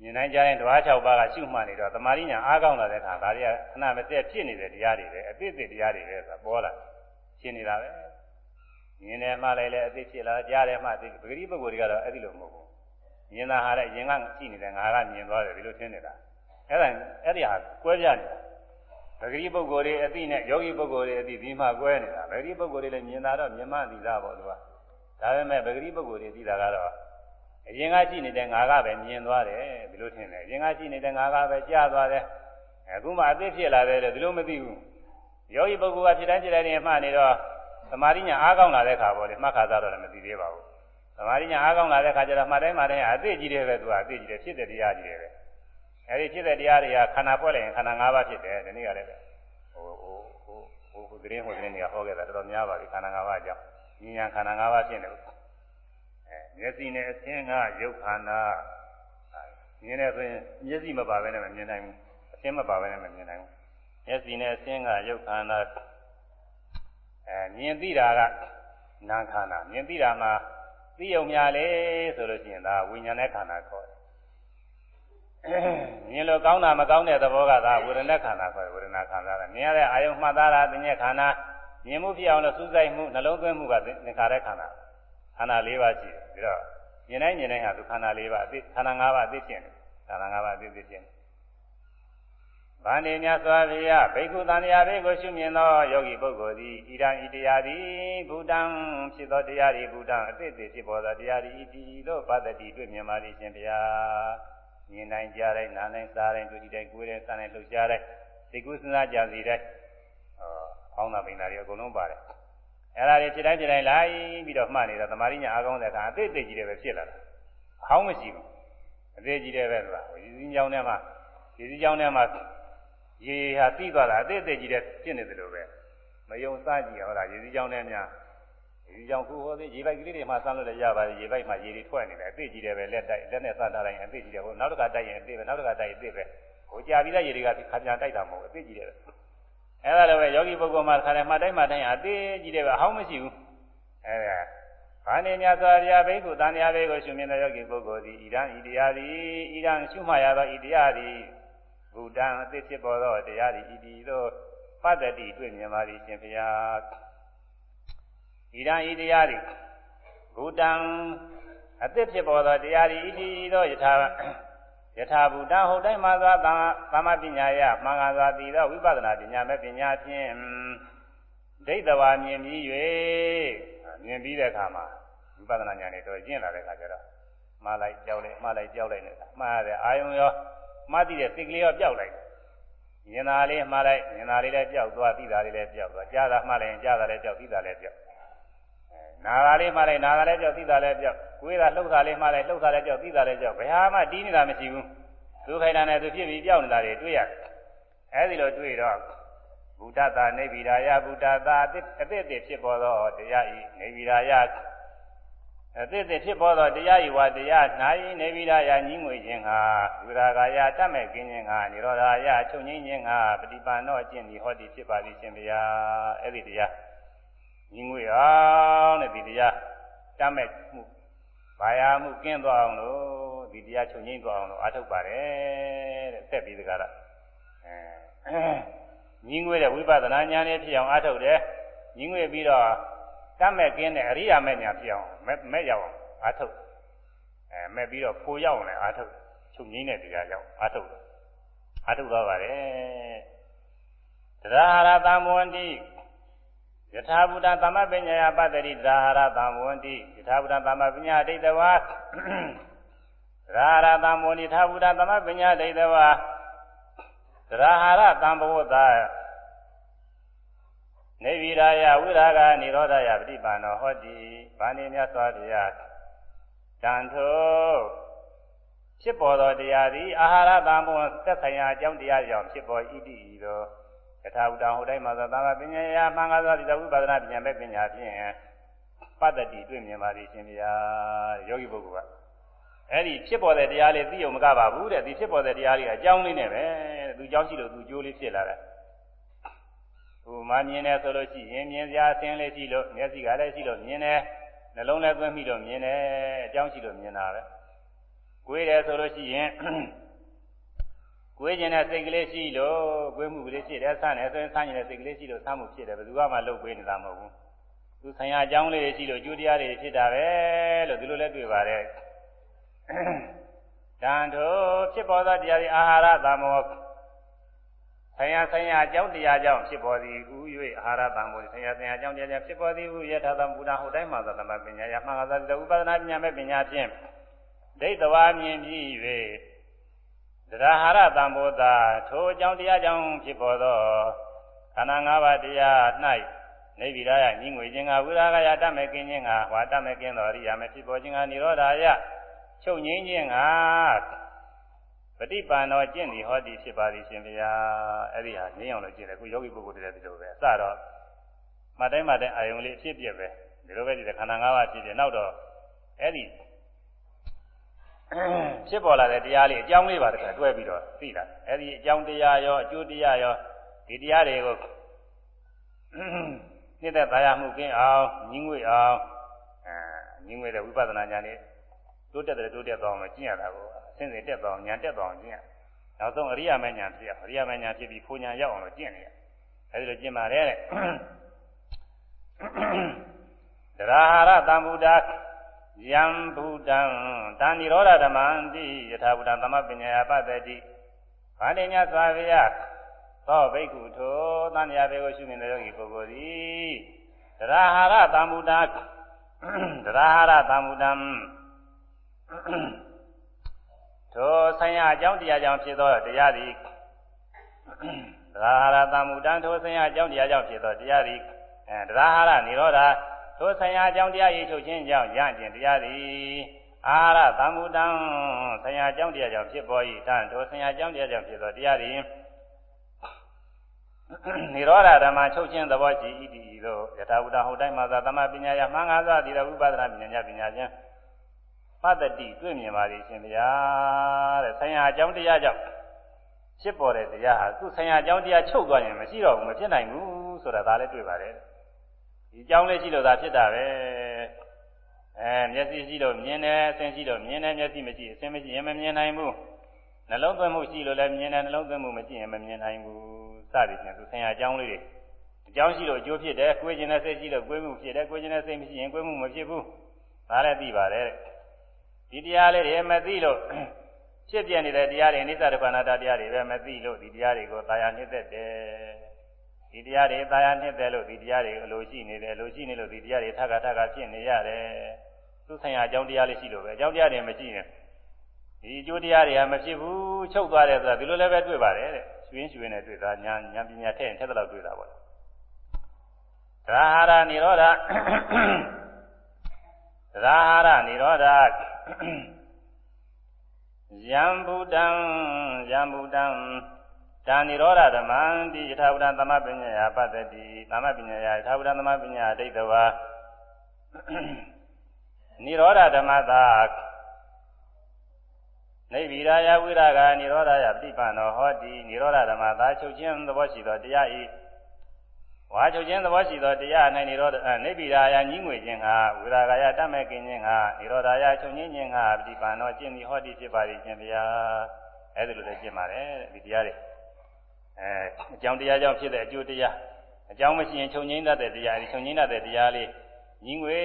မြင်နိုင်ကြရင်ဓဝါ6ပါးကရှုမှတ်နေတော့တမာရိညာအားကောင်းလာတဲ့အခါဒါတွေကခဏမစက်ဖြစ်နေတဲ့တရားတွေပဲအသိသိတရားတွေပဲဆိုတာပေါ်လာရှင်းနေတာပဲမြင်တယ်မှလည်းလည်းအသိဖြစ်လာကြားတယ်မှအသိပဂတိပုဂ္ဂိုလ်တွေကတော့အဲ့ဒီလိုမဟုတ်ဘူး မြင်တာဟာလည်းရင်ကရှိနေတယ်ငါကမြင်သွားတယ်ဒီလိုထင်နေတာအဲ့ဒါအဲ့ဒီဟာကွဲပြားနေတာပဂတိပုဂ္ဂိုလ်တွေအသိနဲ့ယောဂီပုဂ္ဂိုလ်တွေအသိဒီမှာကွဲနေတာပဂတိပုဂ္ဂိုလ်တွေလည်းမြင်တာတော့မြင်မှသိတာပေါ့သူကဒါပေမဲ့ပဂတိပုဂ္ဂိုလ်တွေသိတာကတော့အရင်ကရှိနေတဲ့ငါကပဲမြင်သွားတယ်ဒီလိုထင်တယ်အရင်ကရှိနေတဲ့ငါကပဲကြားသွားတယ်အခုမှအသိဖြစ်လာတယ်လို့ဒီလိုမသိဘူးယောဂီပုဂ္ဂိုလ်ကဖြစ်တိုင်းဖြစ်တိုင်းနေမှနေတော့သမာဓိညာအားကောင်းလာတဲ့ခါပေါ့လေမှတ်ခါသားတော့လည်းမသိသေးပါဘူး သမာဓိညာအားကောင်းလာတဲ့ခါကျတော့မှတ်တိုင်းမှတ်တိုင်းအသိကြီးတယ်ပဲသူကအသိကြီးတယ်ဖြစ်တဲ့တရားကြီးတယ်ပဲအဲဒီဖြစ်တဲ့တရားတွေကခန္ဓာပွက်လိုက်ရင်ခန္ဓာ၅ပါးဖြစ်တယ်ဒီနေ့ကလည်းဟိုဟိုဟိုဟိုဟိုသတင်းဟိုသတင်းတွေကဟောခဲ့တာတော်တော်များပါပြီခန္ဓာ၅ပါးအကြောင်းဉာဏ်ခန္ဓာ၅ပါးဖြစ်နေလို့အဲမျက်စိနဲ့အသင်းကရုပ်ခန္ဓာမြင်နေဆိုရင်မျက်စိမပါဘဲနဲ့မမြင်နိုင်ဘူးအသင်းမပါဘဲနဲ့မမြင်နိုင်ဘူးမျက်စိနဲ့အသင်းကရုပ်ခန္ဓာအဲမြင်သိတာကနာခန္ဓာမြင်သိတာမှာ သိုံများလေဆိုလို့ရှိရင်ဒါဝိညာဉ်နဲ့ခန္ဓာခေါ်တယ်မြင်လို့ကောင်းတာမကောင်းတဲ့သဘောကသာဝေဒနာခန္ဓာခေါ်တယ်ဝေဒနာခန္ဓာကမြင်ရတဲ့အာယုံမှတ်သားတာသိဉ္ဇခန္ဓာမြင်မှုဖြစ်အောင်လို့စူးစိုက်မှုနှလုံးသွင်းမှုကသင်္ခါရခန္ဓာခန္ဓာ၄ပါးရှိတယ်ပြီးတော့မြင်တိုင်းမြင်တိုင်းဟာသူခန္ဓာ၄ပါးအသိခန္ဓာ၅ပါးအသိဖြစ်တယ်ခန္ဓာ၅ပါးအသိသိဖြစ်တယ် ဗန္ဒီမြတ်စွာဘုရားဘိက္ခုသံဃာဘေကိုရှုမြင်သောယောဂီပုဂ္ဂိုလ်သည်ဣဒံဣတရားသည်ဘုဒ္ဓံဖြစ်သောတရားသည်ဘုဒ္ဓံအသိသိဖြစ်ပေါ်သောတရားသည်ဣတိတို့ပတ္တိတွေ့မြင်ပါသည်ရှင်ဘုရားမြင်တိုင်းကြားတိုင်းနားတိုင်းစားတိုင်းတွေ့တိုင်းကိုယ်တိုင်းစားတိုင်းလှုပ်ရှားတိုင်းသိကုစဉ်းစားကြံစီတိုင်းဟောင်းတာပိန်တာတွေအကုန်လုံးပါတယ်အဲ့ဒါတွေဖြစ်တိုင်းဖြစ်တိုင်းလိုက်ပြီးတော့မှတ်နေတာသမာဓိညာအားကောင်းတဲ့အခါအသိသိကြီးတယ်ပဲဖြစ်လာတာအဟောင်းမရှိဘူးအသိကြီးတယ်ပဲဆိုတာရည်စည်းကြောင်းထဲမှာရည်စည်းကြောင်းထဲမှာ ရေဟာပြီးသွားတာအသေးအသေးကြီးတဲ့ဖြစ်နေတယ်လို့ပဲမယုံစားကြည့်ဟောလားရေစီးကြောင်းနဲ့များရေစီးကြောင်းခုဟောသေးရေပိုက်ကလေးတွေမှဆန်းလို့လည်းရပါတယ်ရေပိုက်မှာရေတွေထွက်နေတယ်အသေးကြီးတယ်ပဲလက်တိုက်လက်နဲ့စထားတိုင်းအသေးကြီးတယ်ဟိုနောက်တစ်ခါတိုက်ရင်အသေးပဲနောက်တစ်ခါတိုက်ရင်အသေးပဲဟိုကြာပြီးတဲ့ရေတွေကခါပြန်တိုက်တာမဟုတ်အသေးကြီးတယ်ပဲအဲ့ဒါလည်းပဲယောဂီပုဂ္ဂိုလ်မှာခါတယ်မှတိုင်းမှတိုင်းအသေးကြီးတယ်ပဲအဟောင်းမရှိဘူးအဲဒါဘာနေမြတ်စွာဘုရားဘိက္ခုတန်တရားဘေကိုရှင်မြင်တဲ့ယောဂီပုဂ္ဂိုလ်သည်ဣဒံဣတရားသည်ဣဒံရှုမှတ်ရသောဣတရားသည် ဘုဒ္ဓံအသိဖြစ်ပေါ်သောတရားသည်ဤဒီသောပတ္တိတွေ့မြင်ပါသည်ရှင်ဘုရားဤတံဤတရားသည်ဘုဒ္ဓံအသိဖြစ်ပေါ်သောတရားသည်ဤဒီသောယထာယထာဘုဒ္ဓဟုတ်တိုင်းမှာသာသမ္မာပညာယမှန်ကန်စွာသိသောဝိပဿနာပညာမဲ့ပညာဖြင့်ဒိဋ္ဌဝါမြင်ပြီး၍မြင်ပြီးတဲ့အခါမှာဝိပဿနာဉာဏ်နဲ့တော့ကျင့်လာတဲ့အခါကျတော့မှားလိုက်ကြောက်လိုက်မှားလိုက်ကြောက်လိုက်နေတာမှားရတဲ့အာယုံရော မှားသိတဲ့စိတ်ကလေးရောပျောက်လိုက်မြင်တာလေးမှားလိုက်မြင်တာလေးလည်းပျောက်သွားသိတာလေးလည်းပျောက်သွားကြားတာမှားလိုက်ကြားတာလည်းပျောက်သိတာလည်းပျောက်နာတာလေးမှားလိုက်နာတာလည်းပျောက်သိတာလည်းပျောက်ကိုယ်ကလှုပ်တာလေးမှားလိုက်လှုပ်တာလည်းပျောက်သိတာလည်းပျောက်ဘယ်ဟာမှတီးနေတာမရှိဘူးသူခိုင်တာနဲ့သူဖြစ်ပြီးပျောက်နေတာတွေတွေ့ရတယ်အဲဒီလိုတွေ့တော့ဘုဒ္ဓသာနေဗိရာယဘုဒ္ဓသာအသစ်အသစ်ဖြစ်ပေါ်သောတရားဤနေဗိရာယ အသစ်သစ်ဖြစ်ပေါ်သောတရားဤဝတရား၌နေဗိရာယညီငွေခြင်းဟာဝိရာဂာယတတ်မဲ့ကင်းခြင်းဟာនិရောဓာယချုပ်ငိမ့်ခြင်းဟာပฏิပန်သောအကျင့်ဒီဟောဒီဖြစ်ပါသည်ရှင်ဗျာအဲ့ဒီတရားညီငွေအောင်တဲ့ဒီတရားတတ်မဲ့မှုဘာယာမှုကင်းသွားအောင်လို့ဒီတရားချုပ်ငိမ့်သွားအောင်လို့အားထုတ်ပါတယ်တဲ့ဆက်ပြီးတကားလားအဲညီငွေတဲ့ဝိပဿနာဉာဏ်နဲ့ဖြစ်အောင်အားထုတ်တယ်ညီငွေပြီးတော့ တတ်မဲ့ကင်းတဲ့အရိယာမဲ့ညာဖြစ်အောင်မဲ့ရောက်အောင်အားထုတ်အဲမဲ့ပြီးတော့ဖိုရောက်အောင်လည်းအားထုတ်ချုပ်ငိမ့်တဲ့တရားရောက်အားထုတ်အားထုတ်သွားပါတယ်တရားဟာရသံဝန္တိယထာဘုဒ္ဓသမ္မပညာယပတ္တိတရားဟာရသံဝန္တိယထာဘုဒ္ဓသမ္မပညာဒိဋ္ဌဝါရာရသံဝန္တိထာဘုဒ္ဓသမ္မပညာဒိဋ္ဌဝါတရားဟာရသံဘဝတ္တ နေဗိရာယဝိရာဂနိရောဓယပฏิပန္နောဟောတိဗာဏိမြတ်စွာဘုရားတန်ထိုဖြစ်ပေါ်သောတရားသည်အာဟာရသံဘဝသက်ဆိုင်ရာအကြောင်းတရားကြောင့်ဖြစ်ပေါ်ဣတိဤသောယထာဥတ္တဟောတိုင်းမှာသာသမပညာယမှန်ကားသောဒီဝိပဿနာပညာမဲ့ပညာဖြင့်ပတ္တတိတွေ့မြင်ပါသည်ရှင်ဗျာယောဂီပုဂ္ဂိုလ်ကအဲ့ဒီဖြစ်ပေါ်တဲ့တရားလေးသိုံမကပါဘူးတဲ့ဒီဖြစ်ပေါ်တဲ့တရားလေးအကြောင်းလေးနဲ့ပဲသူအကြောင်းရှိလို့သူကြိုးလေးဖြစ်လာတယ် ဟိုမှမြင်တယ်ဆိုလို့ရှိရင်မြင်စရာအဆင်းလေးရှိလို့မျက်စိကလည်းရှိလို့မြင်တယ်နှလုံးလည်းသွင်းပြီးတော့မြင်တယ်အကြောင်းရှိလို့မြင်တာပဲကိုယ်တယ်ဆိုလို့ရှိရင်ကိုယ်ကျင်တဲ့စိတ်ကလေးရှိလို့ကိုယ်မှုကလေးရှိတယ်ဆန်းတယ်ဆိုရင်ဆန်းကျင်တဲ့စိတ်ကလေးရှိလို့ဆန်းမှုဖြစ်တယ်ဘယ်သူမှလုပ်ပေးနေတာမဟုတ်ဘူးသူဆံရအကြောင်းလေးရှိလို့ကျိုးတရားတွေဖြစ်တာပဲလို့ဒီလိုလည်းတွေ့ပါတယ်တန်ထိုဖြစ်ပေါ်သောတရားတွေအာဟာရသမော ဆံရဆံရအကြောင်းတရားကြောင့်ဖြစ်ပေါ်သည်ဟူ၍အာဟာရသံဘောဆံရဆံရအကြောင်းတရားကြောင့်ဖြစ်ပေါ်သည်ဟုယထာသံဘုရားဟောတိုင်းမှာသတ္တမပညာယမှန်ကားသောဥပဒနာပညာမဲ့ပညာဖြင့်ဒိဋ္ဌဝါမြင်ပြီး၍တရားဟာရသံဘောသာထိုအကြောင်းတရားကြောင့်ဖြစ်ပေါ်သောခန္ဓာ၅ပါးတရား၌နေဗိရာယညီငွေခြင်းကဝိရာဂယတမေကင်းခြင်းကဝါတမေကင်းသောအရိယာမေဖြစ်ပေါ်ခြင်းကនិရောဓာယချုပ်ငိမ့်ခြင်းက ပฏิပန်တော်ကျင့်သည်ဟောသည်ဖြစ်ပါသည်ရှင်ဗျာအဲ့ဒီဟာငြိမ်းအောင်လို့ကျင့်တယ်ခုယောဂီပုဂ္ဂိုလ်တွေလည်းဒီလိုပဲအစတော့မတိုင်းမတိုင်းအာယုံလေးဖြစ်ပြပဲဒီလိုပဲဒီခန္ဓာ၅ပါးဖြစ်ပြနောက်တော့အဲ့ဒီဖြစ်ပေါ်လာတဲ့တရားလေးအကြောင်းလေးပါတခါတွဲပြီးတော့သိတာအဲ့ဒီအကြောင်းတရားရောအကျိုးတရားရောဒီတရားတွေကိုနှစ်သက်သာယာမှုကင်းအောင်ညီငွေအောင်အဲညီငွေတဲ့ဝိပဿနာဉာဏ်နဲ့တိုးတက်တယ်တိုးတက်သွားအောင်ကျင့်ရတာကိုအ စဉ်စဉ်တက်သွားအောင်ဉာဏ်တက်သွားအောင်ကျင့်ရနောက်ဆုံးအရိယာမဉာဏ်ဖြစ်အရိယာမဉာဏ်ဖြစ်ပြီးဖူဉာဏ်ရောက်အောင်လို့ကျင့်နေရအဲဒီလိုကျင့်ပါတယ်တဲ့တရားဟာရတံဗုဒ္ဓယံဗုဒ္ဓံတန်និရောဓဓမ္မံတိယထာဗုဒ္ဓသမပညာယပတ္တိဗာဏိညသာဝေယသောဘိက္ခုထိုသံဃာဘေကိုရှုမြင်တဲ့ယောဂီပုဂ္ဂိုလ်သည်တရားဟာရတံဗုဒ္ဓတရားဟာရတံဗုဒ္ဓံ ထိုဆိုင်ရာအကြောင်းတရားကြောင့်ဖြစ်သောတရားသည်တရားဟာရတံဗုဒ္ဓံထိုဆိုင်ရာအကြောင်းတရားကြောင့်ဖြစ်သောတရားသည်အဲတရားဟာရនិရောဓထိုဆိုင်ရာအကြောင်းတရားရေးချုပ်ခြင်းကြောင့်ရကျင်တရားသည်အာရသံမူတံဆရာအကြောင်းတရားကြောင့်ဖြစ်ပေါ်၏တန်တို့ဆရာအကြောင်းတရားကြောင့်ဖြစ်သောတရားသည်နိရောဓဓမ္မချုပ်ခြင်းသဘောရှိ၏ဒီသို့ယထာဘုဒ္ဓဟောတိုင်းမှာသာသမပညာယမှန်ကားသောသီလဝိပဿနာပညာပညာချင်း ပတ္တိတွေ့မြင်ပါလိမ့်ရှင်ဗျာတဲ့ဆရာအကြောင်းတရားကြောင့်ဖြစ်ပေါ်တဲ့တရားဟာသူ့ဆရာအကြောင်းတရားချုပ်သွားရင်မရှိတော့ဘူးမဖြစ်နိုင်ဘူးဆိုတာဒါလည်းတွေ့ပါတယ်ဒီအကြောင်းလေးရှိလို့သာဖြစ်တာပဲအဲမျက်စိရှိလို့မြင်တယ်အဆင်းရှိလို့မြင်တယ်မျက်စိမရှိအဆင်းမရှိရင်မမြင်နိုင်ဘူးနှလုံးသွင်းမှုရှိလို့လည်းမြင်တယ်နှလုံးသွင်းမှုမရှိရင်မမြင်နိုင်ဘူးစသည်ဖြင့်သူဆင်ရအကြောင်းလေးတွေအကြောင်းရှိလို့အကျိုးဖြစ်တယ်ကိုယ်ကျင်တဲ့စိတ်ရှိလို့ကိုယ်မှုဖြစ်တယ်ကိုယ်ကျင်တဲ့စိတ်မရှိရင်ကိုယ်မှုမဖြစ်ဘူးဒါလည်းသိပါတယ် ဒီတရားလေးတွေမသိလို့ဖြစ်ပြနေတဲ့တရားတွေအနိစ္စဒုက္ခအနတ္တတရားတွေပဲမသိလို့ဒီတရားတွေကိုသာယာနှစ်သက်တယ်ဒီတရားတွေသာယာနှစ်သက်လို့ဒီတရားတွေအလိုရှိနေတယ်အလိုရှိနေလို့ဒီတရားတွေထပ်ခါထပ်ခါဖြစ်နေရတယ်သူဆိုင်ရာအကြောင်းတရားလေးရှိလို့ပဲအကြောင်းတရားတွေမရှိရင်ဒီအကျိုးတရားတွေကမဖြစ်ဘူးချုပ်သွားတယ်ဆိုတာဒီလိုလည်းပဲတွေ့ပါတယ်တဲ့ရွှင်ရွှင်နဲ့တွေ့တာညာညာပညာထည့်ရင်ထက်တဲ့လောက်တွေ့တာပေါ့သာဟာရနိရောဓသာဟာရနိရောဓ ယံဗုဒ္ဓံယံဗုဒ္ဓံဒါနိရောဓဓမ္မံတိယထာဝရသမပညာယပတ္တိသမပညာယယထာဝရသမပညာဒိဋ္ဌဝါနိရောဓဓမ္မသာနေဗိရာယဝိရာဂနိရောဓယပฏิပန္နောဟောတိနိရောဓဓမ္မသာချုပ်ခြင်းသဘောရှိသောတရားဤ ဝါချုပ်ခြင်းသဘောရှိသောတရား၌နိရောဓနေဗိရာယညင်းငွေခြင်းဟာဝိရာဂယတမဲ့ကင်းခြင်းဟာနိရောဓယချုပ်ခြင်းခြင်းဟာပฏิပန္နောကျင့်သည်ဟောတိဖြစ်ပါ၏ခြင်းဗျာအဲ့ဒါလိုလည်းကျင့်ပါတယ်ဒီတရားတွေအဲအကြောင်းတရားကြောင့်ဖြစ်တဲ့အကျိုးတရားအကြောင်းမရှိရင်ချုပ်ငိမ့်တတ်တဲ့တရားဒီချုပ်ငိမ့်တတ်တဲ့တရားလေးညီငွေ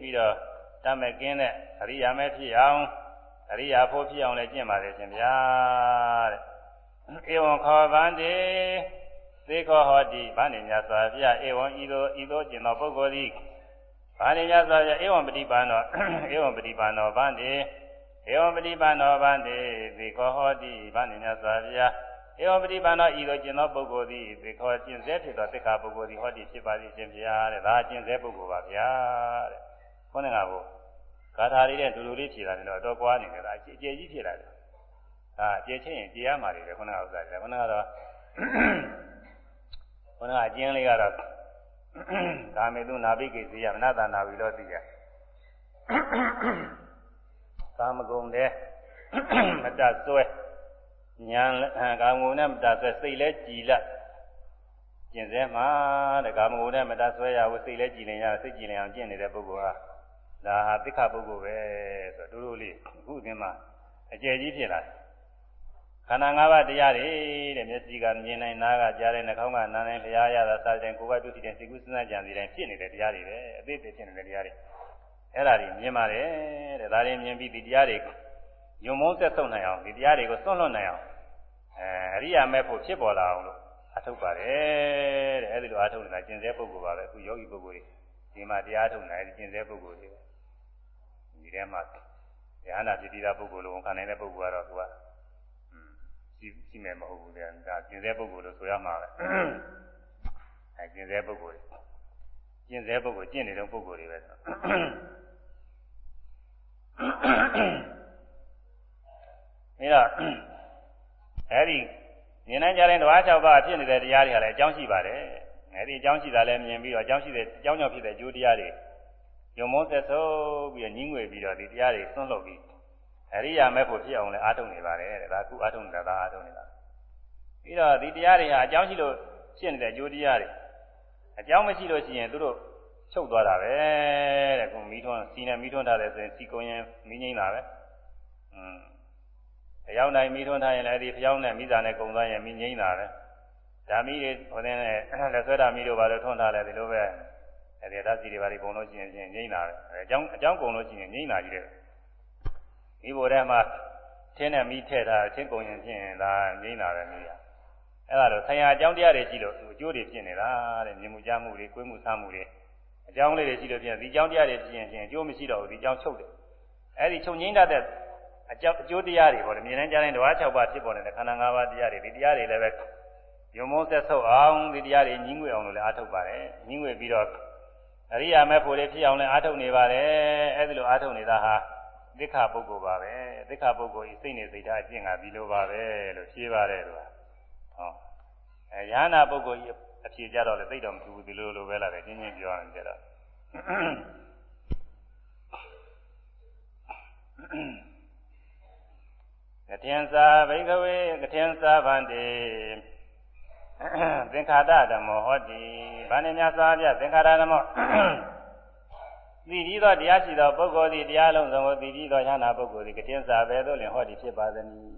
ပြီးတော့တတ်မဲ့ကင်းတဲ့အရိယာမဲဖြစ်အောင်အရိယာဖို့ဖြစ်အောင်လည်းကျင့်ပါလေရှင်ဗျာတဲ့ဧဝံခောဗန္တိ သေခောဟောတိဗန္တိမြတ်စွာဘုရားဧဝံဤသို့ဤသို့ကျင့်သောပုဂ္ဂိုလ်သည်ဗန္တိမြတ်စွာဘုရားဧဝံပฏิပန္နောဧဝံပฏิပန္နောဗန္တိဧဝံပฏิပန္နောဗန္တိသေခောဟောတိဗန္တိမြတ်စွာဘုရားဧဝံပฏิပန္နောဤသို့ကျင့်သောပုဂ္ဂိုလ်သည်သေခောကျင့်စေဖြစ်သောသစ္စာပုဂ္ဂိုလ်သည်ဟောတိဖြစ်ပါသည်ရှင်ဗျာတဲ့ဒါကျင့်စေပုဂ္ဂိုလ်ပါဗျာတဲ့ခေါင်းကဘုဂါထာလေးနဲ့ဒူဒူလေးဖြေတာလည်းတော့ကွာနေတယ်ဒါအကျယ်ကြီးဖြေလာတယ်ဒါအကျယ်ချင်းရင်ကြည်ရမှာတွေပဲခုနကဥစ္စာတွေခုနကတော့ ခုနကအကျဉ်းလေးကတော့ကာမေတုနာဘိကိစေယမနတနာဝီလို့သိရကာမဂုဏ်တဲ့မတဆွဲညာကာမဂုဏ်နဲ့မတဆွဲစိတ်လဲကြည်လက်ကျင့်စဲမှာတဲ့ကာမဂုဏ်နဲ့မတဆွဲရဘူးစိတ်လဲကြည်နေရစိတ်ကြည်နေအောင်ကျင့်နေတဲ့ပုဂ္ဂိုလ်ဟာဒါဟာသိက္ခာပုဂ္ဂိုလ်ပဲဆိုတော့တို့တို့လေးအခုအင်းမှာအကျယ်ကြီးဖြစ်လာတယ် ခန္ဓာ၅ပါးတရားတွေတဲ့မျက်စိကမြင်နိုင်နားကကြားနိုင်နှာခေါင်းကနားနိုင်လျှာရတာစားတဲ့ကိုယ်ကတွေ့တဲ့စိတ်ကူးစဉ်းစားကြံစီတိုင်းဖြစ်နေတဲ့တရားတွေပဲအသေးသေးဖြစ်နေတဲ့တရားတွေအဲ့ဒါတွေမြင်ပါတယ်တဲ့ဒါတွေမြင်ပြီးဒီတရားတွေယုံမုန်းဆက်ဆုံးနိုင်အောင်ဒီတရားတွေကိုစွန့်လွတ်နိုင်အောင်အဲအရိယာမဲ့ဖို့ဖြစ်ပေါ်လာအောင်လို့အထုတ်ပါတယ်တဲ့အဲ့ဒီလိုအထုတ်နေတာကျင့်စေပုဂ္ဂိုလ်ပါပဲအခုယောဂီပုဂ္ဂိုလ်တွေဒီမှာတရားထုတ်နိုင်ကျင့်စေပုဂ္ဂိုလ်တွေဒီထဲမှာဉာဏ်နာဖြစ်ပြီးသားပုဂ္ဂိုလ်လို့ဝန်ခံနိုင်တဲ့ပုဂ္ဂိုလ်ကတော့သူက ရှိရှိမယ်မဟုတ်ဘူးလေဒါကျင့်စေပုဂ္ဂိုလ်လို့ဆိုရမှာပဲအဲကျင့်စေပုဂ္ဂိုလ်ကျင့်စေပုဂ္ဂိုလ်ကျင့်နေတဲ့ပုဂ္ဂိုလ်တွေပဲအဲဒါအဲဒီမြင်နိုင်ကြတဲ့ဓဝါ၆ပါးဖြစ်နေတဲ့တရားတွေကလည်းအကြောင်းရှိပါတယ်အဲဒီအကြောင်းရှိတာလည်းမြင်ပြီးတော့အကြောင်းရှိတဲ့အကြောင်းကြောင့်ဖြစ်တဲ့အကျိုးတရားတွေယုံမောသက်ဆိုးပြီးတော့ညင်းငွေပြီးတော့ဒီတရားတွေသွန်းလို့ပြီး အရိယာမဲ့ဖို့ဖြစ်အောင်လည်းအားထုတ်နေပါတယ်တဲ့ဒါကုအားထုတ်နေတာဒါအားထုတ်နေတာပြီးတော့ဒီတရားတွေဟာအကြောင်းရှိလို့ဖြစ်နေတဲ့အကျိုးတရားတွေအကြောင်းမရှိလို့ရှိရင်သူတို့ချုပ်သွားတာပဲတဲ့ကိုမီးထွန်းစီနဲ့မီးထွန်းထားတယ်ဆိုရင်စီကုံရင်မီးငိမ့်တာပဲอืมအရောက်နိုင်မီးထွန်းထားရင်လည်းဒီဖျောင်းနဲ့မိသားနဲ့ကုံသွားရင်မီးငိမ့်တာပဲဓာမီတွေဟိုတဲ့နဲ့လက်ဆွဲဓာမီတို့ဘာလို့ထွန်းထားလဲဒီလိုပဲအဲဒီဓာတ်စီတွေဘာတွေပုံလို့ရှိရင်ငိမ့်တာပဲအဲအကြောင်းအကြောင်းကုံလို့ရှိရင်ငိမ့်တာကြီးတယ် ဒီဘိုထဲမှာထင်းနဲ့မီးထည့်ထားချင်းကုံရင်ဖြင့်ဒါငိမ့်တာပဲမီးရအဲ့ဒါတော့ဆံရအကြောင်းတရားတွေရှိလို့အကျိုးတွေဖြစ်နေတာတဲ့မြင်မှုကြားမှုတွေကိုယ်မှုစားမှုတွေအကြောင်းလေးတွေရှိလို့ဖြစ်ဒီအကြောင်းတရားတွေဖြစ်ရင်ဖြင့်အကျိုးမရှိတော့ဘူးဒီအကြောင်းချုပ်တယ်အဲ့ဒီချုပ်ငိမ့်တတ်တဲ့အကြောင်းအကျိုးတရားတွေပေါ့လေမြင်နိုင်ကြတဲ့ဓဝါ၆ပါးဖြစ်ပေါ်နေတဲ့ခန္ဓာ၅ပါးတရားတွေဒီတရားတွေလည်းပဲယုံမုန်းဆက်ဆုပ်အောင်ဒီတရားတွေညီးငွေအောင်လို့လည်းအားထုတ်ပါတယ်ညီးငွေပြီးတော့အရိယာမေဖို့လေးဖြစ်အောင်လည်းအားထုတ်နေပါတယ်အဲ့ဒီလိုအားထုတ်နေတာဟာ သစ္ခာပုဂ္ဂိုလ်ပါပဲသစ္ခာပုဂ္ဂိုလ်ဤစိတ်နဲ့စိတ်ဓာတ်အကျင့်ကဒီလိုပါပဲလို့ဖြေပါတယ်သူကဟောအဲယ ahanan ပုဂ္ဂိုလ်ဤအဖြေကြတော့လေသိတော့မသူဘူးဒီလိုလိုပဲလာတယ်ချင်းချင်းပြောရရင်ကြတော့ကထင်္စာဘိကဝေကထင်္စာဗန္တိသင်္ခါရဓမ္မောဟောတိဗာဏိမြတ်စွာဘုရားသင်္ခါရဓမ္မော သိပြီးသောတရားရှိသောပုဂ္ဂိုလ်သည်တရားလုံးစုံကိုသိပြီးသောဉာဏပုဂ္ဂိုလ်သည်ကထင်္စာပဲသို့လင်ဟောတိဖြစ်ပါသနည်း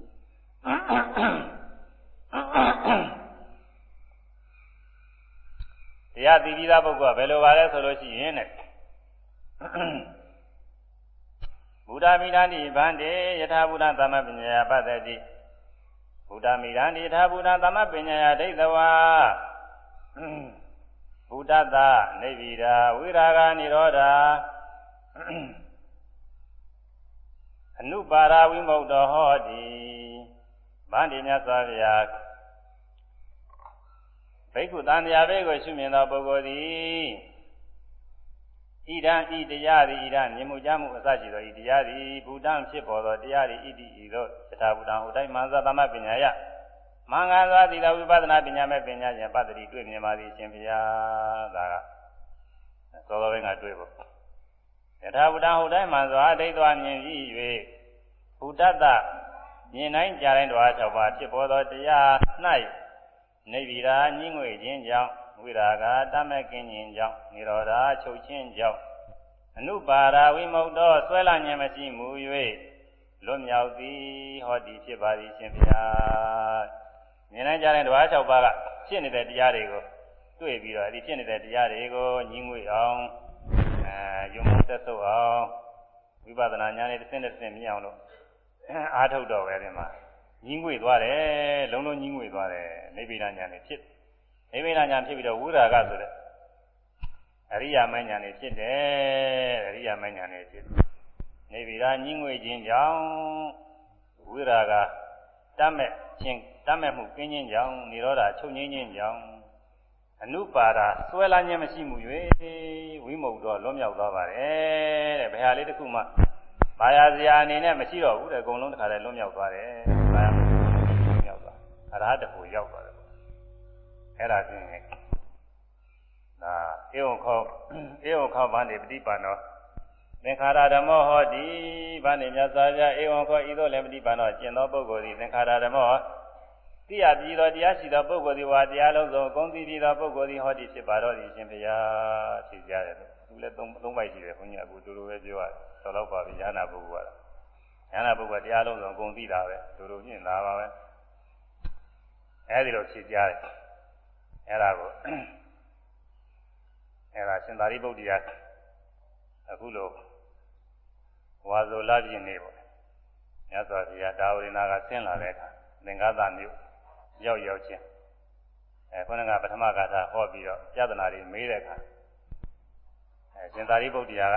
တရားသိပြီးသားပုဂ္ဂိုလ်ကဘယ်လိုပါလဲဆိုလို့ရှိရင်တဲ့ဘုဒ္ဓမိနာတိဗန္တေယထာဘုဒ္ဓသမပညာယပတ္တိဘုဒ္ဓမိရန်ဒီထာဘုဒ္ဓသမပညာယဒိဋ္ဌဝါ ဘုဒ္ဓသာနေဗိရာဝိရာဂနိရောဓအနုပါရဝိမု ക്ത ဟောတိဗန္တိမြတ်စွာဘုရားဘိက္ခုတန်တရားဘေးကိုရှုမြင်သောပုဂ္ဂိုလ်သည်ဣဒံဤတရားသည်ဣဒံမြင်မှုကြမှုအစရှိသောဤတရားသည်ဘုဒ္ဓံဖြစ်ပေါ်သောတရားသည်ဣတိဤသို့တထာဘုဒ္ဓံဟိုတိုင်းမန္ဇသမပညာယ မင်္ဂလာသီလဝိပဿနာပညာမဲ့ပညာရှင်ပတ္တိတွေ့မြင်ပါသည်ရှင်ဘုရားဒါကသောတော်ဘင်းကတွေ့ဖို့ယထာဘုဒ္ဓဟိုတိုင်းမှာစွာဒိဋ္ဌဝမြင်ပြီး၍ဘုဒ္ဓတမြင်တိုင်းကြားတိုင်းတော်၆ပါးဖြစ်ပေါ်သောတရား၌နေဗီရာညှိငွေခြင်းကြောင့်ဝိရာဂတမကင်းခြင်းကြောင့်និရောဓချုပ်ခြင်းကြောင့်အနုပါရာဝိမု ക്ത ဆွဲလာခြင်းမရှိမူ၍လွတ်မြောက်သည်ဟောဒီဖြစ်ပါသည်ရှင်ဘုရား မြင်နိုင်ကြတဲ့ဓဝါ၆ပါးကဖြစ်နေတဲ့တရားတွေကိုတွေ့ပြီးတော့ဒီဖြစ်နေတဲ့တရားတွေကိုညှိငွေအောင်အဲယုံမသက်သုတ်အောင်ဝိပဿနာဉာဏ်နဲ့တစ်ဆင့်တစ်ဆင့်မြင်အောင်လို့အားထုတ်တော့ပဲဒီမှာညှိငွေသွားတယ်လုံးလုံးညှိငွေသွားတယ်နိဗ္ဗာန်ဉာဏ်နဲ့ဖြစ်နိဗ္ဗာန်ဉာဏ်ဖြစ်ပြီးတော့ဝိရာဂဆိုတဲ့အရိယာမဉာဏ်နဲ့ဖြစ်တယ်အရိယာမဉာဏ်နဲ့ဖြစ်နေဗိရာညှိငွေခြင်းကြောင့်ဝိရာဂတတ်မဲ့ခြင်း တတ်မဲ့မှုကင်းခြင်းကြောင့်និရောဓချုပ်ငြိမ်းခြင်းကြောင့်အနုပါဒဆွဲလာခြင်းမရှိမှု၍ဝိမု ക്ത လွတ်မြောက်သွားပါတယ်တဲ့ဘယ်ဟာလေးတစ်ခုမှဘာယာစရာအနေနဲ့မရှိတော့ဘူးတဲ့အကုန်လုံးတစ်ခါတည်းလွတ်မြောက်သွားတယ်ဘာယာလွတ်မြောက်သွားအရဟတဖို့ရောက်သွားတယ်အဲ့ဒါဖြင့်ဒါဧဝံခောဧဝံခောဗန္တိပฏิပန္နောသင်္ခါရဓမ္မောဟောတိဗန္တိမြတ်စွာဘုရားဧဝံခောဤသို့လည်းပฏิပန္နောကျင့်သောပုဂ္ဂိုလ်သည်သင်္ခါရဓမ္မော သိရပြီးသောတရားရှိသောပုဂ္ဂိုလ်သည်ဝါတရားလုံးစုံအကုန်သိပြီးသောပုဂ္ဂိုလ်သည်ဟောတိဖြစ်ပါတော့သည်ရှင်ဘုရားဖြေကြတယ်သူလည်းသုံးသုံးပိုက်ရှိတယ်ခွန်ကြီးအခုတူတူပဲပြောရတယ်တော်တော့ပါပြီဉာဏပုဂ္ဂိုလ်ကဉာဏပုဂ္ဂိုလ်တရားလုံးစုံအကုန်သိတာပဲတူတူညင်လာပါပဲအဲဒီလိုဖြေကြတယ်အဲ့ဒါကိုအဲ့ဒါရှင်သာရိပုတ္တရာအခုလိုဝါဇောလာပြင်းနေပေါ့မြတ်စွာဘုရားဒါဝရိနာကဆင်းလာတဲ့အခါသင်္ကသမြို့ ရောက်ရောက်ချင်းအဲခုနကပထမကသာဟောပြီးတော့ပြဒနာတွေမေးတဲ့အခါအဲရှင်သာရိပုတ္တရာက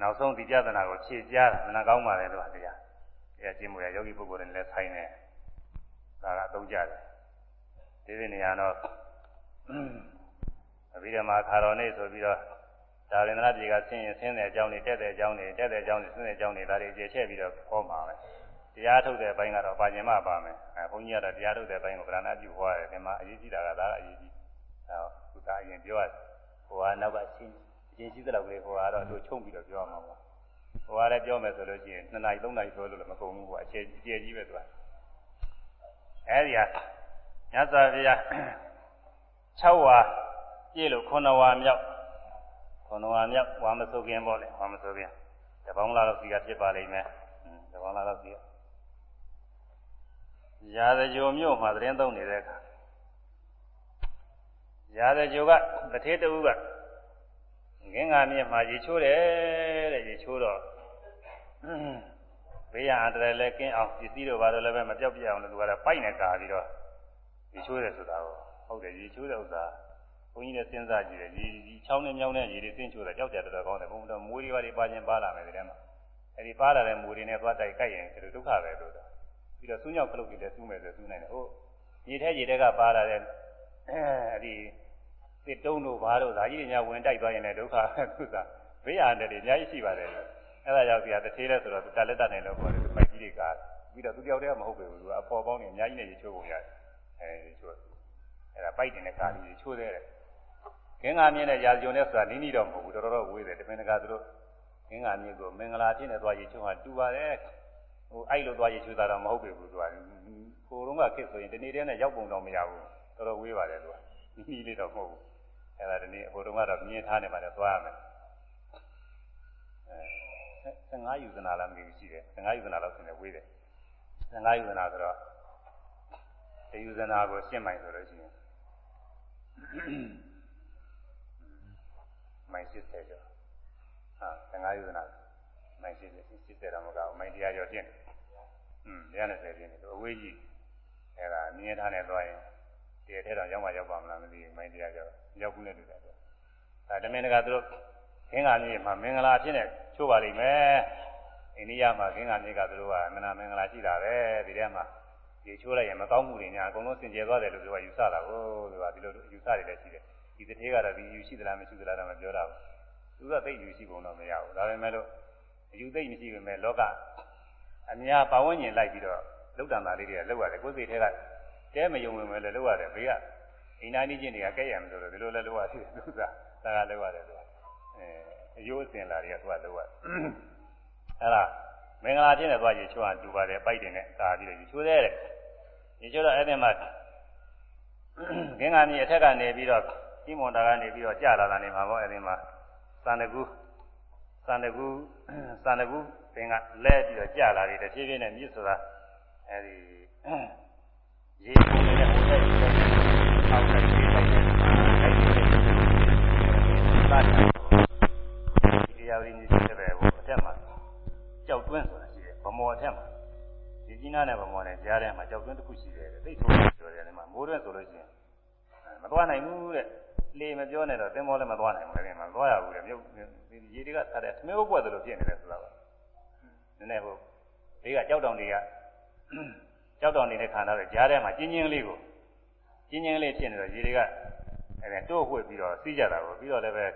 နောက်ဆုံးဒီပြဒနာကိုဖြည့်ကြားတာမနာကောင်းပါလေလို့တရားတရားကျင့်မှုရယောဂီပုဂ္ဂိုလ်တွေလည်းဆိုင်တယ်ဒါကအသုံးကြတယ်ဒီဒီနေရာတော့အဘိဓမ္မာခါတော်နေဆိုပြီးတော့ဒါရင်နာပြည်ကဆင်းရင်ဆင်းတဲ့အကြောင်းတွေတက်တဲ့အကြောင်းတွေတက်တဲ့အကြောင်းတွေဆင်းတဲ့အကြောင်းတွေဒါတွေကျေချက်ပြီးတော့ဟောမှာပဲ တရားထုတ်တဲ့ဘိုင်းကတော့ပါကျင်မပါမယ်အဲဘုန်းကြီးကတော့တရားထုတ်တဲ့ဘိုင်းကိုဗရဏပြုဟောရတယ်ဒီမှာအရေးကြီးတာကဒါကအရေးကြီးအဲသူကအရင်ပြောရတယ်ဟိုကနောက်ကရှင်းအရင်ရှိတဲ့လောက်ကလေးဟိုကတော့သူချုံပြီးတော့ပြောမှာပေါ့ဟိုကလည်းပြောမယ်ဆိုလို့ရှိရင်2နာရီ3နာရီပြောလို့လည်းမကုန်ဘူးကွာအခြေအကျယ်ကြီးပဲသူကအဲဒီဟာမြတ်စွာဘုရား6ဝါပြည့်လို့9ဝါမြောက်9ဝါမြောက်ဝါမစုခင်ပေါ့လေဝါမစုခင်တပေါင်းလာတော့စီကဖြစ်ပါလိမ့်မယ်တပေါင်းလာတော့စီ ရာဇကြိုမြို့မှာသတင်းသုံးနေတဲ့အခါရာဇကြိုကတထေးတူကငင်းငါမြင့်မှာရေချိုးတယ်တဲ့ရေချိုးတော့ဘေးရန်အန္တရာယ်လည်းကင်းအောင်ပစ္စည်းတို့ဘာလို့လည်းပဲမပြောက်ပြအောင်လို့သူကတော့ပိုက်နဲ့ကာပြီးတော့ရေချိုးတယ်ဆိုတာကိုဟုတ်တယ်ရေချိုးတဲ့ဥစ္စာဘုန်းကြီးလည်းစဉ်းစားကြည့်တယ်ရေဒီချောင်းနဲ့မြောင်းနဲ့ရေတွေသင်ချိုးတယ်ကြောက်ကြတယ်တော်ကောင်းတယ်ဘုန်းတော်မွေးတွေပါတွေပါခြင်းပါလာမယ်ဒီထဲမှာအဲဒီပါလာတဲ့မွေးတွေနဲ့သွားတိုက်ကြိုက်ရင်ဒီလိုဒုက္ခပဲလို့တော့ ပြီးတော့စူးညောက်ခလုတ်တွေလည်းစူးမယ်ဆိုစူးနိုင်တယ်ဟုတ်ရေထဲရေထဲကပါလာတဲ့အဲဒီစစ်တုံးတို့ဘာတို့ဇာကြီးတွေညာဝင်တိုက်သွားရင်လည်းဒုက္ခသူကဘေးရန်တယ်အများကြီးရှိပါတယ်အဲ့ဒါကြောင့်ဒီဟာတစ်သေးလဲဆိုတော့တက်လက်တက်နေလို့ခေါ်တယ်ပိုက်ကြီးတွေကပြီးတော့သူတယောက်တည်းကမဟုတ်ဘူးသူကအပေါ်ပေါင်းနေအများကြီးနဲ့ရေချိုးပုံရတယ်အဲဒီချိုးအဲ့ဒါပိုက်တင်တဲ့ကာလကြီးချိုးသေးတယ်ခင်း္ဂါမြင့်တဲ့ရာဇုံနဲ့ဆိုတာနီးနီးတော့မဟုတ်ဘူးတော်တော်ဝေးတယ်တမင်တကာသူတို့ခင်း္ဂါမြင့်ကိုမင်္ဂလာဖြစ်နေသွားရေချိုးဟာတူပါတယ် ဟိုအဲ့လိုသွားရေချိုးတာတော့မဟုတ်ပြီဘူးသူကကိုယ်တော့ကခစ်ဆိုရင်ဒီနေ့တည်းနဲ့ရောက်ပုံတော့မရဘူးတော်တော်ဝေးပါတယ်သူကနီးနီးလေးတော့မဟုတ်ဘူးအဲ့ဒါဒီနေ့ဟိုတုန်းကတော့မြင်ထားနေပါတယ်သွားရမယ်အဲ15ယူဇနာလားမသိဘူးရှိတယ်15ယူဇနာလောက်ဆင်းနေဝေးတယ်15ယူဇနာဆိုတော့တယူဇနာကိုရှင်းမိုင်ဆိုလို့ရှိရင်မိုင်80ကျော်ဟာ15ယူဇနာ မိုင်80 80တော့မကောက်မိုင်100ကျော်ရှင်းတယ်อืม120ရှင်းတယ်သူအဝေးကြီးအဲ့ဒါမြင်ထားနေသွားရင်တည်းထဲတော့ရောက်မှရောက်ပါမလားမသိဘူးမိုင်းတရားကြောရောက်ဘူးနဲ့တူတယ်ဒါတမင်တကာသူတို့ခင်းကမြေမှာမင်္ဂလာအဖြစ်နဲ့ချိုးပါလိမ့်မယ်ခအိန္ဒိယမှာခင်းကမြေကသူတို့ကအမနာမင်္ဂလာရှိတာပဲဒီထဲမှာဒီချိုးလိုက်ရင်မကောင်းမှုတွေညာအကုန်လုံးစင်ကြယ်သွားတယ်လို့သူကယူဆတာကိုသူကဒီလိုယူဆတွေလည်းရှိတယ်ဒီတစ်သေးကတော့ဒီယူရှိသလားမရှိသလားတော့မပြောတော့ဘူးသူကသိယူရှိပုံတော့မရဘူးဒါပေမဲ့လို့ အယူသိမရှိပေမဲ့လောကအများပဝန်းကျင်လိုက်ပြီးတော့လောက်တန်တာလေးတွေကလောက်ရတယ်ကိုယ်စိတ်ထဲကတဲမယုံဝင်ပဲလည်းလောက်ရတယ်ဘေးကအိန္ဒိယချင်းတွေကကဲရမယ်ဆိုတော့ဒီလိုလည်းလောက်ရတယ်သူကဒါကလောက်ရတယ်သူကအဲအယိုးအစင်လာတွေကသူကလောက်ရတယ်အဲ့ဒါမင်္ဂလာချင်းနဲ့သွားရေချိုးအောင်တူပါတယ်ပိုက်တင်နဲ့ကာပြီးတော့ရေချိုးတဲ့ရေချိုးတော့အဲ့ဒီမှာငင်းကမြေအထက်ကနေပြီးတော့ကြီးမွန်တာကနေပြီးတော့ကြာလာတာနေမှာပေါ့အဲ့ဒီမှာသန္တကူသန္တကူ သန္တကူသင်ကလဲပြီးတော့ကြာလာတယ်တဖြည်းဖြည်းနဲ့မြစ်ဆိုတာအဲ့ဒီရေပုံနဲ့ဟိုတဲ့အောက်ကပြေးလိုက်တဲ့အဲ့ဒီသာဒီရာရင်းကြီးတဲ့ဘက်ကိုအထက်မှာကြောက်တွင်းဆိုတာရှိတယ်ဗမော်အထက်မှာဒီကြီးနားနဲ့ဗမော်နဲ့ကြားထဲမှာကြောက်တွင်းတစ်ခုရှိတယ်သိဆိုဆိုတယ်ဒီမှာမိုးတွင်းဆိုလို့ရှိရင်မသွားနိုင်ဘူးတဲ့ လေမပြောနဲ့တော့သင်္ဘောလည်းမသွားနိုင်ဘူးလေမှာသွားရဘူးတဲ့မြုပ်ရေတွေကထားတဲ့သမီးဘုပွက်သလိုဖြစ်နေတယ်ဆိုတာပါနည်းနည်းဟိုဒီကကြောက်တောင်တွေကကြောက်တောင်နေတဲ့ခန္ဓာတွေကြားထဲမှာကျင်းချင်းလေးကိုကျင်းချင်းလေးဖြစ်နေတော့ရေတွေကအဲတိုးဝှက်ပြီးတော့စီးကြတာကိုပြီးတော့လည်းပဲ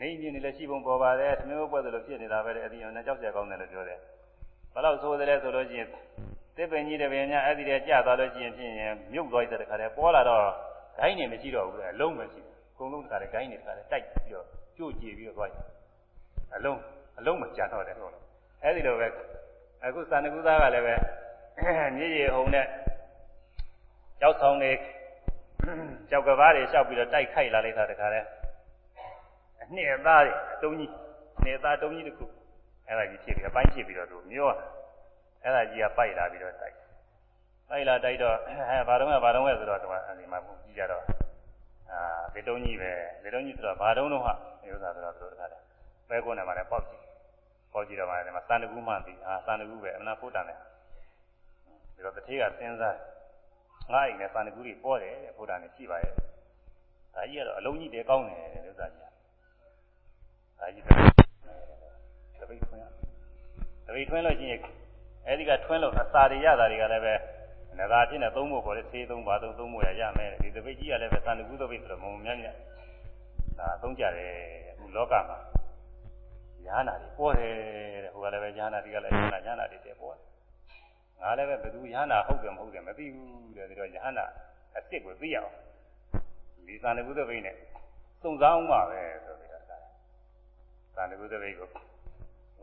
နေမြင်နေလည်းရှိပုံပေါ်ပါတယ်သမီးဘုပွက်သလိုဖြစ်နေတာပဲတဲ့အဒီနဲ့ကြောက်ကြကောင်းတယ်လို့ပြောတယ်ဘယ်လောက်ဆိုးတယ်လဲဆိုလို့ရှိရင်တစ်ပင်ကြီးတစ်ပင်များအဲ့ဒီတည်းကြာသွားလို့ရှိရင်ဖြင့်မြုပ်သွားတဲ့တခါတည်းပေါ်လာတော့ ဂိုင်းနေမရှိတော့ဘူးလေအလုံးမရှိဘူးအကုန်လုံးတခါတည်းဂိုင်းနေတခါတည်းတိုက်ပြီးတော့ကြို့ကြည့်ပြီးတော့သွားတယ်အလုံးအလုံးမကြတော့တယ်ဟုတ်လားအဲ့ဒီလိုပဲအခုသန္တကုသားကလည်းပဲမြေကြီးဟုံနဲ့ကြောက်ဆောင်နေကြောက်ကဘာတွေလျှောက်ပြီးတော့တိုက်ခိုက်လာလိုက်တာတခါတည်းအနှစ်အသားတွေအတုံးကြီးနေသားတုံးကြီးတစ်ခုအဲ့ဒါကြီးဖြစ်ပြီးအပိုင်းဖြစ်ပြီးတော့သူမျောအဲ့ဒါကြီးကပိုက်လာပြီးတော့တိုက် တိုက်လာတိုက်တော့အဲဘာတော့ဘာတော့ဆိုတော့ဒီမှာဒီမှာကြည့်ကြတော့အာလေတုံးကြီးပဲလေတုံးကြီးဆိုတော့ဘာတုံးတော့ဟာဒီဥစ္စာဆိုတော့သူတို့တခါတည်းပဲကုန်းနဲ့မှလည်းပေါက်ကြည့်ပေါက်ကြည့်တော့မှလည်းစံတကူမှပြီးအာစံတကူပဲအမနာဖို့တန်တယ်ဒီတော့တတိကစဉ်းစားငါအိမ်နဲ့စံတကူတွေပေါ်တယ်ဖို့တန်နဲ့ရှိပါရဲ့ဒါကြီးကတော့အလုံးကြီးတည်းကောင်းတယ်ဥစ္စာကြီးဒါကြီးတပိတ်ထွင်းတပိတ်ထွင်းလို့ရှိရင်အဲဒီကထွင်းလို့အစာတွေရတာတွေကလည်းပဲ နဂါဖြစ်နေသုံးဖို့ပေါ်လေသေးသုံးပါသုံးသုံးဖို့ရရမယ်ဒီတပိတ်ကြီးကလည်းပဲသံတကူတပိတ်ဆိုတော့မုံမြတ်မြတ်ဒါသုံးကြတယ်အခုလောကမှာညာနာတွေပေါ်တယ်တဲ့ဟိုကလည်းပဲညာနာတွေကလည်းညာနာညာနာတွေတည်းပေါ်တယ်ငါလည်းပဲဘယ်သူညာနာဟုတ်တယ်မဟုတ်တယ်မသိဘူးတဲ့ဒီတော့ညာနာအစ်စ်ကိုသိရအောင်ဒီသံတကူတပိတ်နဲ့စုံစမ်းအောင်ပါပဲဆိုပြီးတော့သံတကူတပိတ်ကို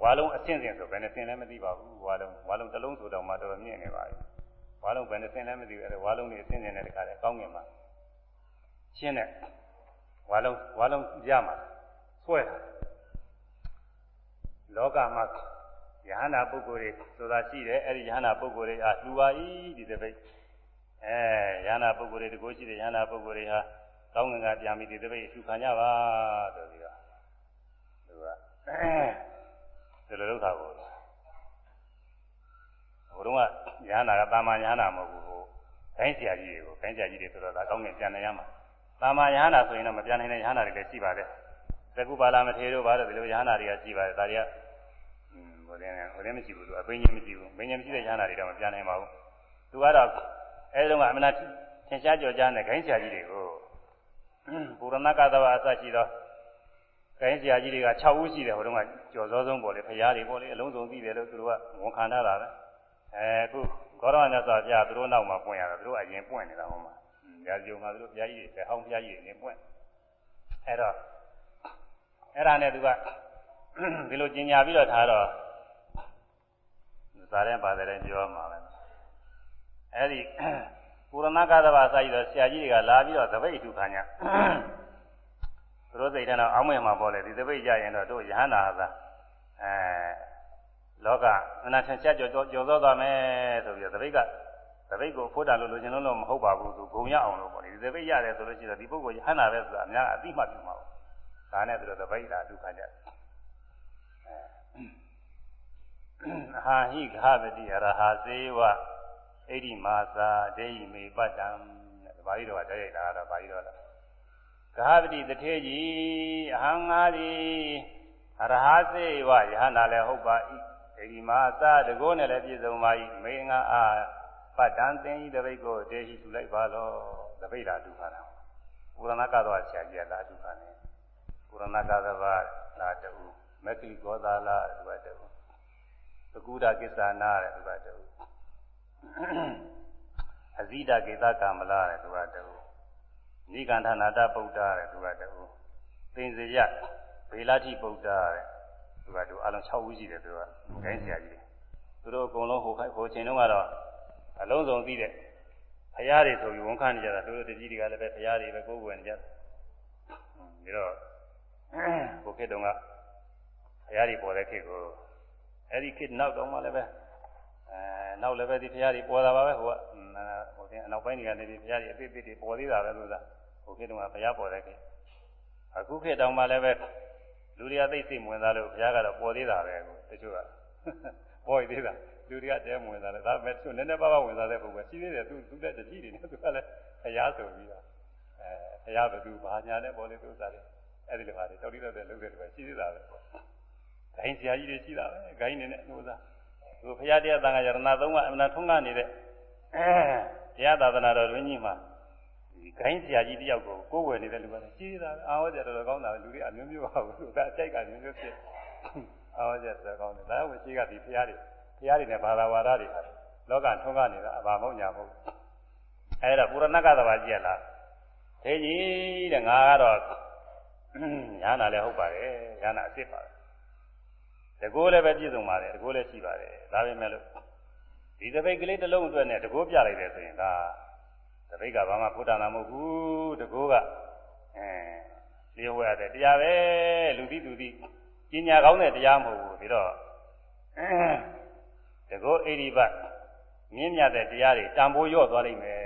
ဝါလုံးအဆင့်ဆင့်ဆိုဘယ်နဲ့ဆင်လည်းမသိပါဘူးဝါလုံးဝါလုံးတစ်လုံးဆိုတော့မှတော်တော်မြင့်နေပါပြီ ဝါလုံးဘယ်နဲ့ဆင်လည်းမသိဘူးအဲဝါလုံးနေအဆင့်ဆင့်နဲ့တခါတည်းကောင်းငင်မှာရှင်းတဲ့ဝါလုံးဝါလုံးရမှာဆွဲတာလောကမှာယဟနာပုဂ္ဂိုလ်တွေဆိုတာရှိတယ်အဲဒီယဟနာပုဂ္ဂိုလ်တွေအားလူပါဤဒီတပိတ်အဲယဟနာပုဂ္ဂိုလ်တွေတကိုးရှိတဲ့ယဟနာပုဂ္ဂိုလ်တွေဟာကောင်းငင်ကပြန်ပြီးဒီတပိတ်အထူခံကြပါဆိုပြီးတော့သူကဒီလိုလုပ်တာကို ဟိုတုန်းကညာနာကတာမညာနာမဟုတ်ဘူးဟိုဂိုင်းဆရာကြီးတွေကိုဂိုင်းဆရာကြီးတွေဆိုတော့ဒါကောင်းငင်ပြန်နေရမှာတာမညာနာဆိုရင်တော့မပြန်နိုင်တဲ့ညာနာတွေလည်းရှိပါတယ်သကုပါလာမထေတို့ဘာလို့ဒီလိုညာနာတွေကရှိပါတယ်ဒါတွေကဟိုတဲ့ဟိုတဲ့မရှိဘူးသူအပင်းကြီးမရှိဘူးဘင်းကြီးမရှိတဲ့ညာနာတွေတော့မပြန်နိုင်ပါဘူးသူကတော့အဲဒီတော့အမနာထင်ရှားကြော်ကြားတဲ့ဂိုင်းဆရာကြီးတွေကိုပူရဏကသဘာအစရှိသောကိုင်းဆရာကြီးတွေက6ဦးရှိတယ်ဟိုတုန်းကကြော်စောဆုံးပေါ်လေဖရားတွေပေါ်လေအလုံးစုံသိတယ်လို့သူတို့ကဝန်ခံထားတာပဲ အဲအခုဂေါရမမြတ်စွာဘုရားသူတို့နောက်မှာပွင့်ရတာသူတို့အရင်ပွင့်နေတာဟောမှာညာကြုံမှာသူတို့ဘုရားကြီးတွေဟောင်းဘုရားကြီးတွေနေပွင့်အဲ့တော့အဲ့ဒါနဲ့သူကဒီလိုကျင်ညာပြီးတော့ထားတော့ဇာတဲ့ပါတယ်ပြောမှာပဲအဲ့ဒီပူရဏကသဘာစာကြီးတော့ဆရာကြီးတွေကလာပြီးတော့သပိတ်ထုခံကြသူတို့စိတ်ထဲတော့အောင်းမဲ့မှာပေါ့လေဒီသပိတ်ကြရင်တော့တို့ယဟန္တာသာအဲ လောကအနာထင်ချက်ကြော်ကြော်သောသွားမယ်ဆိုပြီးတော့သပိတ်ကသပိတ်ကိုဖို့တာလို့လိုချင်လို့မဟုတ်ပါဘူးသူဂုံရအောင်လို့ပေါ့လေဒီသပိတ်ရတယ်ဆိုလို့ရှိရင်ဒီပုဂ္ဂိုလ်ယဟန္တာပဲဆိုတာအများအသိမှပြုမှာပေါ့ဒါနဲ့သူတို့သပိတ်လာဒုက္ခကြအဲဟာဟိဃဗတိအရဟာဇေဝဣတိမာသာဒေဟိမေပတ္တံတဲ့ဘာလို့တော့တည်းရိုက်တာကတော့ဘာလို့တော့ဂဟပတိတထေကြီးအဟံငါသည်အရဟစေဝယဟနာလည်းဟုတ်ပါ၏ ဒေဒီမာသာတကောနဲ့လည်းပြည့်စုံပါ၏မေငါအားပတ္တန်သင်ဤတပိတ်ကိုတေရှိထူလိုက်ပါလောတပိတ်လာဒုက္ခနာပုရဏကတော့ဆရာကြီးကလာဒုက္ခနဲ့ပုရဏကသဘာလာတူမက္ခိကောသာလာဒီဘတူသကုဒကိစ္ဆာနာတဲ့ဒီဘတူအဇိဒကေသကာမလာတဲ့ဒီဘတူနိကန္ဓနာတပုဒ္ဒါတဲ့ဒီဘတူသင်္ဇယဘေလာတိပုဒ္ဒါတဲ့ သူကသူအလုံး6ဦးရှိတယ်သူကဂိုင်းဆရာကြီးသူတို့အကုန်လုံးဟိုခိုင်ဟိုချိန်တုန်းကတော့အလုံးစုံသိတဲ့ဖရာတွေဆိုပြီးဝန်ခံနေကြတာသူတို့တကြီးတွေကလည်းပဲဖရာတွေပဲကိုယ်ဝင်ကြတယ်ပြီးတော့ဟိုခေတ်တုန်းကဖရာတွေပေါ်တဲ့ခေတ်ကိုအဲ့ဒီခေတ်နောက်တော့မှလည်းပဲအဲနောက်လည်းပဲဒီဖရာတွေပေါ်တာပါပဲဟိုကဟိုတင်အနောက်ပိုင်းတွေကနေဒီဖရာတွေအပိပိတွေပေါ်သေးတာပဲလို့သာဟိုခေတ်တုန်းကဖရာပေါ်တဲ့ခေတ်အခုခေတ်တောင်မှလည်းပဲ လူတွေကသိစိတ်ဝင်စားလို့ဘုရားကတော့ပေါ်သေးတာပဲကိုတချို့ကပေါ်သေးတာလူတွေကတဲဝင်စားတယ်ဒါပေမဲ့သူနည်းနည်းပါးပါးဝင်စားတဲ့ပုံပဲရှိသေးတယ်သူသူတဲ့တတိတွေနဲ့သူကလည်းဘုရားဆိုပြီးတော့အဲဘုရားဘသူဘာညာနဲ့ပေါ်လေသူစားတယ်အဲ့ဒီလိုပါလေတောက်တိတော့တဲ့လုပ်တဲ့တူပဲရှိသေးတာပဲဂိုင်းဆရာကြီးတွေရှိတာပဲဂိုင်းနေနဲ့နှိုးစားသူဘုရားတရားသံဃာယရဏသုံးကအမှန်ထုံးကနေတဲ့အဲတရားသာသနာတော်တွင်ကြီးမှာဒီ ဂိုင်းဆရာကြီးတယောက်ကိုကိုးဝယ်နေတဲ့လူကလည်းကြီးတာအာဟောကြတော်တော်ကောင်းတာလူတွေအမျိုးမျိုးပါဘူးသူကအကြိုက်ကမျိုးမျိုးဖြစ်အာဟောကြတော်ကောင်းတယ်ဒါကဝင်ရှိကဒီဖရားတွေဖရားတွေနဲ့ဘာသာဝါဒတွေဟာလောကထုံးကနေတာအဘာမဟုတ်ညာမဟုတ်အဲ့ဒါပုရဏကသဘာကြီးရလား thế ကြီးတဲ့ငါကတော့ညာနာလည်းဟုတ်ပါတယ်ညာနာအစ်စ်ပါတယ်တကိုးလည်းပဲပြည့်စုံပါတယ်တကိုးလည်းရှိပါတယ်ဒါပေမဲ့လို့ဒီသပိတ်ကလေးတစ်လုံးအတွက်နဲ့တကိုးပြလိုက်တယ်ဆိုရင်ဒါ တပိတ်ကဘာမှဖုဒ္ဒနာမဟုတ်ဘူးတကိုးကအဲလျှို့ဝရတဲ့တရားပဲလူသိသူသိပညာကောင်းတဲ့တရားမဟုတ်ဘူးပြီးတော့တကိုးအိဒီပတ်မြင့်မြတ်တဲ့တရားတွေတန်ဖိုးရော့သွားလိမ့်မယ်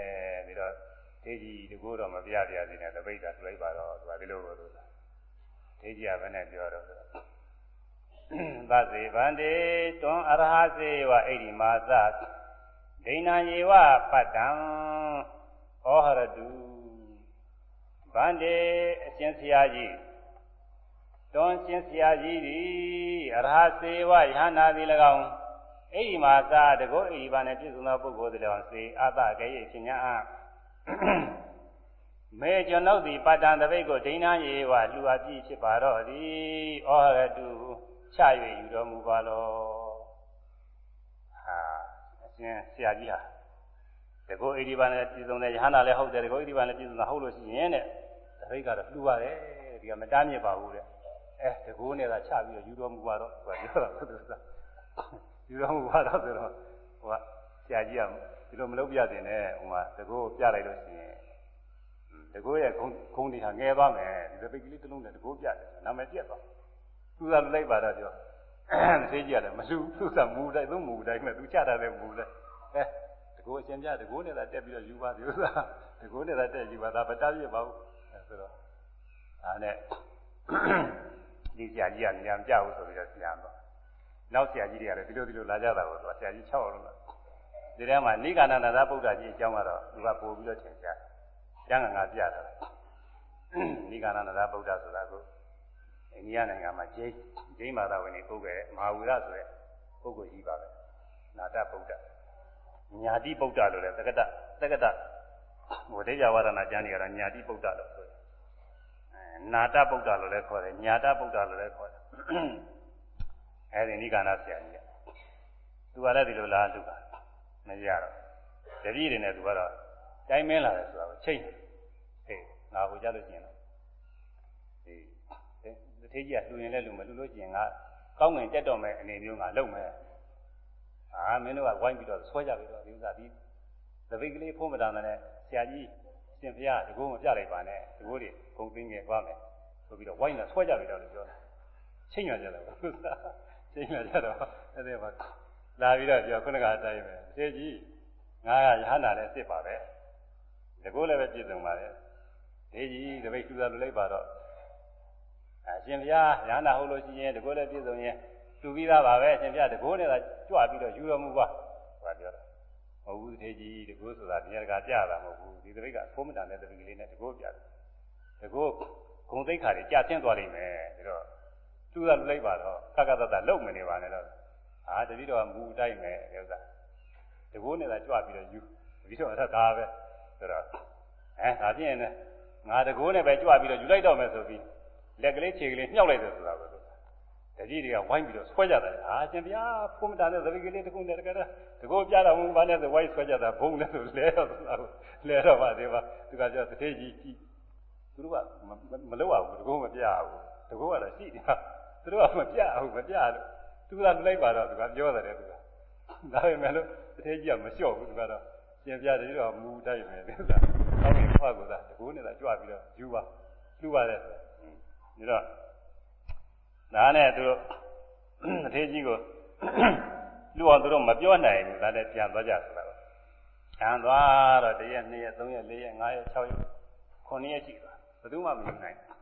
ပြီးတော့ဒေကြီးတကိုးတော့မပြပြသေးနဲ့တပိတ်ကတွေ့လိုက်ပါတော့သူကဒီလိုလိုလို့ဒေကြီးကဘယ်နဲ့ပြောတော့သဇေဗန္တေတွန်အရဟစေဝအိဒီမာသဒိဏယေဝပတ္တံ ဩဟရတုဗန္တေအရှင်ဆရာကြီးတွန်ရှင်ဆရာကြီးသည်အရဟစေဝယဟနာသည်၎င်းအိဒီမာသတကောအိဒီပါနဲ့ပြည့်စုံသောပုဂ္ဂိုလ်သည်၎င်းစေအာတကေယရှင်ညာမေကျွန်ုပ်သည်ပတ္တံတပိတ်ကိုဒိဏယေဝလူအပ်ပြီဖြစ်ပါတော့သည်ဩဟရတုချ၍ယူတော်မူပါလောဟာအရှင်ဆရာကြီးဟာ တကောဣတိပါနဲ့ပြည်စုံတဲ့ယဟနာလည်းဟုတ်တယ်တကောဣတိပါနဲ့ပြည်စုံတာဟုတ်လို့ရှိရင်တဲ့တပိတ်ကတော့လှူပါတယ်ဒီကမတားမြစ်ပါဘူးတဲ့အဲတကောနဲ့သာချပြီးတော့ယူတော်မူပါတော့သူကပြောတာသူကယူတော်မူပါတော့ဆိုတော့ဟိုကဆရာကြီးကဒီလိုမလုပ်ပြတင်နဲ့ဟိုမှာတကောပြလိုက်လို့ရှိရင်တကောရဲ့ခုံခုံဒီဟာငယ်သွားမယ်ဒီတပိတ်ကလေးတစ်လုံးနဲ့တကောပြတယ်နာမည်ပြက်သွားသူကလိုက်ပါတော့ပြောသိကြရတယ်မလူသူကမူတိုင်းသူမူတိုင်းနဲ့သူချတာလည်းမူတိုင်းအဲတ ကိုးအရှင်ပြတကိုးနဲ့သာတက်ပြီးတော့ယူပါဒီဥစ္စာတကိုးနဲ့သာတက်ယူပါဒါဗတပြစ်ပါဘူးအဲဆိုတော့ဒါနဲ့ဒီဆရာကြီးကနေရာမကြဘူးဆိုပြီးတော့ပြန်တော့နောက်ဆရာကြီးတွေကလည်းဒီလိုဒီလိုလာကြတာကိုသူကဆရာကြီး6အောင်လို့ဒီထဲမှာနိဂန္ဓနာသာဗုဒ္ဓကြီးအကြောင်းကတော့သူကပို့ပြီးတော့ထင်ရှားကျမ်းဂန်ကပြတာနိဂန္ဓနာသာဗုဒ္ဓဆိုတာကိုအိန္ဒိယနိုင်ငံမှာဂျိန်းဂျိန်းဘာသာဝင်တွေပုဂ္ဂိုလ်မဟာဝီရဆိုတဲ့ပုဂ္ဂိုလ်ကြီးပါပဲနာတဗုဒ္ဓ ညာတိဗုဒ္ဓလို့လည်းသက္ကတသက္ကတဟိုဒေကြဝါဒနာကျမ်းတွေကတော့ညာတိဗုဒ္ဓလို့ဆိုတယ်အဲနာတဗုဒ္ဓလို့လည်းခေါ်တယ်ညာတဗုဒ္ဓလို့လည်းခေါ်တယ်အဲဒီနိဂန္ဓဆရာကြီးကသူကလည်းဒီလိုလားလူကမရတော့တပည့်တွေနဲ့သူကတော့တိုင်းမင်းလာတယ်ဆိုတာကိုချိန်ဟေးငါကိုကြလို့ကျင်တော့ဒီတထေးကြီးကလူရင်လည်းလူမလူလို့ကျင်ငါကောင်းငင်တက်တော့မယ်အနေမျိုးငါလုပ်မယ် အာမင်းတို့ကဝိုင်းပြီးတော့ဆွဲကြပြီးတော့ဒီဥစ္စာဒီသပိတ်ကလေးဖုံးမတန်တဲ့ဆရာကြီးရှင်ဖျားတကူမပြလိုက်ပါနဲ့တကူတွေဂုံသိင်းငယ်သွားမယ်ဆိုပြီးတော့ဝိုင်းလာဆွဲကြပြီးတော့လို့ပြောတယ်ချိန်ရကြတယ်ချိန်ရကြတော့အဲ့ဒီမှာလာပြီးတော့ပြောခုနကအတိုင်းပဲဆရာကြီးငါကရဟနာနဲ့စစ်ပါပဲတကူလည်းပဲပြည့်စုံပါလေဒေကြီးတပိတ်ကျူတာလိုလိုက်ပါတော့အရှင်ဘုရားရဟနာဟုတ်လို့ရှိရင်တကူလည်းပြည့်စုံရင် တူပြီးသားပါပဲအရှင်ဘုရားတကူနဲ့သာကြွပြီးတော့ယူတော်မူပါဟောပြောတာမဟုတ်ဘူးထေကြီးတကူဆိုတာဒီရကကြတာမဟုတ်ဘူးဒီတပိတ်ကသုံးမတန်တဲ့တပိတ်ကလေးနဲ့တကူပြတယ်တကူဂုံသိက္ခာတွေကြာဆင်းသွားလိမ့်မယ်ဒါတော့သူကလိုက်ပါတော့ကကတတလုံမနေပါနဲ့တော့အာတတိတော်ကမူတိုက်မယ်ဥစ္စာတကိုးနဲ့သာကြွပြီးတော့ယူတတိတော်ကဒါပဲဆိုတော့အဲဒါပြင်းနေငါတကိုးနဲ့ပဲကြွပြီးတော့ယူလိုက်တော့မယ်ဆိုပြီးလက်ကလေးခြေကလေးမြှောက်လိုက်တယ်ဆိုတာပဲ တတိတွေကဝိုင်းပြီးတော့ဆွဲကြတယ်အာရှင်ဗျာဖုံးမတာနဲ့သတိကလေးတခုနဲ့တကယ်တကိုးပြတော့ဘူးဘာနဲ့ဆိုဝိုင်းဆွဲကြတာဘုံနဲ့ဆိုလဲတော့ဆိုတာလဲတော့ပါသေးပါသူကကြောတတိကြီးကြီးသူတို့ကမလုပ်ရဘူးတကိုးမပြရဘူးတကိုးကတော့ရှိနေတာသူတို့ကမပြဘူးမပြလို့သူကလိုက်ပါတော့သူကပြောတယ်သူကဒါပေမဲ့လို့တတိကြီးကမလျှော့ဘူးသူကတော့ရှင်ပြတယ်တော့မူတိုက်မယ်လို့ဆိုတာအောင်းရင်ဖွားကသာတကိုးနဲ့သာကြွပြီးတော့ယူပါလှူပါတယ်ဆိုဒါတော့ ဒါနဲ့သူတို့အထေးကြီးကိုလူအောင်သူတို့မပြောနိုင်ဘူးဒါနဲ့ပြန်သွားကြဆိုတာပါ။ခံသွားတော့တရက်နှစ်ရက်သုံးရက်လေးရက်ငါးရက်၆ရက်ခုနှစ်ရက်ရှိသွားဘယ်သူမှမယူနိုင်ဘူး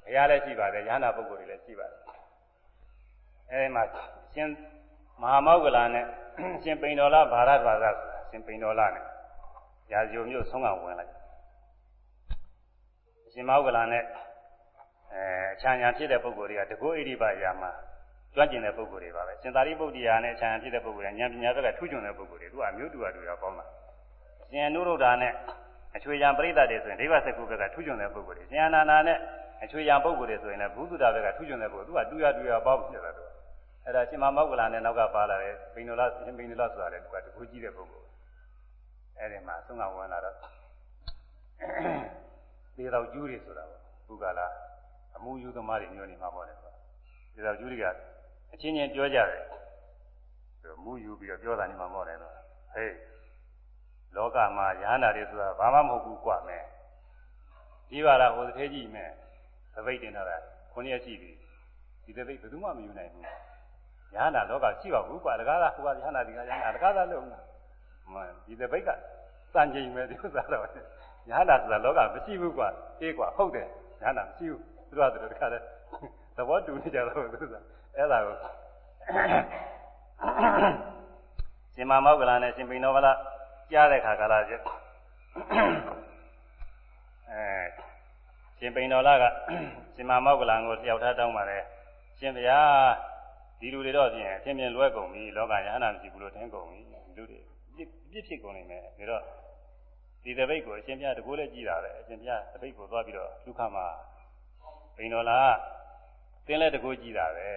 ။ဘုရားလည်းရှိပါတယ်ရဟနာပုဂ္ဂိုလ်တွေလည်းရှိပါတယ်။အဲဒီမှာရှင်မဟာမောဂလနဲ့ရှင်ပိန်တော်လာဘာရဘာသာဆိုတာရှင်ပိန်တော်လာနဲ့ရာဇိုမျိုးဆုံးကဝင်လိုက်။ရှင်မောဂလနဲ့ အဲအချမ်းညာဖြစ်တဲ့ပုဂ္ဂိုလ်တွေကတကောဣရိပရာမှာကျွမ်းကျင်တဲ့ပုဂ္ဂိုလ်တွေပါပဲရှင်သာရိပုတ္တရာနဲ့အချမ်းညာဖြစ်တဲ့ပုဂ္ဂိုလ်တွေဉာဏ်ပညာဘက်ကထူးချွန်တဲ့ပုဂ္ဂိုလ်တွေသူကအမျိုးတူအတူရောပေါင်းတာရှင်အနုရုဒ္ဓနဲ့အချွေရံပရိသတ်တွေဆိုရင်ဒိဗ္ဗစကုဘက်ကထူးချွန်တဲ့ပုဂ္ဂိုလ်တွေရှင်အနာနာနဲ့အချွေရံပုဂ္ဂိုလ်တွေဆိုရင်လည်းဘုသူဒ္ဓဘက်ကထူးချွန်တဲ့ပုဂ္ဂိုလ်သူကတူရတူရပေါင်းဖြစ်တာတော့အဲ့ဒါရှင်မမောက္ကလနဲ့နောက်ကပါလာတဲ့ပိဏုလရှင်ပိဏုလဆိုတာလည်းသူကတကူကြီးတဲ့ပုဂ္ဂိုလ်အဲ့ဒီမှာသုံးကဝင်လာတော့သေတော်ကျူးတွေဆိုတာပေါ့ဘုကလာ အမှုယူသမားတွေညှို့နေမှာပေါ့လေဒါတော့ကျူးတွေကအချင်းချင်းပြောကြတယ်သူမူယူပြီးတော့ပြောတာနေမှာမဟုတ်တယ်တော့ဟေးလောကမှာယဟနာတွေဆိုတာဘာမှမဟုတ်ဘူးကွာမယ်ဒီပါလားဟိုတစ်ထဲကြည့်မယ်သပိတ်တင်တော့တာခုနှစ်ရက်ရှိပြီဒီသပိတ်ဘယ်သူမှမယူနိုင်ဘူးယဟနာလောကရှိပါဘူးကွာတကားလားဟိုကယဟနာဒီကယဟနာတကားလားလို့မှန်ဒီသပိတ်ကစံချိန်ပဲဒီဥစ္စာတော့ယဟနာဆိုတာလောကမရှိဘူးကွာအေးကွာဟုတ်တယ်ယဟနာမရှိဘူး သူတို့ကတခါတည်းသဘောတူနေကြတော့သူကအဲ့ဒါကိုရှင်မမောက္ကလနဲ့ရှင်ပိနောကလကြားတဲ့ခါကလာကျအဲရှင်ပိန်တော်လာကရှင်မမောက္ကလကိုတယောက်ထားတောင်းပါတယ်ရှင်ဗျာဒီလူတွေတော့ပြင်အချင်းချင်းလွဲကုန်ပြီလောကရဟနာမရှိဘူးလို့ထင်ကုန်ပြီလူတွေပြစ်ပြစ်ဖြစ်ကုန်နေမယ်ဒါတော့ဒီတပိတ်ကိုအရှင်ပြတကိုးလည်းကြည်တာပဲအရှင်ပြတပိတ်ကိုသွားပြီးတော့ဒုက္ခမှာ ပိန်တော်လာသင်လည်းတကိုးကြည်တာပဲ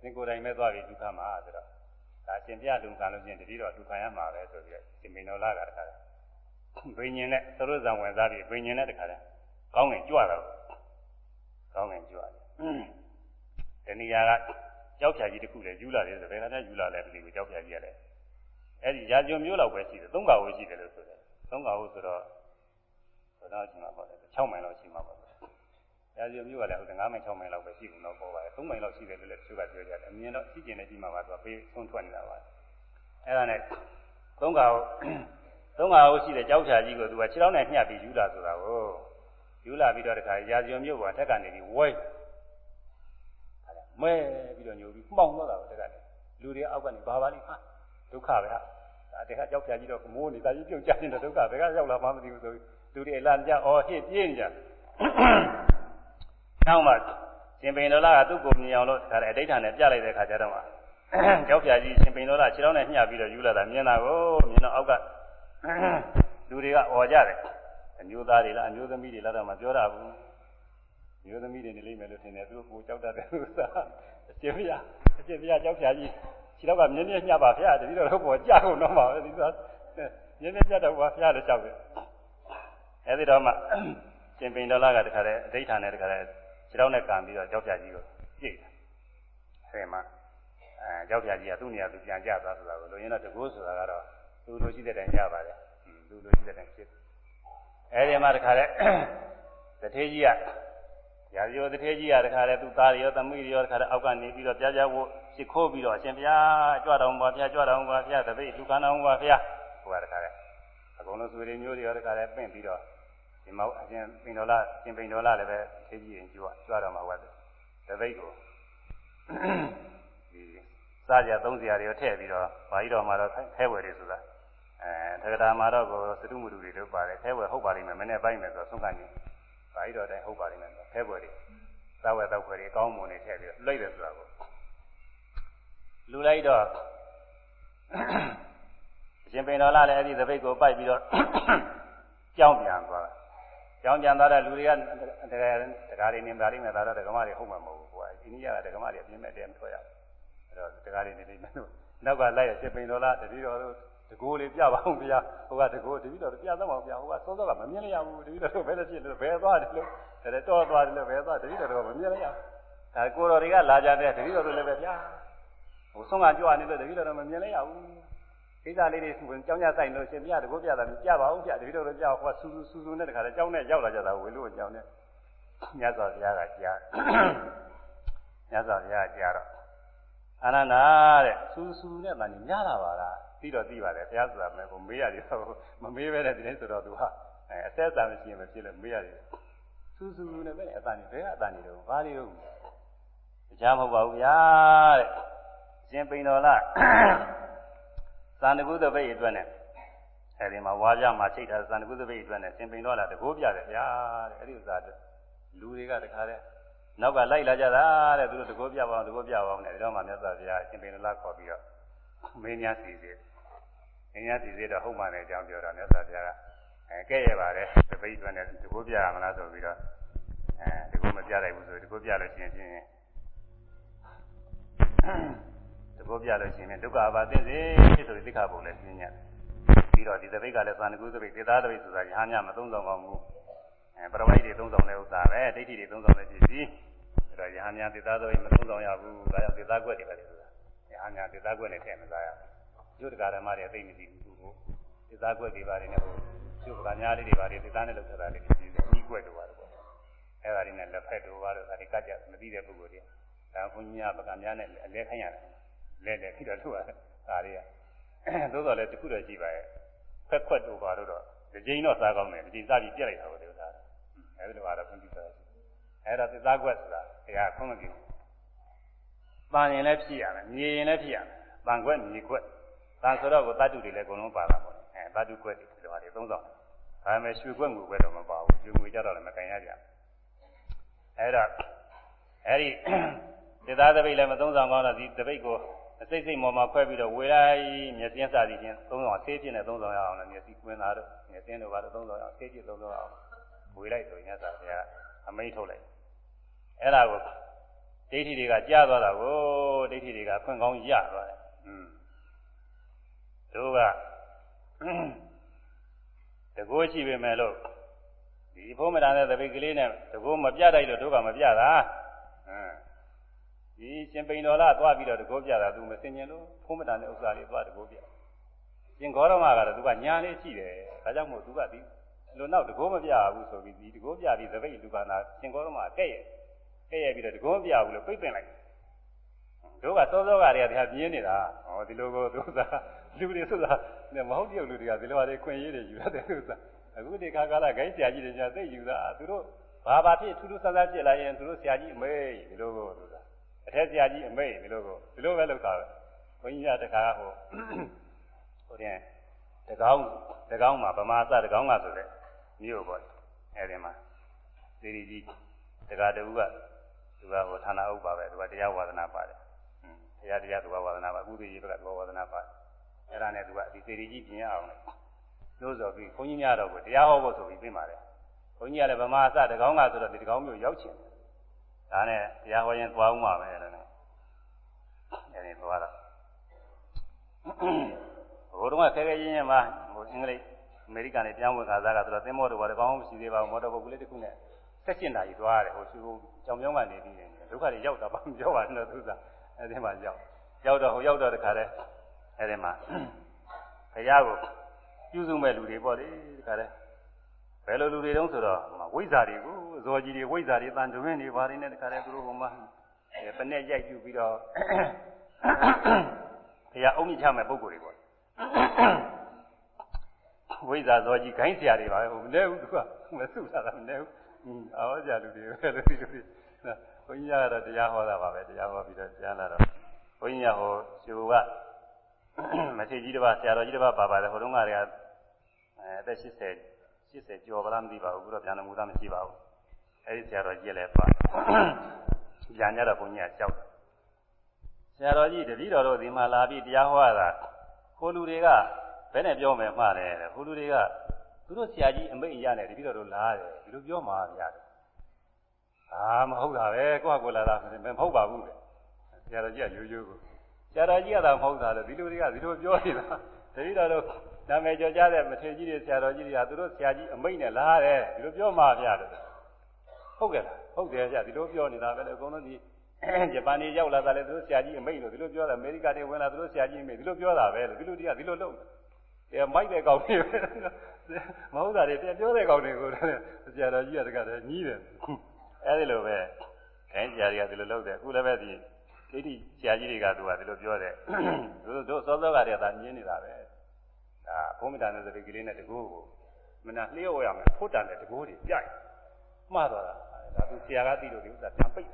သင်ကိုယ်တိုင်ပဲသွားပြီးဒုက္ခမှာဆိုတော့ဒါရှင်ပြလုံခံလို့ချင်းတတိတော့ဒုက္ခရမှာပဲဆိုပြီးရှင်ပိန်တော်လာကတခါတယ်ဘိညာဉ်နဲ့သရုပ်ဇံဝင်စားပြီးဘိညာဉ်နဲ့တခါတယ်ကောင်းငင်ကြွတာကောင်းငင်ကြွတယ်တဏှာကကြောက်ဖြာကြီးတစ်ခုလည်းယူလာတယ်ဆိုဘယ်ကတည်းကယူလာလဲဒီကိုကြောက်ဖြာကြီးရတယ်အဲ့ဒီရာဇုံမျိုးလောက်ပဲရှိတယ်သုံးခါဝေးရှိတယ်လို့ဆိုတယ်သုံးခါဝေးဆိုတော့ဘယ်တော့ရှိမှာပေါ့လဲ6မိုင်လောက်ရှိမှာပေါ့ ရာဇုံမျိုးကလည်းဟုတ်တယ်9မိုင်6မိုင်လောက်ပဲရှိဘူးတော့ပေါ်ပါတယ်3မိုင်လောက်ရှိတယ်လို့လည်းတချို့ကပြောကြတယ်အမြင်တော့ရှိကျင်နေရှိမှာပါသူကပေးဆုံးထွက်နေတာပါအဲ့ဒါနဲ့သုံးခါသုံးခါဝေးရှိတဲ့ကြောက်ဖြာကြီးကိုသူကခြေထောက်နဲ့ညှပ်ပြီးယူလာဆိုတာကိုယူလာပြီးတော့တခါရာဇုံမျိုးကအထက်ကနေပြီးဝိုင်းမဲပြီးတော့ညိုပြီးမှောင်သွားတာပဲတကယ်လူတွေအောက်ကနေဘာပါလိဟာဒုက္ခပဲဟာဒါတခါကြောက်ပြကြီးတော့မိုးနေတာကြီးပြုတ်ကြနေတဲ့ဒုက္ခဘယ်ကရောက်လာမှမသိဘူးဆိုပြီးလူတွေအလားကြအော်ဟစ်ပြေးနေကြ နောက်မှရှင်ပိန်တော်လာကသူ့ကိုမြင်အောင်လို့ဒါလည်းအဋ္ဌာနဲ့ပြလိုက်တဲ့ခါကျတော့မှကြောက်ပြကြီးရှင်ပိန်တော်လာခြေထောက်နဲ့ညှပ်ပြီးတော့ယူလာတာမြင်တာကိုမြင်တော့အောက်ကလူတွေကអော်ကြတယ်အမျိုးသားတွေလားအမျိုးသမီးတွေလားတော့မပြောတာဘူးမျိုးသမီးတွေနေလိမ့်မယ်လို့ထင်တယ်သူတို့ကိုကြောက်တတ်တယ်ဥစ္စာအရှင်ဘုရားအရှင်ဘုရားကြောက်ဖြာကြီးခြေတော့ကမြင်းမြင်းညှပ်ပါဗျာတတိတော့ဘောကြောက်တော့မှာပဲဒီသာမြင်းမြင်းညှပ်တော့ဘာဘုရားလည်းကြောက်တယ်အဲဒီတော့မှရှင်ပိန်တော်လာကတခါတည်းအဋိဌာနဲ့တခါတည်း ခြေတော့နဲ့ကံပြီးတော့ကြောက်ဖြာကြီးကိုပြိတ်တယ်အဲမှာအဲကြောက်ဖြာကြီးကသူ့နေရာသူပြန်ကြသွားဆိုတာကိုလိုရင်းတော့တကူဆိုတာကတော့သူလိုရှိတဲ့တိုင်ကြပါတယ်သူလိုရှိတဲ့တိုင်ဖြစ်အဲဒီမှာတခါတည်းတထေးကြီးကရာဇယောတထေကြီးရတခါလဲသူသားရောသမီးရောတခါလဲအောက်ကနေပြီးတော့ပြားပြားဖို့ရှ िख ိုးပြီးတော့အရှင်ဘုရားကြွတော်မူပါဘုရားကြွတော်မူပါဘုရားတပိတ်လူကနာမူပါဘုရားဟိုကတခါလဲအကုန်လုံးဆွေတွေမျိုးတွေရောတခါလဲပင့်ပြီးတော့ ဒီမောက်အရှင်ပိန်တော်လာရှင်ပိန်တော်လာလည်းပဲထေကြီးရင်ကြွကြွတော်မှာဝတ်တပိတ်ကိုဒီစားကြသုံးစရာတွေထည့်ပြီးတော့ဘာကြီးတော်မှာတော့ခဲဝယ်တွေဆိုတာအဲတက္ကရာမှာတော့ကိုသတုမှုတွေတို့ပါတယ်ခဲဝယ်ဟုတ်ပါလိမ့်မယ်မနေ့ပိုင်းမယ်ဆိုတော့ဆုံးခံနေဘာကြီးတော်တိုင်းဟုတ်ပါလိမ့်မယ်ခဲပွဲတွေသာဝဲတော့ခွဲတွေအကောင်းမွန်နေထည့်ပြီးလှိတ်တယ်ဆိုတာကိုလူလိုက်တော့အရှင်ပိန်တော်လာလည်းအဲ့ဒီသပိတ်ကိုပိုက်ပြီးတော့ကြောင်းပြန်သွားတာ ကြောင်းပြန်သွားတဲ့လူတွေကတကယ်တကားတွေနေပါလိမ့်မယ်ဒါတော့ဒကမတွေဟုတ်မှာမဟုတ်ဘူးကွာဒီနေ့ကဒကမတွေအပြင်းမဲ့တည်းမထွက်ရဘူးအဲ့တော့တကားတွေနေလိမ့်မယ်လို့နောက်ကလိုက်ရရှင်ပိန်တော်လာတတိတော်တို့တကိုးလေးပြပါအောင်ဗျာဟိုကတကိုးတတိတော်ပြသမှာဗျာဟိုကစောစောကမမြင်လိုက်ရဘူးတတိတော်ဘယ်လိုဖြစ်လို့ဘယ်သွားတယ်လို့ဒါတော့သွားတယ်လို့ဘယ်သွားတတိတော်ကမမြင်လိုက်ရဒါကိုတော်တွေကလာကြတဲ့တတိတော်တို့လည်းပဲဗျာဟိုဆုံးကကြွနေလို့တတိတော်တော့မမြင်လိုက်ရဘူး ကိစ္စလေးတွေဝင်ကြောင်းကြဆိုင်လို့ရှင်ပြတကိုးပြတာပြပါဦးဗျာတတိတော်တို့ပြဟိုကစူးစူးစူးစူးနဲ့တခါတည်းကြောင်းနဲ့ရောက်လာကြတာဝေလို့ကြောင်းနဲ့မြတ်စွာဘုရားကကြားမြတ်စွာဘုရားကြားတော့အာနန္ဒာတဲ့စူးစူးနဲ့တန်ကြီးများလာပါလားပြီးတော့သိပါတယ်ဘုရားဆိုတာမဲ့ကိုမေးရတယ်မမေးပဲတဲ့ဒီနေ့ဆိုတော့သူဟာအဲအသက်အသာမရှိရင်မဖြစ်လို့မေးရတယ်စူးစူးနဲ့ပဲအတန်ကြီးဘယ်ကအတန်ကြီးတော့ဘာလေးတော့တရားမဟုတ်ပါဘူးဗျာတဲ့ရှင်ပိန်တော်လား သန္တကုသပိတ်အတွက်နဲ့အဲဒီမှာဝါကြမှာချိတ်ထားသန္တကုသပိတ်အတွက်နဲ့ရှင်ပိန်တော်လားတကိုးပြတယ်ဗျာတဲ့အဲဒီဥစ္စာအတွက်လူတွေကတခါတည်းနောက်ကလိုက်လာကြတာတဲ့သူတို့တကိုးပြပါအောင်တကိုးပြပါအောင်နဲ့ဒီတော့မှမြတ်စွာဘုရားရှင်ပိန်တော်လားခေါ်ပြီးတော့မင်းများစီစီမင်းများစီစီတော့ဟုတ်မှလည်းအကြောင်းပြောတာမြတ်စွာဘုရားကအဲကဲ့ရပါတယ်တပိတ်အတွက်နဲ့တကိုးပြရမလားဆိုပြီးတော့အဲတကိုးမပြလိုက်ဘူးဆိုတကိုးပြလို့ရှိရင်ဖြင့် တကိုးပြလို့ရှိရင်ဒုက္ခအပါသိစေဆိုပြီးသိက္ခာပုံလည်းရှင်းရတယ်ပြီးတော့ဒီတပိတ်ကလည်းသံဃုသပိတ်သေသားတပိတ်ဆိုတာရဟန်းများမသုံးဆောင်ပါဘူးအဲပရဝိတ်တွေသုံးဆောင်တဲ့ဥစ္စာပဲဒိဋ္ဌိတွေသုံးဆောင်တဲ့ပစ္စည်းအဲတော့ရဟန်းများသေသားတပိတ်မသုံးဆောင်ရဘူးဒါကြောင့်သေသားကွက်တွေပဲဆိုတာရဟန်းများသေသားကွက်နဲ့ထည့်မစားရဘူးကျုပ်တရားဓမ္မတွေသိမသိဘူးကိုသေသားကွက်တွေပါတယ်နဲ့ဟိုကျုပ်ကညာလေးတွေပါတယ်သေသားနဲ့လောက်ထတာလေးတွေပြီးပြီးကွက်တွေပါတယ်ပေါ့အဲဒါတွေနဲ့လက်ဖက်တို့ပါတော့ဒါတွေကကြမသိတဲ့ပုဂ္ဂိုလ်တွေဒါဘုန်းကြီးများပကံများနဲ့အလဲခိုင်းရတယ် လဲလဲပြီးတော့ထုတ်ရတယ်ဒါတွေကသို့တော်လည်းတခုတော့ရှိပါရဲ့ဖက်ခွက်တို့ပါတော့ဒီကြိမ်တော့စားကောင်းတယ်ဒီကြိမ်စားပြီးပြက်လိုက်တာကိုဒီဥစ္စာအဲဒီလိုပါတော့ဘုန်းကြီးဆိုတာရှိအဲဒါသစ္စာကွက်ဆိုတာတရားခွင့်မပြုဘူး။တန်ရင်လည်းဖြစ်ရမယ်၊မြေရင်လည်းဖြစ်ရမယ်။တန်ကွက်မြေကွက်တန်ဆိုတော့ကိုတတ္တုတွေလည်းအကုန်လုံးပါတာပေါ့။အဲတတ္တုကွက်တွေဒီလိုဟာတွေသုံးဆောင်တယ်။ဒါပေမဲ့ရွှေကွက်ငွေကွက်တော့မပါဘူး။ရွှေငွေကြတော့လည်းမကန်ရကြဘူး။အဲဒါအဲဒီသစ္စာသပိတ်လည်းမသုံးဆောင်ကောင်းတော့ဒီသပိတ်ကို အစိတ်စိတ်မော်မှာခွဲပြီးတော့ဝေလိုက်မျက်စင်းစသည်ချင်းသုံးဆောင်ဆေးပြင်းနဲ့သုံးဆောင်ရအောင်လည်းမျက်စိကွင်းသားတို့မျက်စင်းတို့ဘာလို့သုံးဆောင်အောင်ဆေးပြင်းသုံးဆောင်အောင်ဝေလိုက်ဆိုရင်သာဘုရားအမိန့်ထုတ်လိုက်အဲ့ဒါကိုဒိဋ္ဌိတွေကကြားသွားတာကိုဒိဋ္ဌိတွေကခွင့်ကောင်းရသွားတယ်อืมတို့ကတကိုးရှိပေမဲ့လို့ဒီဘုံမတန်တဲ့သပိတ်ကလေးနဲ့တကိုးမပြတိုက်လို့တို့ကမပြတာဟမ် ဒီရှင်ပိန်တော်လာသွားပြီးတော့တကိုးပြတာသူမစင်ញင်လို့ဖုံးမတန်တဲ့ဥစ္စာလေးသွားတကိုးပြရှင်ဂေါရမကတော့သူကညာလေးရှိတယ်ဒါကြောင့်မို့သူကဒီလူနောက်တကိုးမပြဘူးဆိုပြီးဒီတကိုးပြပြီးသပိတ်လူကနာရှင်ဂေါရမကဲ့ရဲ့ကဲ့ရဲ့ပြီးတော့တကိုးမပြဘူးလို့ပိတ်ပင်လိုက်တို့ကစောစောကတည်းကတရားပြင်းနေတာဟောဒီလိုကိုသူကလူတွေဆိုတာမဟုတ်တဲ့လူတွေကဒီလိုဟာတွေခွင့်ရေးတွေယူရတယ်သူကအခုဒီခါကာလဂိုင်းဆရာကြီးတွေညာသိယူတာသူတို့ဘာဘာဖြစ်ထူးထူးဆန်းဆန်းဖြစ်လာရင်သူတို့ဆရာကြီးအမေဒီလိုကိုသူက အထက်ဆရာကြီးအမေဒီလိုကိုဒီလိုပဲလုပ်တာပဲဘုန်းကြီးကတခါဟိုဟိုတဲ့တကောင်းတကောင်းမှာဗမာစတကောင်းကဆိုတဲ့မြို့ပေါ့အဲဒီမှာစီရီကြီးတကာတူကသူကဟိုဌာနဥပ္ပါပဲသူကတရားဝါဒနာပါတယ်ဟွန်းတရားတရားသူကဝါဒနာပါကုသိုလ်ကြီးဘက်ကသူကဝါဒနာပါတယ်အဲ့ဒါနဲ့သူကဒီစီရီကြီးပြင်အောင်လို့လို့ဆိုပြီးဘုန်းကြီးများတော့ကိုတရားဟောဖို့ဆိုပြီးပြင်ပါတယ်ဘုန်းကြီးကလည်းဗမာစတကောင်းကဆိုတော့ဒီတကောင်းမျိုးရောက်ချင်တယ် ဒါနဲ့တရားဟောရင်သွားဦးမှာပဲအဲ့ဒါနဲ့အဲဒီသွားတော့ဘိုးတော်ကခဲခဲရင်းရင်းမှာဟိုအင်္ဂလိပ်အမေရိကန်နဲ့ပြန်ဝင်ခါစားကဆိုတော့သင်္ဘောတော်ဘာတကောင်းမရှိသေးပါဘူးမော်တော်ဘုတ်ကလေးတစ်ခုနဲ့ဆက်ကျင်တာကြီးသွားတယ်ဟိုသူကြောင်ပြောင်းကနေပြီးတယ်ဒုက္ခတွေရောက်တာပါမပြောပါနဲ့သူကအဲဒီမှာရောက်ရောက်တော့ဟိုရောက်တော့တခါတည်းအဲဒီမှာဘုရားကိုပြုစုမဲ့လူတွေပေါ့လေတခါတည်းဘယ်လိုလူတွေတုံးဆိုတော့ဝိဇ္ဇာတွေကို ဇော်ကြီးတွေဝိဇ္ဇာတွေတန်တွင်းတွေဘာတွေနဲ့တခါတည်းသူတို့ဟိုမှာပနဲ့ရိုက်ပြပြီးတော့ဘုရားအုံမြင့်ချမဲ့ပုံကိုယ်တွေပေါ့ဝိဇ္ဇာဇော်ကြီးခိုင်းဆရာတွေပါပဲဟိုမလဲဘူးသူကမဆုတာမလဲဘူးအော်ဆရာလူတွေပဲလူတွေလူတွေဘုန်းကြီးကတော့တရားဟောတာပါပဲတရားဟောပြီးတော့ကြားလာတော့ဘုန်းကြီးကဟိုရှင်ကမထေကြီးတစ်ပါးဆရာတော်ကြီးတစ်ပါးပါပါတယ်ဟိုတုန်းကတည်းကအဲအသက်80 80ကျော်ဗလားမသိပါဘူးအခုတော့ပြန်တော်မူတာမရှိပါဘူး အဲဒီဆရာတော်ကြီးလည်းပါပြန်ကြတော့ဘုန်းကြီးကကြောက်တယ်ဆရာတော်ကြီးတပည့်တော်တို့ဒီမှာလာပြီးတရားဟောတာကိုလူတွေကဘယ်နဲ့ပြောမယ်မှားတယ်တဲ့ကိုလူတွေကသူတို့ဆရာကြီးအမိတ်ရနဲ့တပည့်တော်တို့လာတယ်ဒီလိုပြောမှာဗျာအာမဟုတ်တာပဲကိုယ့်ကိုယ်လာတာမဟုတ်ပါဘူးတဲ့ဆရာတော်ကြီးကရိုးရိုးကိုဆရာတော်ကြီးကသာမဟုတ်တာလေဒီလူတွေကဒီလိုပြောနေတာတပည့်တော်တို့နာမည်ကျော်ကြတဲ့မထေကြီးတွေဆရာတော်ကြီးတွေကသူတို့ဆရာကြီးအမိတ်နဲ့လာတယ်ဒီလိုပြောမှာဗျာတဲ့ ဟုတ်ကဲ့လားဟုတ်တယ်ဗျာဒီလိုပြောနေတာပဲလေအကုန်လုံးဒီဂျပန်နေရောက်လာတာလေသူတို့ဆရာကြီးအမိတ်လို့ဒီလိုပြောတာအမေရိကတွေဝင်လာသူတို့ဆရာကြီးအမိတ်ဒီလိုပြောတာပဲလို့ဒီလိုတွေကဒီလိုလုပ်တယ်မိုက်တဲ့ကောင်တွေမဟုတ်တာတွေပြန်ပြောတဲ့ကောင်တွေကိုဆရာတော်ကြီးကတကယ်ညီးတယ်အဲဒီလိုပဲခိုင်းဆရာကြီးကဒီလိုလုပ်တယ်အခုလည်းပဲဒီဒိဋ္ဌိဆရာကြီးတွေကသူကဒီလိုပြောတယ်သူတို့စောစောကတည်းကသာညင်းနေတာပဲဒါဘုံမတန်တဲ့စရိကလေးနဲ့တကူကိုမနာလျှော့ရမယ်ဖုတ်တန်တဲ့တကူတွေပြိုက်မှားသွားတာ ဒါသူဆရာကသိလို့ဒီဥစ္စာပြန်ပိတ်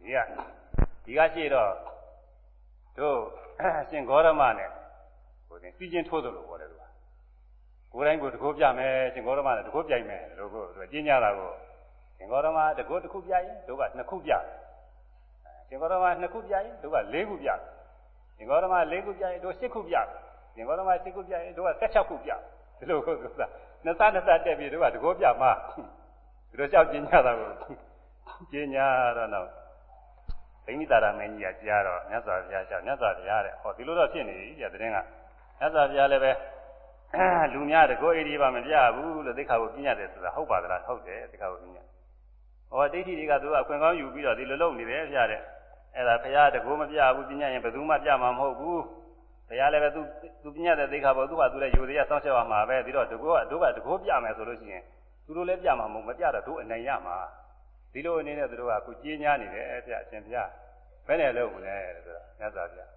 ဒီကဒီကရှိတော့တို့ရှင်ဂေါရမနဲ့ဟိုတင်စီချင်းထိုးသလိုပေါ်တယ်သူကကိုယ်တိုင်းကိုတကိုးပြမယ်ရှင်ဂေါရမနဲ့တကိုးပြိုင်မယ်လို့ကိုသူကျင်းကြတာကိုရှင်ဂေါရမတကိုးတစ်ခုပြရင်တို့ကနှစ်ခုပြတယ်ရှင်ဂေါရမနှစ်ခုပြရင်တို့ကလေးခုပြတယ်ရှင်ဂေါရမလေးခုပြရင်တို့ရှစ်ခုပြတယ်ရှင်ဂေါရမရှစ်ခုပြရင်တို့က၁၆ခုပြတယ်ဒီလိုကိုသူကနှစ်ဆနှစ်ဆတက်ပြီးတို့ကတကိုးပြမှာ ဒီလိုလျှောက်ကျင်းကြတာကိုကျင်းကြတော့တော့ဗိမိတာရမင်းကြီးကကြားတော့မြတ်စွာဘုရားရှောက်မြတ်စွာဘုရားတဲ့ဟောဒီလိုတော့ဖြစ်နေပြီတဲ့တဲ့င်းကမြတ်စွာဘုရားလည်းပဲလူများတကောဣတိပါမပြဘူးလို့သိခါကိုပြညတ်တယ်ဆိုတာဟုတ်ပါသလားဟုတ်တယ်သိခါကိုပြညတ်ဟောဒိဋ္ဌိတွေကသူကအခွင့်ကောင်းယူပြီးတော့ဒီလိုလုပ်နေတယ်ဖျားတဲ့အဲ့ဒါဘုရားတကောမပြဘူးပြညတ်ရင်ဘယ်သူမှပြမှာမဟုတ်ဘူးဘုရားလည်းပဲသူသူပြညတ်တဲ့သိခါပေါ်သူကသူလည်းယူသေးရစောင့်ရှောက်ရမှာပဲပြီးတော့တကောကတို့ကတကောပြမယ်ဆိုလို့ရှိရင်သူ တို့လည်းပြမှာမဟုတ်မပြတော့တို့အနိုင်ရမှာဒီလိုအနေနဲ့သူတို့ကအခုကြီးညားနေတယ်အဲ့ပြအရှင်ဘုရားဘယ်နဲ့လုပ်မလဲဆိုတော့မြတ်စွာဘုရား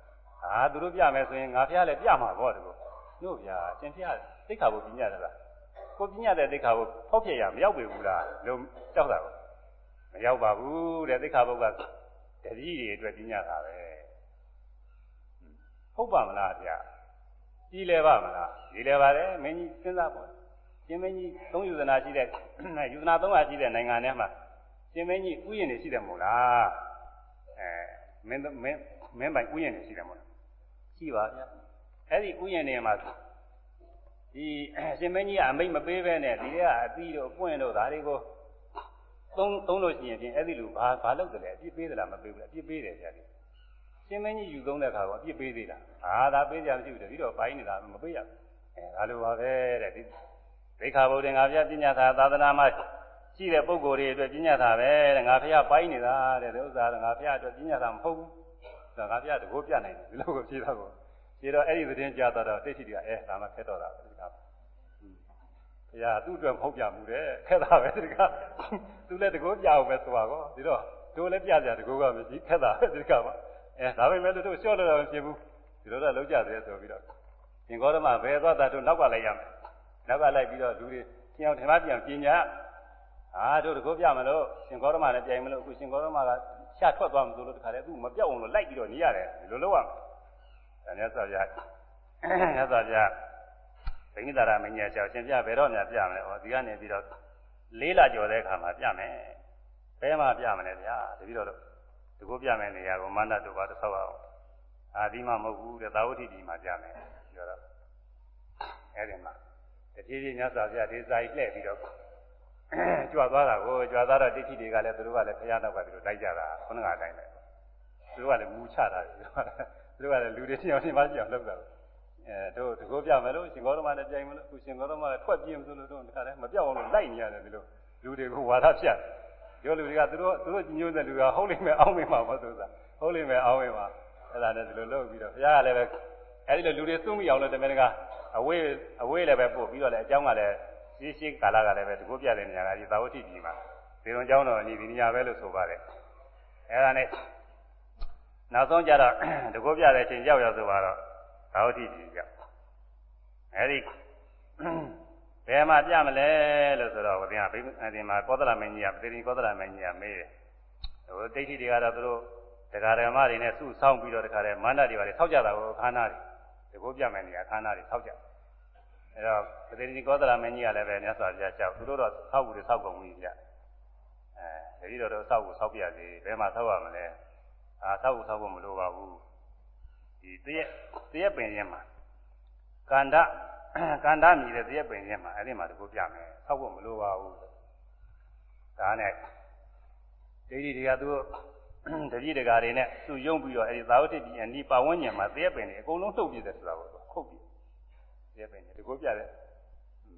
အာသူတို့ပြမယ်ဆိုရင်ငါဘုရားလည်းပြမှာပေါ့တကောတို့ဗျာအရှင်ဘုရားသိက္ခာပုပညာတလားကိုပညာတဲ့သိက္ခာပုဖောက်ပြရမရောက်ပြီဘူးလားလို့ကြောက်တာပေါ့မရောက်ပါဘူးတဲ့သိက္ခာပုကတတိတွေအတွက်ပညာတာပဲဟုတ်ပါမလားဗျာကြီးလဲပါမလားကြီးလဲပါတယ်မင်းကြီးစဉ်းစားပေါ့ ရှင်မင်းကြီးသုံးယူဇနာရှိတဲ့ယူဇနာသုံးပါရှိတဲ့နိုင်ငံထဲမှာရှင်မင်းကြီးဥယျာဉ်တွေရှိတယ်မို့လားအဲမင်းမင်းမင်းပိုင်ဥယျာဉ်တွေရှိတယ်မို့လားရှိပါဗျာအဲ့ဒီဥယျာဉ်တွေမှာဒီရှင်မင်းကြီးကအမိတ်မပေးဘဲနဲ့ဒီကအသီးတို့ပွင့်တို့ဒါတွေကိုသုံးသုံးလို့ရှိရင်ဖြင့်အဲ့ဒီလူဘာဘာလုပ်တယ်လဲအပြစ်ပေးသလားမပေးဘူးလားအပြစ်ပေးတယ်ဗျာဒီရှင်မင်းကြီးယူသုံးတဲ့ခါကအပြစ်ပေးသေးလားအာဒါပေးကြမရှိဘူးတပြီးတော့ပိုင်းနေတာမပေးရဘူးအဲဒါလိုပါပဲတဲ့ဒီ ဒိဋ္ဌာဘုရင်ငါဖျားပညာသာသာသနာမှာရှိတဲ့ပုဂ္ဂိုလ်တွေအတွက်ပညာသာပဲတဲ့ငါဖျားပိုင်းနေတာတဲ့ဒီဥစ္စာကငါဖျားအတွက်ပညာသာမဟုတ်ဘူးဒါငါဖျားတကိုးပြနိုင်တယ်ဒီလိုကိုဖြေတော့ကိုဖြေတော့အဲ့ဒီသတင်းကြားတော့တိတ်ရှိတွေကအဲဒါမှခက်တော့တာပဲဒီကဘုရားသူ့အတွက်မဟုတ်ပြမှုတဲ့ခက်တာပဲဒီကသူလည်းတကိုးပြအောင်ပဲဆိုပါကောဒီတော့တို့လည်းပြကြတကိုးကမရှိခက်တာပဲဒီကမှာအဲဒါပေမဲ့လို့တို့လျှော့လို့တော့မဖြစ်ဘူးဒီလိုတော့လုံးကြတယ်ဆိုပြီးတော့ရှင်ဂေါရမဘယ်သွားတာတို့နောက်ကလိုက်ရမယ် နောက်ကလိုက်ပြီးတော့လူတွေကျင်းအောင်ထင်မှပြန်ပညာအာတို့တကောပြမလို့ရှင်ဂေါရမလည်းပြိုင်မလို့အခုရှင်ဂေါရမကရှာထွက်သွားမှဆိုလို့တခါတည်းသူ့မပြောက်အောင်လို့လိုက်ပြီးတော့နေရတယ်ဒီလိုလုပ်ရမယ်ဒါမြတ်စွာဘုရားမြတ်စွာဘုရားဘိမိတာရမင်းကြီးကြောက်ရှင်ပြဘယ်တော့မှပြမလဲဟောဒီကနေပြီးတော့လေးလာကြော်တဲ့အခါမှာပြမယ်ဘယ်မှာပြမလဲဗျာတပည့်တော်တို့ဒီကိုပြမယ်နေရာကိုမန္တတို့ပါတော့ဆောက်အောင်အာဒီမှာမဟုတ်ဘူးတဲ့သာဝတိဒီမှာပြမယ်ပြောတော့အဲ့ဒီမှာ တဖြည်းဖြည်းမြတ်စွာဘုရားဒီစာကြီးလှည့်ပြီးတော့ကြွသွားတာကိုကြွသွားတော့တိဋ္ဌိတွေကလည်းသူတို့ကလည်းဘုရားနောက်ကပြီးတော့လိုက်ကြတာခုနကအတိုင်းပဲသူတို့ကလည်းမူချတာသူတို့ကလည်းလူတွေတယောက်ချင်းမရှိအောင်လုပ်တာအဲတို့တကောပြမယ်လို့ရှင်ဂေါရမနဲ့ပြိုင်မလို့အခုရှင်ဂေါရမကထွက်ပြေးမလို့တို့တခါတည်းမပြောက်အောင်လို့လိုက်နေရတယ်ဒီလိုလူတွေကိုဝါဒဖြတ်ပြောလူတွေကသူတို့သူတို့ညှိုးတဲ့လူကဟုတ်လိမ့်မယ်အောင်းမိမှာမဟုတ်သူစားဟုတ်လိမ့်မယ်အောင်းမိမှာအဲ့ဒါနဲ့ဒီလိုလုပ်ပြီးတော့ဘုရားကလည်းပဲအဲ့ဒီလိုလူတွေသုံးမိအောင်လို့တမန်က အဝေးအဝေးလည်းပဲပို့ပြီးတော့လည်းအကြောင်းကလည်းရှင်းရှင်းကာလကလည်းပဲတကူပြတဲ့နေရာကဒီသာဝတိပြည်မှာဒီလိုအကြောင်းတော်ကြီးဒီနေရာပဲလို့ဆိုပါတယ်အဲဒါနဲ့နောက်ဆုံးကြတော့တကူပြတဲ့အချိန်ရောက်ရောက်ဆိုပါတော့သာဝတိပြည်ရောက်အဲဒီဘယ်မှာပြမလဲလို့ဆိုတော့ဝိညာဉ်အဒီမှာကောသလမင်းကြီးကပတိရိကောသလမင်းကြီးကမေးတယ်ဟိုတိဋ္ဌိတွေကတော့သူတို့ဒကာဓမ္မတွေနဲ့စုဆောင်းပြီးတော့ဒကာဓမ္မန္တတွေပါလေထောက်ကြတာကိုခန္ဓာတွေ ဒီကိုပြမယ်နေရာခန္ဓာတွေဆောက်ကြအဲတော့ပတိကောသလမင်းကြီးကလည်းပဲမြတ်စွာဘုရားကြောက်သူတို့တော့ဆောက်ဘူးတွေဆောက်ကုန်ပြီဗျတိတော်တော့ဆောက်ဖို့ဆောက်ပြစေဘယ်မှာဆောက်ရမလဲအာဆောက်ဖို့ဆောက်ဖို့မလိုပါဘူးဒီတရက်တရက်ပင်ချင်းမှာကန္တကန္တမြည်တဲ့တရက်ပင်ချင်းမှာအဲ့ဒီမှာတကူပြမယ်ဆောက်ဖို့မလိုပါဘူးဒါနဲ့ဒိဋ္ဌိတွေကသူတ တိတကာတွေနဲ့သူ့ယုံပြီးတော့အဲဒီသာဝတိပြည်အနီးပတ်ဝန်းကျင်မှာတရက်ပင်တွေအကုန်လုံးထုတ်ပြတယ်ဆိုတာကိုခုတ်ပြတရက်ပင်တွေတကူပြတယ်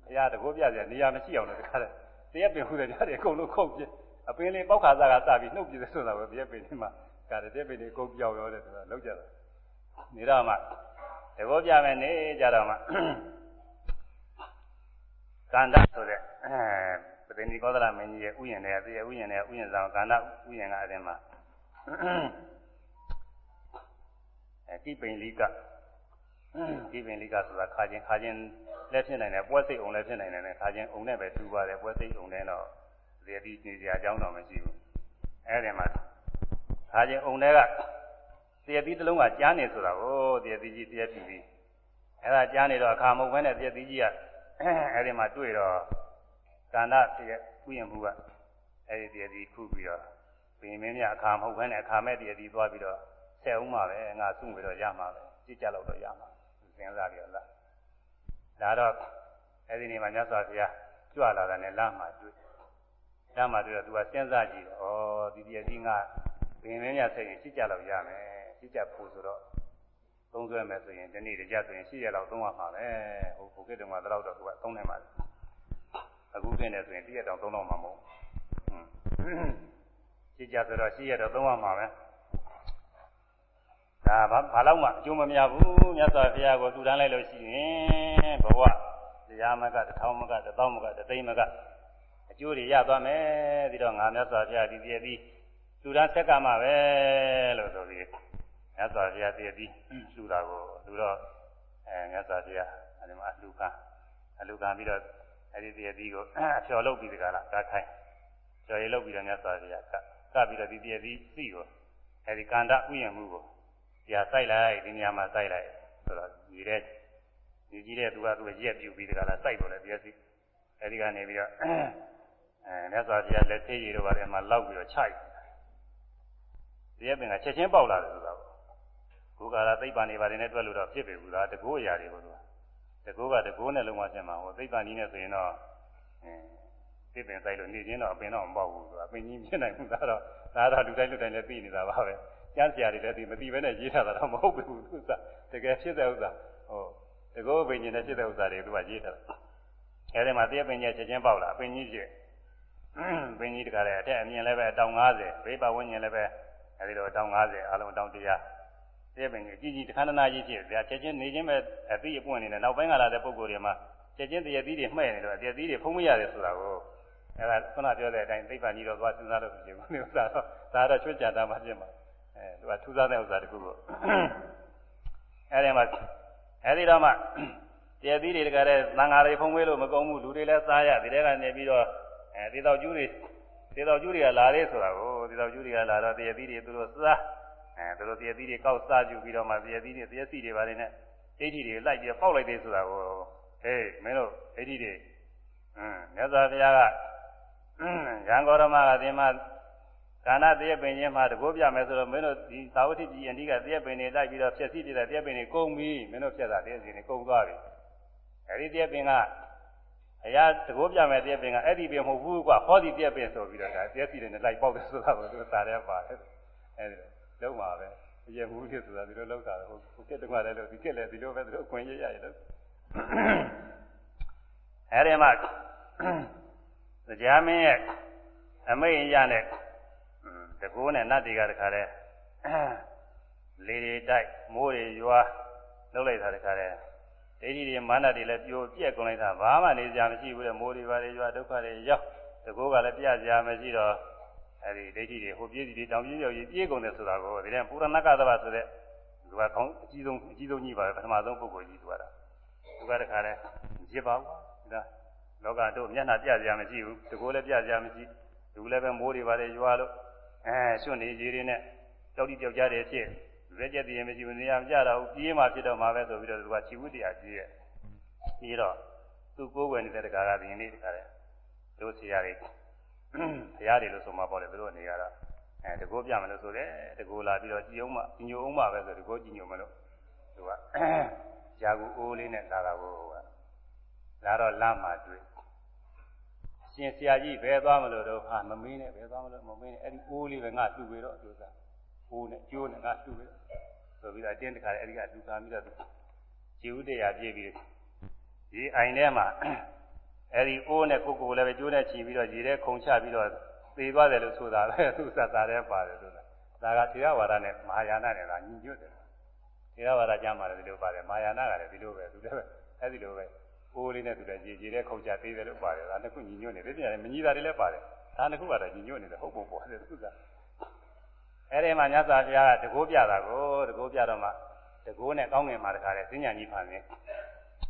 ဘုရားတကူပြတယ်နေရာမရှိအောင်လည်းတခါတည်းတရက်ပင်ဟူတဲ့ကြားတွေအကုန်လုံးခုတ်ပြအပင်လေးပေါက်ခါစားကစပြီးနှုတ်ပြတယ်ဆိုတာကိုတရက်ပင်တွေမှာကတရက်ပင်တွေကုန်ပြောင်းရောတယ်ဆိုတာလောက်ကြတာနေတော့မှတကူပြမယ်နေကြတော့မှကန္တဆိုတဲ့အဲပတိနိကောသလမင်းကြီးရဲ့ဥယျာဉ်တွေကတည်းကဥယျာဉ်တွေကဥယျာဉ်ဆောင်ကန္တဥယျာဉ်ကအရင်မှာ အဲကိပိန်လိကကိပိန်လိကဆိုတာခါချင်းခါချင်းလက်ဖြစ်နိုင်တယ်ပွဲစိတ်အောင်လည်းဖြစ်နိုင်တယ်ခါချင်းအောင်နဲ့ပဲထူပါတယ်ပွဲစိတ်အောင်နဲ့တော့ဒီအတိနေစရာအကြောင်းတော့မရှိဘူးအဲဒီမှာခါချင်းအောင်တွေကတရားသီးတစ်လုံးကကြားနေဆိုတာကိုတရားသီးကြီးတရားပြီးပြီးအဲဒါကြားနေတော့အခါမဟုတ်ဘဲနဲ့တရားသီးကြီးကအဲဒီမှာတွေ့တော့ကန္တတရားဥယျာဉ်မှုကအဲဒီတရားသီးခုပြီးတော့ ဘင်းမင်းမြအခါမဟုတ်ဘဲနဲ့အခါမဲ့တရားသီးသွားပြီးတော့ဆက်အောင်ပါပဲငါစုပြီးတော့ရမှာပဲကြည့်ကြလို့တော့ရမှာစဉ်းစားကြရလားဒါတော့အဲဒီနေ့မှာမြတ်စွာဘုရားကြွလာတာနဲ့လမ်းမှာတွေ့လမ်းမှာတွေ့တော့သူကစဉ်းစားကြည့်တော့ဩဒီတရားသီးငါဘင်းမင်းမြဆက်ရင်ကြည့်ကြလို့ရမယ်ကြည့်ကြဖို့ဆိုတော့သုံးဆွဲမယ်ဆိုရင်ဒီနေ့တကြဆိုရင်ရှိရလောက်သုံးရမှာပဲဟိုဘုကိတုံကတော့တော့သူကသုံးနိုင်ပါလေအခုပြင်နေဆိုရင်တည့်ရတော့သုံးတော့မှာမဟုတ်ဘူး ရှိကြဆိုတော့ရှိရတော့သုံးရမှာပဲဒါဘာဘာလို့မှအကျိုးမများဘူးမြတ်စွာဘုရားကိုသူတန်းလိုက်လို့ရှိရင်ဘဝတရားမကတစ်ထောင်မကတစ်သောင်းမကတစ်သိန်းမကအကျိုးတွေရသွားမယ်ပြီးတော့ငါမြတ်စွာဘုရားဒီပြည့်ပြီးသူတန်းဆက်ကမှပဲလို့ဆိုပြီးမြတ်စွာဘုရားတည်ပြီးလှူတာကိုလှူတော့အဲမြတ်စွာဘုရားအဲဒီမှာလှူကအလှူကပြီးတော့အဲဒီတည်ပြီးကိုအဖျော်လုပ်ပြီးဒီကလာကခိုင်းဖျော်ရည်လုပ်ပြီးတော့မြတ်စွာဘုရားက ကပြီးတော့ဒီတည်ပြီးစီကိုအဲဒီကန္တဥယျာဉ်မှုကိုတရားစိုက်လိုက်ဒီနေရာမှာစိုက်လိုက်ဆိုတော့ဒီတဲ့ဒီကြီးတဲ့သူကသူကရက်ပြူပြီးဒီကလာစိုက်တော့လေတရားစီအဲဒီကနေပြီးတော့အဲမြတ်စွာဘုရားလက်သေးရည်တို့ဘာတွေမှာလောက်ပြီးတော့ခြိုက်တရားပင်ကချက်ချင်းပေါက်လာတယ်ဆိုတာကိုဘုကာရသိပ္ပံနေပါတယ်နဲ့တွက်လို့တော့ဖြစ်ပြီဘူးလားတကိုးအရာတွေကိုသူတကိုးကတကိုးနဲ့လုံးဝဖြစ်မှာဟိုသိပ္ပံကြီးနဲ့ဆိုရင်တော့အဲ သိပင်ဆိုင်လို့နေချင်းတော့အပင်တော့မပေါက်ဘူးသူအပင်ကြီးဖြစ်နိုင်ဘူးဒါတော့ဒါတော့လူတိုင်းလူတိုင်းလည်းသိနေတာပါပဲကျမ်းစရာတွေလည်းသိမသိဘဲနဲ့ရေးထားတာတော့မဟုတ်ဘူးသူကတကယ်ဖြစ်တဲ့ဥစ္စာဟိုတကိုးပင်ကြီးနဲ့ဖြစ်တဲ့ဥစ္စာတွေသူကရေးထားတာအဲဒီမှာတရားပင်ကြီးချက်ချင်းပေါက်လာအပင်ကြီးဖြစ်ပင်ကြီးတကားလည်းအထက်အမြင်လည်းပဲအတောင်90ဘေးပတ်ဝန်းကျင်လည်းပဲအဲဒီတော့အတောင်90အလုံးအတောင်100တဲ့ပင်ကြီးကြီးတခဏနာကြီးဖြစ်ဗျာချက်ချင်းနေချင်းပဲအသိအပွင့်နေတယ်နောက်ပိုင်းကလာတဲ့ပုံကိုယ်တွေမှာချက်ချင်းတရသီးတွေမှဲ့နေတော့တရသီးတွေဖုံးမရတယ်ဆိုတာကို အဲဒါခုနပြောတဲ့အတိုင်းသိပ္ပံကြီးတော့သွားစဉ်းစားလို့မရှိဘူးဒီဥစ္စာတော့ဒါတော့ချွတ်ကြတာမှဖြစ်မှာအဲသူကထူးဆန်းတဲ့ဥစ္စာတခုကိုအဲဒီမှာအဲဒီတော့မှတရသီးတွေတကယ်တည်းသံဃာတွေဖုံးဝေးလို့မကုန်ဘူးလူတွေလည်းစားရဒီထဲကနေပြီးတော့အဲဒီတော့ကျူးတွေဒီတော့ကျူးတွေကလာတယ်ဆိုတာကိုဒီတော့ကျူးတွေကလာတော့တရသီးတွေသူတို့စားအဲသူတို့တရသီးတွေကောက်စားကြည့်ပြီးတော့မှတရသီးတွေတရစီတွေပါနေနဲ့ဒိဋ္ဌိတွေလိုက်ပြီးပေါက်လိုက်တယ်ဆိုတာကိုဟေးမင်းတို့ဒိဋ္ဌိတွေဟမ်မြတ်စွာဘုရားက ရံဂေါရမကဒီမှာကာဏတရပင်ချင်းမှာတကိုးပြမယ်ဆိုတော့မင်းတို့ဒီသာဝတိကြီးအန္တိကတရပင်တွေလိုက်ပြီးတော့ဖြည့်ဆည်းပြတဲ့တရပင်တွေကုန်ပြီမင်းတို့ဖြတ်တာတရစီတွေကုန်သွားပြီအဲဒီတရပင်ကအရာတကိုးပြမယ်တရပင်ကအဲ့ဒီပင်မဟုတ်ဘူးကွာဟောဒီတရပင်ဆိုပြီးတော့ဒါတရစီတွေနဲ့လိုက်ပေါက်တယ်ဆိုတာကိုသူသာရဲပါတယ်အဲဒီလုံးပါပဲအရင်ဘူးဖြစ်ဆိုတာဒီလိုလောက်တာဟိုဟိုကက်တုန်းကလည်းလို့ဒီကက်လည်းဒီလိုပဲသူတို့အခွင့်ရရရလို့အဲဒီမှာ တရားမင်းရဲ့အမိတ်ရနဲ့တကိုးနဲ့နတ်တွေကတခါတည်းလေတွေတိုက်မိုးတွေရွာလှုပ်လိုက်တာတခါတည်းဒိဋ္ဌိတွေမာနတွေလည်းပြိုပြက်ကုန်လိုက်တာဘာမှနေစရာမရှိဘူးလေမိုးတွေပါတွေရွာဒုက္ခတွေရောက်တကိုးကလည်းပြစရာမရှိတော့အဲဒီဒိဋ္ဌိတွေဟိုပြေးစီတွေတောင်ပြေးရောက်ရေးပြေးကုန်တယ်ဆိုတာကိုဒီထဲပူရဏကသဗ္ဗဆိုတဲ့သူကကောင်းအကြီးဆုံးအကြီးဆုံးကြီးပါပဲပထမဆုံးပုဂ္ဂိုလ်ကြီးသူကတော့သူကတခါတည်းရစ်ပါဘူးဒါ လောကတို့မျက်နှာပြစရာမရှိဘူးတကိုယ်လည်းပြစရာမရှိလူလည်းပဲမိုးတွေပါတယ်ရွာလို့အဲရွှွနေကြီးတွေနဲ့တောက်တိပြောက်ကြတယ်ဖြစ်ရက်ကျက်တည်းမရှိဘူးနေရာမကြတော့ဘူးပြေးမှဖြစ်တော့မှာပဲဆိုပြီးတော့သူကခြေဝိတရားကြီးရဲ့ပြီးတော့သူကိုယ်ွယ်နေတဲ့တကားကဒီနေ့တကားတဲ့တို့ဆရာတွေဘုရားတွေလို့ဆိုမှပေါ့လေသူတို့နေရတာအဲတကောပြမလို့ဆိုတယ်တကောလာပြီးတော့ကြည်အောင်မှကြည်ညိုအောင်မှပဲဆိုတကောကြည်ညိုမလို့သူကယာကူအိုးလေးနဲ့လာတာကိုက လာတော့လမ်းမှာတွေ့ရှင်ဆရာကြီးဘယ်သွားမလို့တော့ဟာမမင်းနဲ့ဘယ်သွားမလို့မမင်းနဲ့အဲ့ဒီအိုးလေးပဲငါလှူပြီးတော့သူကအိုးနဲ့ကျိုးနဲ့ငါလှူပြီးဆိုပြီးတော့အတင်းတခါလေအဲ့ဒီကလှူထားပြီးတော့ခြေဥတရားပြည့်ပြီးဒီအိုင်ထဲမှာအဲ့ဒီအိုးနဲ့ကိုကိုလည်းပဲကျိုးနဲ့ချီပြီးတော့ရေထဲခုံချပြီးတော့သေသွားတယ်လို့ဆိုတာပဲသူစက်သားထဲပါတယ်ဆိုတာဒါကသေရဝါဒနဲ့မဟာယာနနဲ့ကညီညွတ်တယ်သေရဝါဒကျမ်းပါတယ်ဒီလိုပါတယ်မဟာယာနကလည်းဒီလိုပဲသူလည်းပဲအဲ့ဒီလိုပဲအိုး လေးနဲ့သူလည်းရေရေထဲခုံချသေးတယ်လို့ပါတယ်ဒါနှစ်ခုညီညွတ်နေတယ်ပြင်တယ်မညီတာတွေလည်းပါတယ်ဒါနှစ်ခုကတော့ညီညွတ်နေတယ်ဟုတ်ပုံပေါ်တယ်သူကအဲ့ဒီမှာမြတ်စွာဘုရားကတကိုးပြတာကိုတကိုးပြတော့မှတကိုးနဲ့ကောင်းငင်မှာတခါလဲစဉ္ညာကြီးဖန်နေ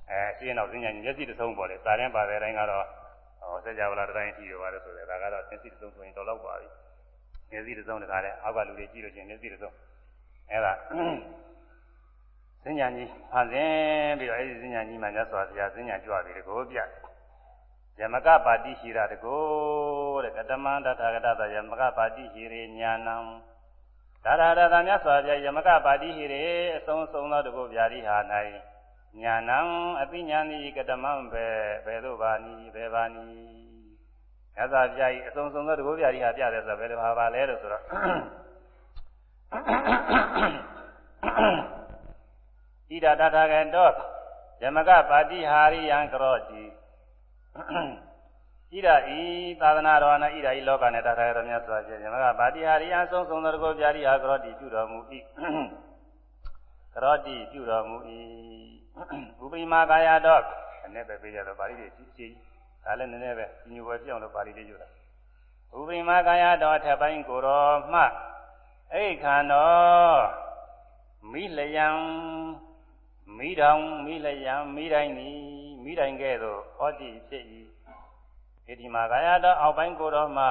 အဲရှင်းတော့စဉ္ညာကြီးမျက်စိတစ်ဆုံးပေါ်တယ်စာရင်ပါတဲ့အတိုင်းကတော့ဟောစကြဝဠာတိုင်းကြည့်ရပါတယ်ဆိုတော့ဒါကတော့မျက်စိတစ်ဆုံးဆိုရင်တော်တော့ပါပြီမျက်စိတစ်ဆုံးတခါလဲအောက်ကလူတွေကြည့်လို့ချင်းမျက်စိတစ်ဆုံးအဲ့ဒါ စဉ္ညာကြီးဖန်ဆင်းပြီးတော့အဲ့ဒီစဉ္ညာကြီးမှာမြတ်စွာဘုရားစဉ္ညာကြွပြီးတကိုးပြယမကပါတိရှိတာတကိုးတဲ့ကတမန္တထာဂတသယမကပါတိရှိရေညာနံဒါရရတာမြတ်စွာဘုရားယမကပါတိဟိရေအဆုံးဆုံးသောတကုဗျာတိဟာ၌ညာနံအပိညာနိကတမံပဲဘယ်သို့ပါနည်းဘယ်ပါနည်းမြတ်စွာဘုရားဤအဆုံးဆုံးသောတကုဗျာတိဟာပြတယ်ဆိုတော့ဘယ်လိုပါပါလဲလို့ဆိုတော့ ဣဒတထာကတောယမကပါတိဟာရိယံကရောတိဣဒဤသာသနာတော်၌ဣဒဤလောကနဲ့တထာဂရမြတ်စွာဘုရားဇမကဗာတိဟာရိယဆုံးဆုံးသောတကောပြာရိဟာကရောတိပြုတော်မူ၏ကရောတိပြုတော်မူ၏ဥပိမာကာယတော့အနေပဲပေးကြတော့ပါဠိတွေရှိရှိဒါလည်းနည်းနည်းပဲညူဝယ်ပြအောင်လို့ပါဠိလေးယူတာဥပိမာကာယတော့ထပ်ပိုင်းကိုတော်မှအိခန္တော်မိလျံ မိတောင်မိလျံမိတိုင်းဤမိတိုင်းကဲ့သို့ဟောတိဖြစ်၏ဣတိမာကာယတော်အောက်ပိုင်းကိုတော်မှ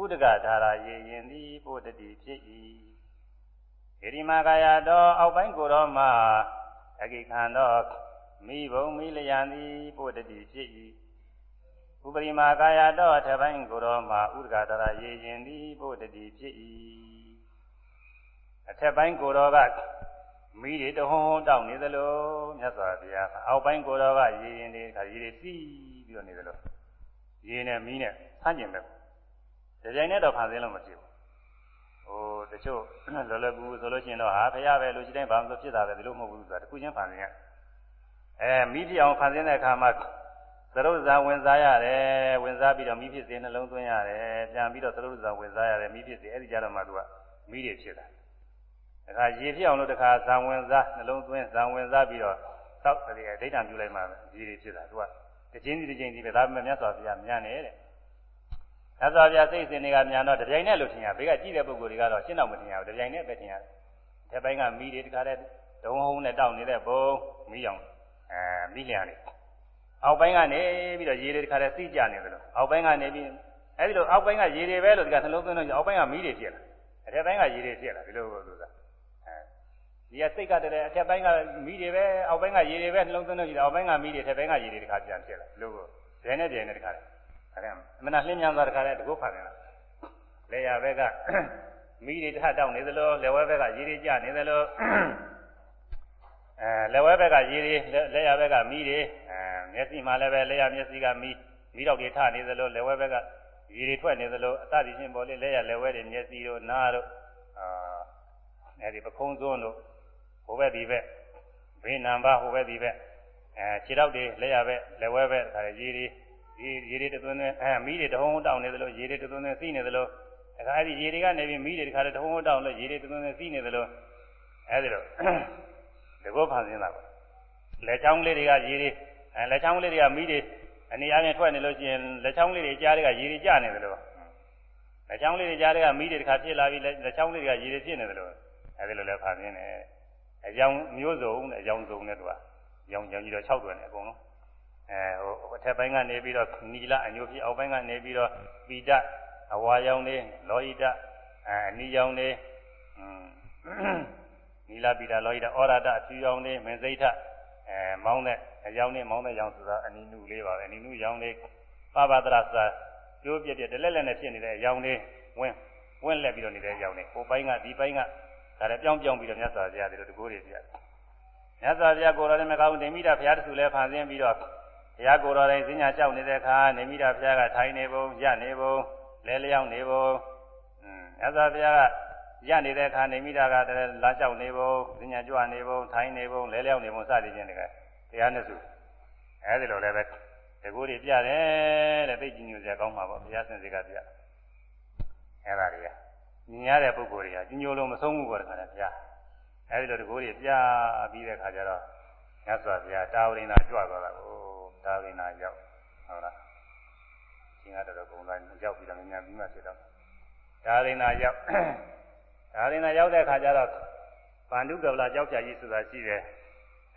ဥဒကဓာရာရေရင်သည်ပို့တတိဖြစ်၏ဣတိမာကာယတော်အောက်ပိုင်းကိုတော်မှအကိခန္တော်မိဘုံမိလျံသည်ပို့တတိဖြစ်၏ဥပရိမာကာယတော်ထပိုင်းကိုတော်မှဥဒကဓာရာရေရင်သည်ပို့တတိဖြစ်၏အထက်ပိုင်းကိုတော်က မိတွေတဟုံးဟုံးတောက်နေသလိုမြတ်စွာဘုရားအောက်ပိုင်းကိုတော်ကရေရင်တွေခါရေတွေစီးပြီးတော့နေသလိုရေနဲ့မီးနဲ့ဆန်းကျင်တယ်ဒီကြိုင်နဲ့တော့ဖန်ဆင်းလို့မဖြစ်ဘူးဟိုတချို့လောလောကူဆိုလို့ရှိရင်တော့ဟာဖရပဲလူရှိတိုင်းဘာမှမဖြစ်တာပဲဒီလိုမဟုတ်ဘူးဆိုတာတခုချင်းဖန်ဆင်းရအဲမီးဖြစ်အောင်ဖန်ဆင်းတဲ့အခါမှာသရုပ်ဇာဝင်စားရတယ်ဝင်စားပြီးတော့မိဖြစ်စေနှလုံးသွင်းရတယ်ပြန်ပြီးတော့သရုပ်ဇာဝင်စားရတယ်မိဖြစ်စေအဲ့ဒီကြတော့မှသူကမိတွေဖြစ်တာ တခါရေဖြစ်အောင်လို့တခါဇာဝင်စားနှလုံးသွင်းဇာဝင်စားပြီးတော့တောက်တယ်ဒိဋ္ဌံပြုလိုက်မှရေတွေဖြစ်တာသူကတစ်ချင်းစီတစ်ချင်းစီပဲဒါပေမဲ့မြတ်စွာဘုရားမြန်တယ်တဲ့မြတ်စွာဘုရားစိတ်စဉ်တွေကမြန်တော့တပြိုင်နဲ့လို့ထင်ရဘေးကကြည့်တဲ့ပုဂ္ဂိုလ်တွေကတော့ရှင်းတော့မထင်ရဘူးတပြိုင်နဲ့ပဲထင်ရတယ်။ဒီပိုင်းကမိတွေတခါတည်းဒုံဟုံးနဲ့တောက်နေတဲ့ဘုံမိအောင်အဲမိလျံနေအောက်ပိုင်းကနေပြီးတော့ရေတွေတခါတည်းစီးကြနေတယ်လို့အောက်ပိုင်းကနေပြီးအဲဒီလိုအောက်ပိုင်းကရေတွေပဲလို့ဒီကနှလုံးသွင်းလို့အောက်ပိုင်းကမိတွေဖြစ်လာအထက်ပိုင်းကရေတွေဖြစ်လာဒီလိုဆိုတာ ဒီကစိတ်ကတည်းကအထက်ပိုင်းကမိတွေပဲအောက်ပိုင်းကရေတွေပဲနှလုံးသွင်းလို့ရှိတယ်အောက်ပိုင်းကမိတွေအထက်ပိုင်းကရေတွေတခါပြန်ဖြစ်လာလို့ဒဲနဲ့ဒဲနဲ့တခါတည်းအဲ့ဒါမနာလှင်းမြန်သွားတခါတည်းတကုတ်ဖန်နေတာလေယာဘက်ကမိတွေထတောက်နေသလိုလက်ဝဲဘက်ကရေတွေကျနေသလိုအဲလက်ဝဲဘက်ကရေတွေလက်ရဘက်ကမိတွေအဲမျက်စိမှာလည်းပဲလက်ရမျက်စိကမိမိတော့တွေထနေသလိုလက်ဝဲဘက်ကရေတွေထွက်နေသလိုအစသည်ချင်းပေါ်လေလက်ရလက်ဝဲတွေမျက်စိတို့နားတို့အာအဲဒီပခုံးစွန်းတို့ ဟိုဘက်ဒီဘက်ဘေးနံပါဟိုဘက်ဒီဘက်အဲခြေထောက်တွေလက်ရဘက်လက်ဝဲဘက်ဒါရေတွေရေရေတွေသွင်းသွင်းအဲမီးတွေတဟုံးတောင်းနေသလိုရေတွေသွင်းသွင်းစီးနေသလိုအခါအဲ့ဒီရေတွေကနေပြီးမီးတွေတခါတည်းတဟုံးတောင်းလို့ရေတွေသွင်းသွင်းစီးနေသလိုအဲဒီလိုတကောဖန်ဆင်းတာပေါ့လက်ချောင်းလေးတွေကရေတွေအဲလက်ချောင်းလေးတွေကမီးတွေအနေအချင်းထွက်နေလို့ရှိရင်လက်ချောင်းလေးတွေကြားတွေကရေတွေကျနေသလိုလက်ချောင်းလေးတွေကြားတွေကမီးတွေတခါဖြစ်လာပြီးလက်ချောင်းလေးတွေကရေတွေဖြစ်နေသလိုအဲဒီလိုလည်းဖန်ဆင်းတယ် အကြောင်းမျိုးစုံနဲ့အကြောင်းစုံနဲ့သူကရောင်ကြောင်ကြီးတော့6တွယ်နဲ့အကုန်လုံးအဲဟိုအထက်ပိုင်းကနေပြီးတော့နီလအညိုဖြစ်အောက်ပိုင်းကနေပြီးတော့ပိဒအဝါရောင်လေးလောဟိတအဲအနီရောင်လေးနီလပိဒလောဟိတဩရတအဖြူရောင်လေးမင်းစိတ်ထအဲမောင်းတဲ့အရောင်လေးမောင်းတဲ့ရောင်ဆိုတာအနီနုလေးပါပဲအနီနုရောင်လေးပပတရစာပကျိုးပြက်ပြက်တလက်လက်နဲ့ဖြစ်နေတဲ့အယောင်လေးဝင်းဝင်းလက်ပြီးတော့နေတဲ့အယောင်လေးဟိုပိုင်းကဒီပိုင်းက ဒါလည်းပြောင်းပြောင်းပြီးတော့မြတ်စွာဘုရားဒီလိုတကိုးတွေပြမြတ်စွာဘုရားကိုယ်တော်လည်းမကောင်းနေမိတာဘုရားတဆူလည်းဖန်ဆင်းပြီးတော့ဘုရားကိုယ်တော်တိုင်းစဉ္ညာလျှောက်နေတဲ့အခါနေမိတာဘုရားကထိုင်နေပုံရနေပုံလဲလျောင်းနေပုံอืมမြတ်စွာဘုရားကရနေတဲ့အခါနေမိတာကတည်းလာလျှောက်နေပုံစဉ္ညာကြွနေပုံထိုင်နေပုံလဲလျောင်းနေပုံစသည်ဖြင့်တကယ်တရားနဲ့စုအဲဒီလိုလည်းပဲတကူတွေပြတယ်တဲ့သိကြည်ညိုစရာကောင်းမှာပေါ့ဘုရားစင်စေကပြအဲဒါတွေ ကညင်ရတဲ့ပုဂ္ဂိုလ်တွေကကြီးညိုလို့မဆုံးဘူးပေါ့တခါတည်းဘုရားအဲဒီလိုတကူတွေပြပြီးတဲ့အခါကျတော့မြတ်စွာဘုရားတာဝရိနာကြွသွားတာကိုတာဝရိနာရောက်ဟုတ်လားရှင်ကတော်တော်ကုံတိုင်းရောက်ပြီးတော့မြန်မြန်ပြီးမှဖြစ်တော့တာဝရိနာရောက်တာဝရိနာရောက်တဲ့အခါကျတော့ဗန္ဓုကဗလာကြောက်ကြကြီးဆိုတာရှိတယ်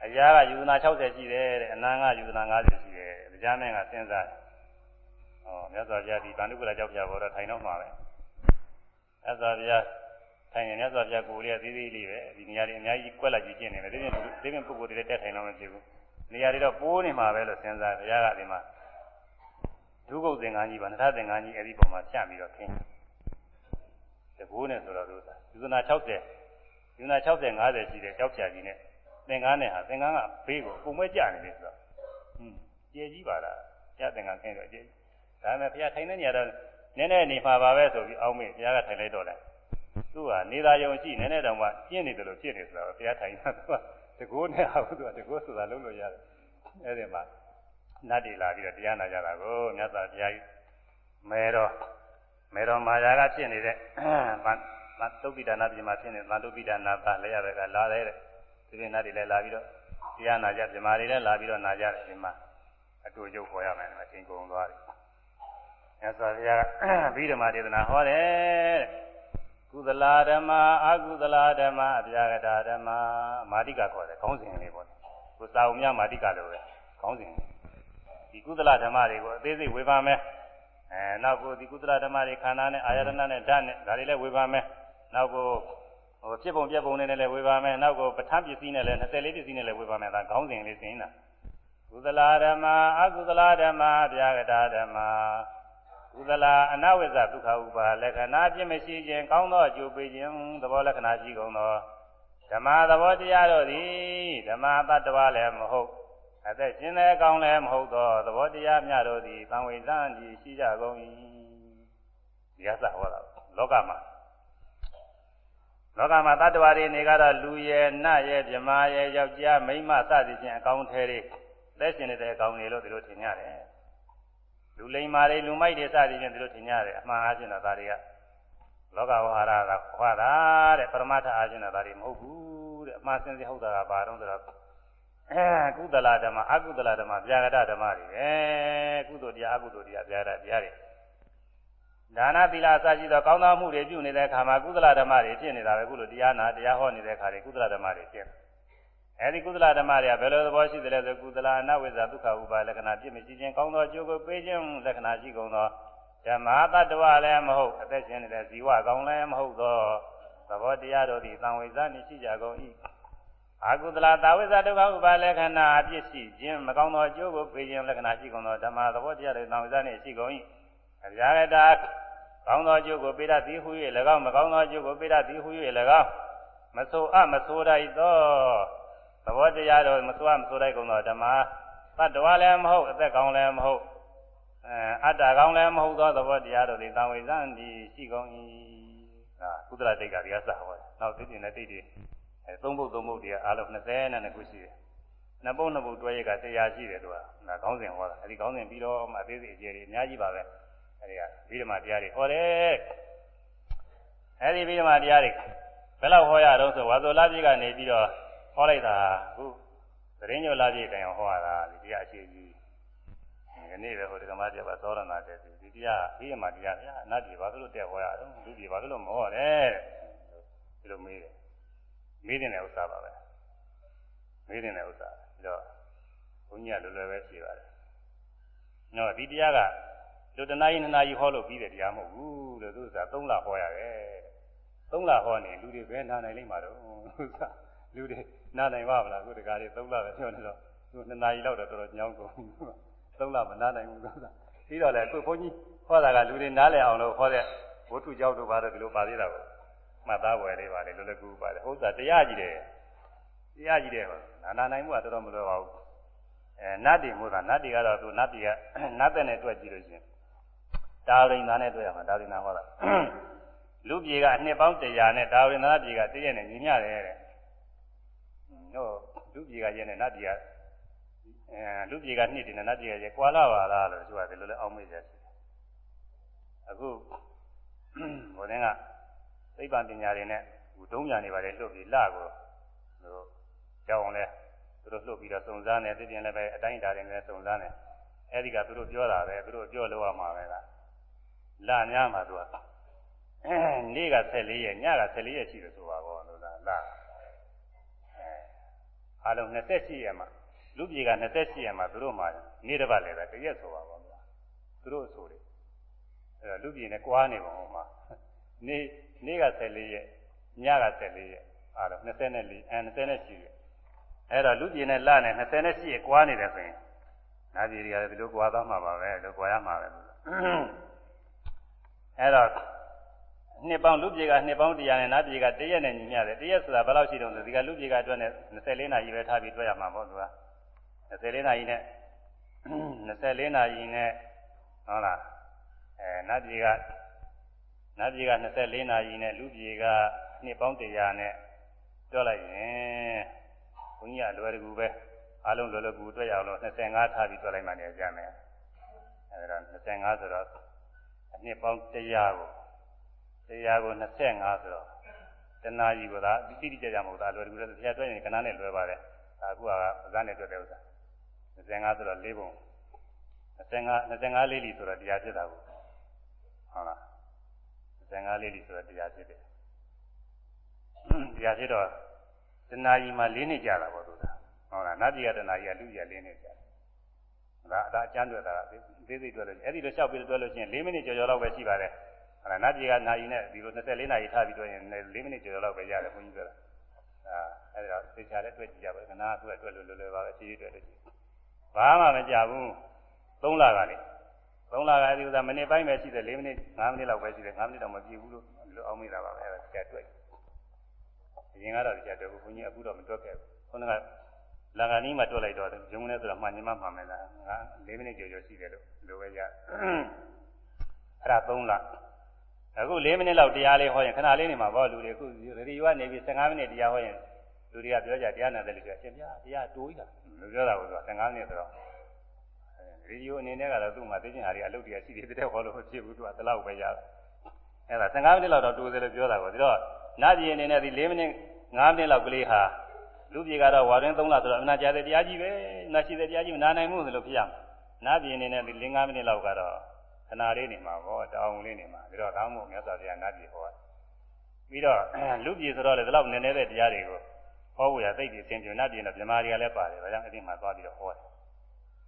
အရာကယူနာ60ရှိတယ်တဲ့အနန်းကယူနာ90ရှိတယ်တရားမင်းကစဉ်းစားတယ်။ဟောမြတ်စွာဘုရားဒီဗန္ဓုကလာကြောက်ကြဘောတော့ထိုင်တော့မှာပဲ။ မြတ်စွာဘုရားထိုင်ရင်မြတ်စွာဘုရားကိုယ်လေးသေးသေးလေးပဲဒီနေရာတွေအများကြီးကွက်လိုက်ကြည့်ကျင်နေတယ်ဒီပြင်ဒီပြင်ပုဂ္ဂိုလ်တွေတက်ထိုင်တော့မဖြစ်ဘူး။နေရာတွေတော့ပိုးနေမှာပဲလို့စဉ်းစားဘုရားကဒီမှာဒုက္ခသင်္ကန်းကြီးပါနထသင်္ကန်းကြီးအဲ့ဒီပုံမှာဖြန့်ပြီးတော့ခင်း။တကူနဲ့ဆိုတော့လို့သာယူနာ60ယူနာ60 50ရှိတဲ့ကြောက်ဖြာကြီးနဲ့သင်္ကန်းနဲ့ဟာသင်္ကန်းကဘေးကိုပုံမဲကြနေတယ်ဆိုတော့ဟွန်းကျေကြီးပါလားဘုရားသင်္ကန်းခင်းတော့ကျေဒါပေမဲ့ဘုရားထိုင်တဲ့နေရာတော့ နည်းနည်းနေမှာပါပဲဆိုပြီးအောင်းမေဘုရားကထိုင်လိုက်တော့တယ်သူကနေသာယုံရှိနည်းနည်းတောင်မှပြင်းနေတယ်လို့ဖြစ်နေဆိုတော့ဘုရားထိုင်တာသူကတကိုးနဲ့ဟာသူကတကိုးဆိုတာလုံးလို့ရတယ်အဲ့ဒီမှာနတ်တွေလာပြီးတော့တရားနာကြတာကိုမြတ်စွာဘုရားမဲတော်မဲတော်မာယာကဖြစ်နေတဲ့ဗတ်သုတ်ပိဒါနာပြည်မှာဖြစ်နေသံတုပိဒါနာပါလဲရတဲ့ကလာတဲ့ဒီပြင်နတ်တွေလည်းလာပြီးတော့တရားနာကြပြမာတွေလည်းလာပြီးတော့နာကြတယ်ဒီမှာအတူရုပ်ခေါ်ရမယ်အချင်းကုန်သွားတယ်။ မြတ်စွာဘုရားဘိဓမ္မာဒေသနာဟောတယ်ကုသလာဓမ္မအကုသလာဓမ္မအပြာကတာဓမ္မမာတိကခေါ်တယ်ခေါင်းစဉ်လေးပေါ့။ကိုစာအုံမြမာတိကလို့ပဲခေါင်းစဉ်ဒီကုသလဓမ္မတွေကိုအသေးစိတ်ဝေဖန်မယ်။အဲနောက်ကိုဒီကုသလဓမ္မတွေခန္ဓာနဲ့အာယတနာနဲ့ဓာတ်နဲ့ဒါတွေလည်းဝေဖန်မယ်။နောက်ကိုဟိုဖြစ်ပုံပြက်ပုံနဲ့လည်းဝေပါမယ်နောက်ကိုပဋ္ဌာန်းပစ္စည်းနဲ့လည်း24ပစ္စည်းနဲ့လည်းဝေပါမယ်ဒါခေါင်းစဉ်လေးသင်တာကုသလာဓမ္မအကုသလာဓမ္မဗျာဂတာဓမ္မ ကုသလာအနဝိဇ္ဇဒုက္ခဥပါလက္ခဏာပြည့်မရှိခြင်းကောင်းသောအကျိုးပေးခြင်းသဘောလက္ခဏာရှိကုန်သောဓမ္မသဘောတရားတို့သည်ဓမ္မတတ္တဝလည်းမဟုတ်အသက်ရှင်လည်းကောင်းလည်းမဟုတ်သောသဘောတရားများတို့သည်သံဝေဇန်ကြီးရှိကြကုန်၏ဒီကသဟောတာလောကမှာလောကမှာတ attva တွေနေကတော့လူရဲ့နတ်ရဲ့မြမာရဲ့ယောက်ျားမိန်းမစသည်ဖြင့်အကောင်းထဲတွေသက်ရှင်နေတဲ့အကောင်တွေလို့ဒီလိုထင်ကြတယ် လူလိမ္မာတွေလူမိုက်တွေစသည်ဖြင့်ဒီလိုထင်ကြတယ်အမှန်အားဖြင့်တော့ဒါတွေကလောကဝါရကခွာတာတဲ့ပရမတ္ထအားဖြင့်တော့ဒါတွေမဟုတ်ဘူးတဲ့အမှန်စင်စစ်ဟုတ်တာကဘာတော့ဆိုတော့အဲကုသလဓမ္မအကုသလဓမ္မဗျာဂတဓမ္မတွေပဲကုသိုလ်တရားအကုသိုလ်တရားဗျာဂတတရားတွေဒါနသီလအစရှိသောကောင်းသောမှုတွေပြုနေတဲ့အခါမှာကုသလဓမ္မတွေဖြစ်နေတာပဲကုလို့တရားနာတရားဟောနေတဲ့အခါတွေကုသလဓမ္မတွေဖြစ် အဲဒီကုသလဓမ္မတွေကဘယ်လိုသဘောရှိသလဲဆိုကုသလအနဝိဇ္ဇဒုက္ခဥပါလက္ခဏာပြည့်မရှိခြင်းကောင်းသောအကျိုးကိုပေးခြင်းလက္ခဏာရှိကုန်သောဓမ္မတတ္တဝလည်းမဟုတ်အသက်ရှင်နေတဲ့ဇီဝကောင်းလည်းမဟုတ်သောသဘောတရားတို့သည်သံဝိဇ္ဇနှင့်ရှိကြကုန်၏အာကုသလသာဝိဇ္ဇဒုက္ခဥပါလက္ခဏာအပြည့်ရှိခြင်းမကောင်းသောအကျိုးကိုပေးခြင်းလက္ခဏာရှိကုန်သောဓမ္မသဘောတရားတွေသံဝိဇ္ဇနှင့်ရှိကုန်၏အပြာရတာကောင်းသောအကျိုးကိုပေးတတ်သည်ဟု၍၎င်းမကောင်းသောအကျိုးကိုပေးတတ်သည်ဟု၍၎င်းမဆိုအမဆိုတိုက်သော သဘောတရားတော်မဆိုအမဆိုတိုက်ကုန်သောဓမ္မတတ္တဝါလည်းမဟုတ်အသက်ကောင်းလည်းမဟုတ်အဲအတ္တကောင်းလည်းမဟုတ်သောသဘောတရားတော်သည်သံဝေဇန်ဒီရှိကုန်၏ဟာကုသလတိတ်ကဒီကစဟောတယ်နောက်သိတင်တဲ့တိတ်တွေအဲသုံးပုတ်သုံးပုတ်တရားအားလုံး20နဲ့ခုရှိတယ်နှစ်ပုတ်နှစ်ပုတ်တွဲရကတရားရှိတယ်သူကဒါခေါင်းစဉ်ဟောတာအဲဒီခေါင်းစဉ်ပြီးတော့မှအသေးစိတ်အကျယ်တွေအများကြီးပါပဲအဲဒီကဗိဓမာတရားတွေဟောတယ်အဲဒီဗိဓမာတရားတွေဘယ်လောက်ဟောရတော့ဆိုဝါဇောလပြည့်ကနေပြီးတော့ ဟောလိုက်တာအခုသတင်းညိုလပြည့်တိုင်အောင်ဟောရတာဒီတရားအခြေကြီးဒီနေ့ပဲဟိုဒကမတရားပါသောရဏတဲ့ဒီတရားဗိဓမာတရားဗျာအနတ်တွေဘာလို့တက်ဟောရတော့လူတွေဘာလို့မဟောလဲဒီလိုမေးတယ်မေးတဲ့ဥစ္စာပါပဲမေးတဲ့ဥစ္စာပြီးတော့ဘုန်းကြီးကလွယ်လွယ်ပဲဖြေပါတယ်နော်ဒီတရားကလူတနာရီနှစ်နာရီဟောလို့ပြီးတဲ့တရားမဟုတ်ဘူးလို့သူက3လဟောရတယ်3လဟောနေလူတွေပဲနားနိုင်လိမ့်မှာတော့သူက လူတွေနားနိုင်ပါမလားအခုတကားတွေ3လပဲပြောနေတော့သူနှစ်နာရီလောက်တော့တော်တော်ညောင်းကုန်3လမနားနိုင်ဘူးကွာပြီးတော့လေအခုဘုန်းကြီးဟောတာကလူတွေနားလည်အောင်လို့ဟောတဲ့ဝတ္ထုကြောက်တို့ဘာလို့ဒီလိုပါသေးတာကိုမှတ်သားဝယ်လေးပါလေလောလောကူပါလေဟုတ်တာတရားကြီးတယ်တရားကြီးတယ်ပါနာနာနိုင်မှုကတော်တော်မလိုပါဘူးအဲနတ်တွေမို့တာနတ်တွေကတော့သူနတ်တွေကနတ်တဲ့နဲ့တွေ့ကြည့်လို့ရှိရင်တာဝရိန်သားနဲ့တွေ့ရမှာတာဝရိန်သားဟောတာလူပြေကအနှစ်ပေါင်း100နဲ့တာဝရိန်သားပြေကတည့်ရနဲ့ညီမျှတယ်တဲ့ဟု တ်လူပြေကရဲ့နဲ့နတ်ပြေကအဲလူပြေကနှစ်တင်နဲ့နတ်ပြေကရဲ့ကွာလာပါလားလို့သူကဒီလိုလဲအောင်းမေ့ကြတယ်အခုဟိုတင်းကသိပ္ပံပညာတွေနဲ့ဟိုဒုံးညာနေပါလေလှုပ်ပြီးလှကိုဟိုကြောက်အောင်လဲသူတို့လှုပ်ပြီးတော့စုံစမ်းတယ်သိပြင်လည်းပဲအတိုင်းအတာတွေနဲ့စုံစမ်းတယ်အဲဒီကသူတို့ပြောတာပဲသူတို့ပြောလို့ရမှာပဲကလများမှာသူကအဲနေ့က14ရက်ညက14ရက်ရှိတယ်ဆိုပါဘောလို့လားလ အဲအားလုံး28ရက်မှာလူပြေက28ရက်မှာသူတို့မှာနေ့တစ်ပတ်လည်းပဲတရက်ဆိုပါဘောသူတို့ဆိုတယ်အဲလူပြေနဲ့ကွာနေပါဦးမှာနေ့နေ့က14ရက်ညက14ရက်အားလုံး24အဲ28ရက်အဲ့တော့လူပြေနဲ့လနဲ့28ရက်ကွာနေတယ်ဆိုရင်နာပြည်တွေကလည်းဒီလိုကွာသွားမှာပါပဲလို့ကွာရမှာပဲအဲ့တော့ နှစ်ပေါင်းလူပြေကနှစ်ပေါင်း100နဲ့နာပြည်ကတရက်နဲ့ညီမျှတယ်တရက်ဆိုတာဘယ်လောက်ရှိတုံးလဲဒီကလူပြေကအတွက်နဲ့24နာရီပဲထားပြီးတွေ့ရမှာပေါ့သူက24နာရီနဲ့24နာရီနဲ့ဟုတ်လားအဲနတ်ပြည်ကနတ်ပြည်က24နာရီနဲ့လူပြည်ကနှစ်ပေါင်း100နဲ့ပြောလိုက်ရင်ဘုန်းကြီးကလွယ်တကူပဲအားလုံးလွယ်လွယ်ကူတွေ့ရအောင်လို့25ထားပြီးတွေ့လိုက်မှနေကြမယ်အဲဒါ25ဆိုတော့အနှစ်ပေါင်း100ကို 100ကို25ဆိုတော့တဏှာကြီးကသာတိတိကျကျမဟုတ်တာလွယ်တကူလည်းတရားတွေ့ရင်ခဏနဲ့လွယ်ပါတယ်ဒါအခုကပဇာနဲ့တွေ့တဲ့ဥစ္စာ25ဆိုတော့၄ပုံ25 25လေးလီဆိုတော့တရားဖြစ်တာကိုဟုတ်လား25လေးလီဆိုတော့တရားဖြစ်တယ်တရားဖြစ်တော့တဏှာကြီးမှာ၄နှစ်ကြာတာပေါ့သူကဟုတ်လားနတ်ပြည်ကတဏှာကြီးကလူကြီးက၄နှစ်ကြာဒါအဒါအကျမ်းတွေ့တာသေးသေးတွေ့လို့အဲ့ဒီလိုလျှောက်ပြီးတွေ့လို့ရှိရင်၄မိနစ်ကျော်ကျော်လောက်ပဲရှိပါတယ် ဟုတ်လားနတ်ပြည်ကနာရီနဲ့ဒီလို24နာရီထားပြီးတွေ့ရင်၄မိနစ်ကျော်ကျော်လောက်ပဲရတယ်ဘုန်းကြီးပြောတာအာအဲ့ဒါသိချာလည်းတွေ့ကြည့်ကြပါခဏသူကတွေ့လို့လွယ်လွယ်ပါပဲအရှိတွေ့လို့ဘာမှမကြဘူး၃လကလေး၃လကဒီဥစ္စာမိနစ်ပိုင်းပဲရှိတယ်၄မိနစ်၅မိနစ်လောက်ပဲရှိတယ်၅မိနစ်တော့မပြည့်ဘူးလို့လို့အောင်းမိတာပါပဲအဲ့ဒါကြက်တွေ့အရင်ကတော့ကြက်တွေ့ဘူးဘုန်းကြီးအခုတော့မတွက်ခဲ့ဘူးခုနကလာဂာနီးမှာတွက်လိုက်တော့ဂျုံနေဆိုတော့မှန်ညမမှန်မယ်လားငါ၄မိနစ်ကျော်ကျော်ရှိတယ်လို့လိုပဲရအဲ့ဒါ၃လ အခု၄မိနစ်လောက်တရားလေးဟောရင်ခဏလေးနေမှာပေါ့လူတွေအခုရေဒီယိုကနေပြီး15မိနစ်တရားဟောရင်လူတွေကပြောကြတရားနာတယ်လို့ပြောရှင်ဗျာတရားတိုးကြီးတာလို့ပြောတာကိုဆို15မိနစ်ဆိုတော့ရေဒီယိုအနေနဲ့ကတော့သူ့မှာသိချင်တာတွေအလုပ်တွေကရှိသေးတယ်ဟောလို့ဖြစ်ဘူးသူကတလောက်ပဲရတာအဲ့ဒါ15မိနစ်လောက်တော့တိုးသေးလို့ပြောတာကိုဒီတော့နာပြည်အနေနဲ့ဒီ4မိနစ်5မိနစ်လောက်ကလေးဟာလူပြည်ကတော့ဝါရင်း3လဆိုတော့အနာကြာတဲ့တရားကြီးပဲနာရှိတဲ့တရားကြီးမနာနိုင်ဘူးဆိုလို့ဖြစ်ရမှာနာပြည်အနေနဲ့ဒီ5မိနစ်လောက်ကတော့ ခဏလေးနေမှာပေါ့တောင်းလေးနေမှာဒါတော့ကောင်းမို့မြတ်စွာဘုရားနာပြည်ဟောပြီးတော့လူပြည်ဆိုတော့လေဒီလောက်နည်းနည်းတဲ့တရားတွေကိုဟောဖို့ရသိပြီသင်ပြနာပြည်တော့မြမာတွေကလည်းပါတယ်ဒါကြောင့်အဲ့ဒီမှာသွားပြီးတော့ဟောတယ်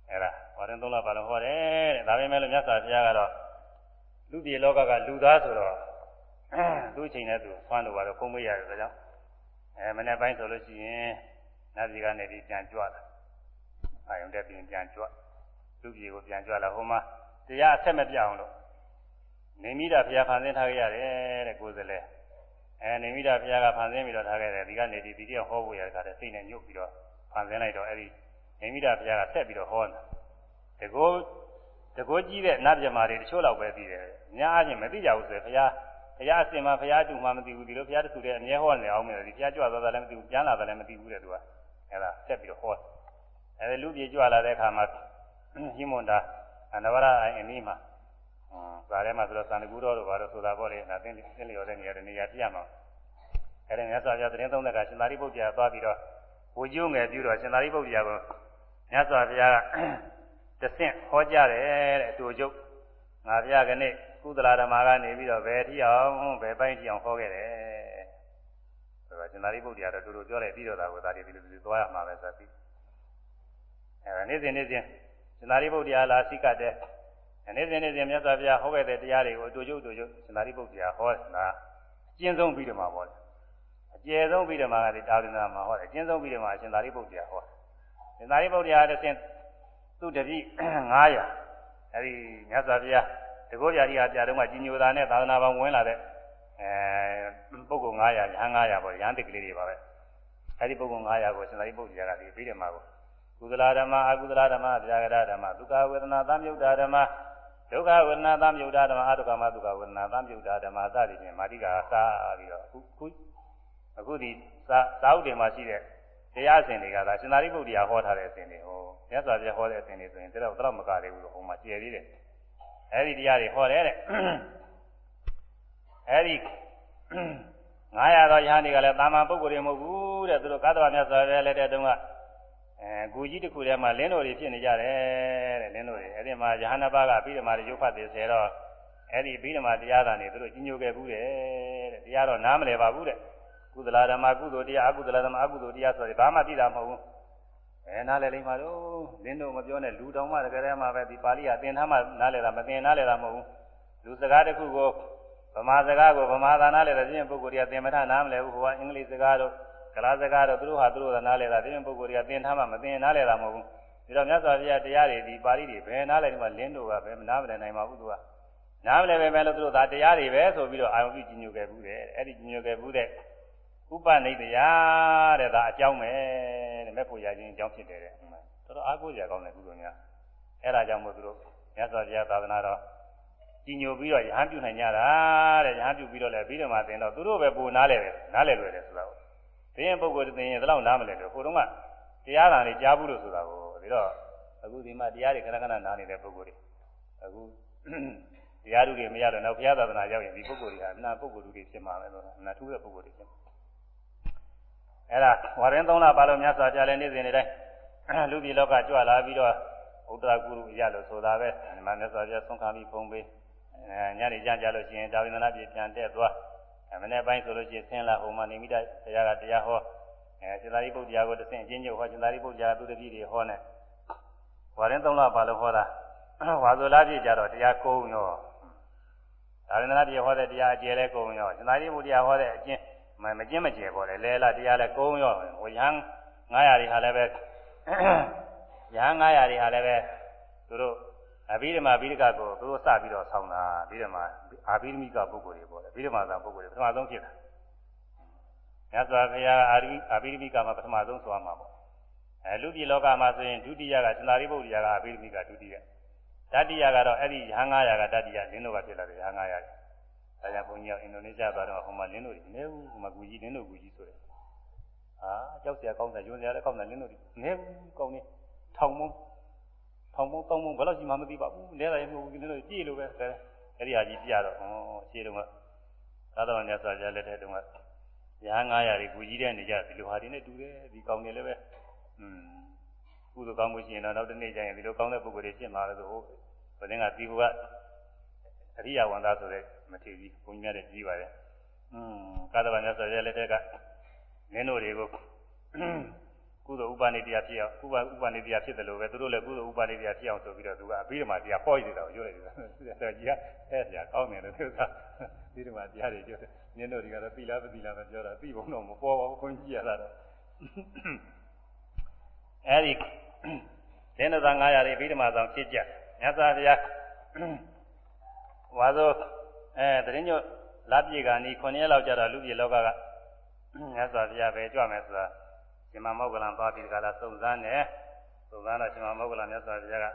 အဲ့ဒါဝါရင်သုံးလပါလုံးဟောတယ်တဲ့ဒါပေမဲ့လို့မြတ်စွာဘုရားကတော့လူပြည်လောကကလူသားဆိုတော့သူ့ချိန်နဲ့သူဆွမ်းလို့ပါတော့ခုံးမရတယ်ဒါကြောင့်အဲမနေ့ပိုင်းဆိုလို့ရှိရင်နတ်ပြည်ကနေပြီးပြန်ကြွလာအာယုန်တက်ပြီးပြန်ကြွလူပြည်ကိုပြန်ကြွလာဟိုမှာ တရားအဆက်မပြအောင်လို့နေမိတာဘုရားဖန်ဆင်းထားခဲ့ရတယ်တဲ့ကိုယ်စလဲအဲနေမိတာဘုရားကဖန်ဆင်းပြီးတော့ထားခဲ့တယ်ဒီကနေဒီဒီတည်းဟောဖို့ရတဲ့စိတ်နဲ့ညှုပ်ပြီးတော့ဖန်ဆင်းလိုက်တော့အဲဒီနေမိတာဘုရားကဆက်ပြီးတော့ဟောတယ်တကောတကောကြီးတဲ့နတ်ပြမာတွေတချို့လောက်ပဲသိတယ်။များအချင်းမသိကြဘူးဆိုရင်ဘုရားဘုရားအစင်မှာဘုရားတူမှမသိဘူးဒီလိုဘုရားတခုတည်းအမြဲဟောနေအောင်မယ်ဒီဘုရားကြွသွားတာလည်းမသိဘူးပြန်လာတာလည်းမသိဘူးတဲ့သူကအဲဒါဆက်ပြီးတော့ဟောတယ်။အဲဒီလူပြေကြွလာတဲ့အခါမှာဟိမွန်တာ အနဝရအိုင်အနီးမှာဟွန်းဇာထဲမှာဆိုတော့သံတကူတော်တို့ဘာလို့ဆိုတာပေါ့လေဒါသင်သင်လျော်တဲ့နေရာတနေရာပြရမှာအဲဒီမြတ်စွာဘုရားသတင်းသုံးတဲ့ကရှင်သာရိပုတ္တရာသွားပြီးတော့ဝိကျုံငယ်ပြုတော့ရှင်သာရိပုတ္တရာကမြတ်စွာဘုရားကတဆင့်ဟောကြားတယ်တဲ့အတူကျုပ်ငါဘုရားကနေ့ကုသလာဓမ္မကနေပြီးတော့ဘယ်ထိအောင်ဘယ်ပိုင်းထိအောင်ဟောခဲ့တယ်ဆိုတော့ရှင်သာရိပုတ္တရာတော့တူတူပြောတယ်ပြီးတော့တာကိုဒါတွေဒီလိုဒီလိုသွားရမှာပဲဆိုပြီးအဲဒါနေ့စဉ်နေ့စဉ် ရှင်သာရိပုတ္တရာလာစိကတဲ့နေ့စဉ်နေ့စဉ်မြတ်စွာဘုရားဟောခဲ့တဲ့တရားတွေကိုအတူကျုပ်တူကျုပ်ရှင်သာရိပုတ္တရာဟောတာအကျဉ်းဆုံးပြီးတော့မှာပေါ့အကျယ်ဆုံးပြီးတော့မှာကဒီတာဝိနာမှာဟောတယ်အကျဉ်းဆုံးပြီးတော့မှာရှင်သာရိပုတ္တရာဟောရှင်သာရိပုတ္တရာတစ်ဆင့်သူ့တပည့်900အဲဒီမြတ်စွာဘုရားတကောပြာတိဟာပြတော့မှကြီးညိုတာနဲ့သာသနာပေါင်းဝင်လာတဲ့အဲပုဂ္ဂိုလ်900ရဟန်း900ပေါ့ရဟန်းတစ်ကလေးတွေပါပဲအဲဒီပုဂ္ဂိုလ်900ကိုစင်သာရိပုတ္တရာကဒီပြီးတယ်မှာကို ကုသလာဓမ္မအကုသလာဓမ္မဗျာဂရဓမ္မဒုက္ခဝေဒနာသံယုတ်တာဓမ္မဒုက္ခဝေဒနာသံယုတ်တာဓမ္မအတုကမဒုက္ခဝေဒနာသံယုတ်တာဓမ္မစသည်ဖြင့်မာတိကာစာပြီးတော့အခုခုအခုဒီစာစာဥဒေမှာရှိတဲ့တရားစဉ်တွေကဒါရှင်သာရိပုတ္တရာဟောထားတဲ့အစဉ်တွေဟောမြတ်စွာဘုရားဟောတဲ့အစဉ်တွေဆိုရင်တော့တော့မကသေးဘူးလို့ဟိုမှာကျယ်သေးတယ်အဲဒီတရားတွေဟောတယ်တဲ့အဲဒီ900တော့ယဟန်တွေကလည်းတာမန်ပုဂ္ဂိုလ်တွေမဟုတ်ဘူးတဲ့သူတို့ကသဗ္ဗမြတ်စွာဘုရားလက်ထက်တုန်းက အဲဂူကြီးတစ်ခုထဲမှာလင်းတော်တွေဖြစ်နေကြတယ်တဲ့လင်းတော်တွေအဲဒီမှာယဟန်နှစ်ပါးကပြီးဓမ္မတွေရုပ်ဖတ်သေးဆဲတော့အဲဒီပြီးဓမ္မတရားသာနေသူတို့ကြီးညိုခဲ့ဘူးတဲ့တဲ့တရားတော့နားမလည်ပါဘူးတဲ့ကုသလဓမ္မကုသိုလ်တရားအကုသလဓမ္မအကုသိုလ်တရားဆိုရင်ဘာမှသိတာမဟုတ်ဘူးအဲနားလည်လိမ့်ပါတော့လင်းတို့မပြောနဲ့လူတောင်မှတကယ်တည်းမှပဲဒီပါဠိကသင်ထားမှနားလည်တာမသင်နားလည်တာမဟုတ်ဘူးလူစကားတစ်ခုကိုဗမာစကားကိုဗမာသာနားလည်တဲ့ပြင်ပုဂ္ဂိုလ်တွေကသင်မထနားမလည်ဘူးဟိုကအင်္ဂလိပ်စကားတို့ ကလားစကားတို့သူတို့ဟာသူတို့သာနားလည်တာဒီပြင်ပုဂ္ဂိုလ်တွေကသင်ထားမှမသင်နားလည်တာမဟုတ်ဘူးဒီတော့မြတ်စွာဘုရားတရားတွေဒီပါဠိတွေဘယ်နားလည်ဒီမှာလင်းတို့ကဘယ်နားမလည်နိုင်ပါဘူးသူကနားမလည်ပဲမဲ့လို့သူတို့ဒါတရားတွေပဲဆိုပြီးတော့အာယုံပြုကြီးညိုခဲ့ဘူးတဲ့အဲ့ဒီကြီးညိုခဲ့ဘူးတဲ့ဥပနိတရာတဲ့ဒါအကြောင်းပဲတဲ့မဲ့ဖို့ရခြင်းအကြောင်းဖြစ်တယ်တဲ့တော်တော်အားကိုးကြကောင်းတယ်ကုသိုလ်များအဲ့ဒါကြောင့်မို့သူတို့မြတ်စွာဘုရားသာသနာတော်ကြီးညိုပြီးတော့ရဟန်းပြုနိုင်ကြတာတဲ့ရဟန်းပြုပြီးတော့လည်းပြီးတော့မှသင်တော့သူတို့ပဲပူနားလဲတယ်နားလဲလွယ်တယ်ဆိုတာကို သင်ရင်ပုဂ္ဂိုလ်သင်ရင်ဒီလောက်နားမလဲလို့ဟိုတုန်းကတရားဓာတ်တွေကြားဘူးလို့ဆိုတာကိုဒီတော့အခုဒီမှာတရားတွေခဏခဏနားနေတဲ့ပုဂ္ဂိုလ်တွေအခုတရားဓုတွေမရတော့နောက်ဘုရားသာသနာရောက်ရင်ဒီပုဂ္ဂိုလ်တွေဟာနာပုဂ္ဂိုလ်တွေဖြစ်မှာပဲလို့နာထူးတဲ့ပုဂ္ဂိုလ်တွေဖြစ်မှာအဲ့ဒါဝါရင်သုံးလပါလို့မြတ်စွာဘုရားလည်းနေ့စဉ်နေ့တိုင်းလူပြည်လောကကြွလာပြီးတော့ဥဒ္ဒရာကုရုရလို့ဆိုတာပဲဒီမှာမြတ်စွာဘုရားဆုံးခံပြီးဖုံးပေးအဲညနေကြကြလို့ရှိရင်ဒါဝိန္ဒနာပြည်ပြန်တက်သွားအ မနေ့ပိုင်းဆိုလို့ရှိရင်ဆင်းလာဟိုမှာနေမိတဲ့တရားကတရားဟောအဲစေတာရိပုတ္တရာကိုတဆင့်အချင်းချင်းဟောစေတာရိပုတ္တရာသူတပည့်တွေဟောနေဝါရင်သုံးလပါလို့ဟောတာဝါဆိုလားပြည့်ကြတော့တရားကုန်းရောဒါဝိန္ဒနာပြည်ဟောတဲ့တရားအကျယ်လဲကုန်းရောစေတာရိပုတ္တရာဟောတဲ့အချင်းမမကျင်းမကျယ်ပေါ်တယ်လဲလာတရားလဲကုန်းရောဟိုရဟန်း900တွေဟာလည်းပဲရဟန်း900တွေဟာလည်းပဲသူတို့ အဘိဓမ္မာဘိဓကကိုသူတို့စပြီးတော့ဆောင်းတာဘိဓမ္မာအာဘိဓမိကပုဂ္ဂိုလ်တွေပေါ့လေဘိဓမ္မာသာပုဂ္ဂိုလ်တွေပထမဆုံးဖြစ်တာမြတ်စွာဘုရားအာရိအာဘိဓမိကမှာပထမဆုံးဆိုရမှာပေါ့အဲလူပြည်လောကမှာဆိုရင်ဒုတိယကသန္တာရိပုတ္တရာကအာဘိဓမိကဒုတိယတတိယကတော့အဲ့ဒီရဟန်း900ကတတိယလင်းတို့ကဖြစ်လာတယ်ရဟန်း900ဒါကြောင့်ဘုန်းကြီးကအင်ဒိုနီးရှားသွားတော့ဟိုမှာလင်းတို့နေဘူးဟိုမှာကူကြီးလင်းတို့ကူကြီးဆိုတယ်အာကြောက်စရာကောင်းတယ်ယွန်းစရာလည်းကောင်းတယ်လင်းတို့နေဘူးကောင်းနေထောင်မုံ ထောင်မုံတောင်းမုံဘယ်လောက်ရှိမှမသိပါဘူးလဲတာရမဟုတ်ဘူးလင်းတို့ကြည့်လို့ပဲအဲ့ဒီဟာကြီးပြတော့ဟောရှင်းတော့သာတော်မြတ်စွာဘုရားလက်ထက်တုန်းကရဟန်း900တွေကူကြီးတဲ့နေကြဒီလိုဟာတွေနဲ့တူတယ်ဒီကောင်းနေလည်းပဲอืมကုသိုလ်ကောင်းမှုရှိရင်တော့နောက်တစ်နေ့ကျရင်ဒီလိုကောင်းတဲ့ပုဂ္ဂိုလ်တွေဖြစ်မှာလေဆိုဟိုဘယ်တင်းကဒီဘုကအရိယဝန္တာဆိုတဲ့မထေကြီးဘုန်းကြီးများတဲ့ကြီးပါတယ်อืมကာသဗ္ဗမြတ်စွာဘုရားလက်ထက်ကမင်းတို့တွေကို ကုသိုလ်ဥပနိတရားဖြစ်အောင်ဥပဥပနိတရားဖြစ်တယ်လို့ပဲသူတို့လည်းကုသိုလ်ဥပနိတရားဖြစ်အောင်ဆိုပြီးတော့သူကအပြီးဓမ္မတရားပေါ်ရည်တာကိုရွတ်လိုက်တယ်။ဆရာကြီးကအဲ့ဆရာကောင်းတယ်လို့သူကပြီးဓမ္မတရားတွေကျွတ်တယ်။နင်းတို့တွေကတော့သီလမသီလပဲပြောတာသိဖို့တော့မပေါ်ပါဘူးခွင့်ကြည့်ရတာတော့အဲ့ဒီသင်္နသာ900တွေပြီးဓမ္မဆောင်ဖြစ်ကြမြတ်စွာဘုရားဝါသောအဲတရင်ညွတ်လပြည့်ကနီ9ရက်လောက်ကြာတော့လူပြည်လောကကမြတ်စွာဘုရားပဲကြွမယ်ဆိုတာ ရှင်မမောဂလံသွားပြီးဒီကလာစုံစမ်းတယ်စုံစမ်းတော့ရှင်မမောဂလံမြတ်စွာဘုရားက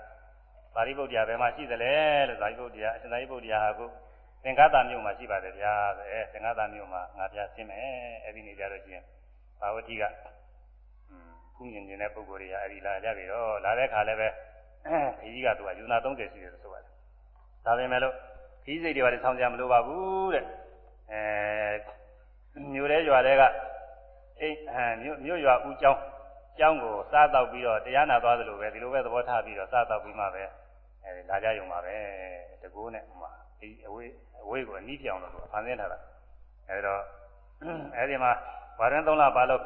ပါရိပုတ္တရာဘယ်မှာရှိသလဲလို့သာရိပုတ္တရာအရှင်သာရိပုတ္တရာဟာခုသင်္ကသမြို့မှာရှိပါတယ်ဗျာဆိုအဲသင်္ကသမြို့မှာငါပြဆင်းမယ်အဲ့ဒီနေကြတော့ရှင်ဘာဝတိကခုမြင်နေတဲ့ပုဂ္ဂိုလ်တွေကအဲ့ဒီလာကြပြီတော့လာတဲ့ခါလည်းပဲခကြီးကသူကယူနာ30ရှိတယ်ဆိုပါတယ်ဒါပေမဲ့လို့ခကြီးစိတ်တွေပါလေဆောင်းကြမလို့ပါဘူးတဲ့အဲမြို့တဲ့ရွာတွေက အိမ်အဲမြို့မြို့ရွာဦးကျောင်းကျောင်းကိုစားတော့ပြီးတော့တရားနာသွားသလိုပဲဒီလိုပဲသဘောထားပြီးတော့စားတော့ပြီးမှပဲအဲလာကြရုံပါပဲတကူနဲ့ဟိုမှာဒီအဝေးအဝေးကိုအနီးပြောင်းလို့ဖန်ဆင်းထားတာအဲဒါအဲဒီမှာဝါရင်သုံးလပါလို့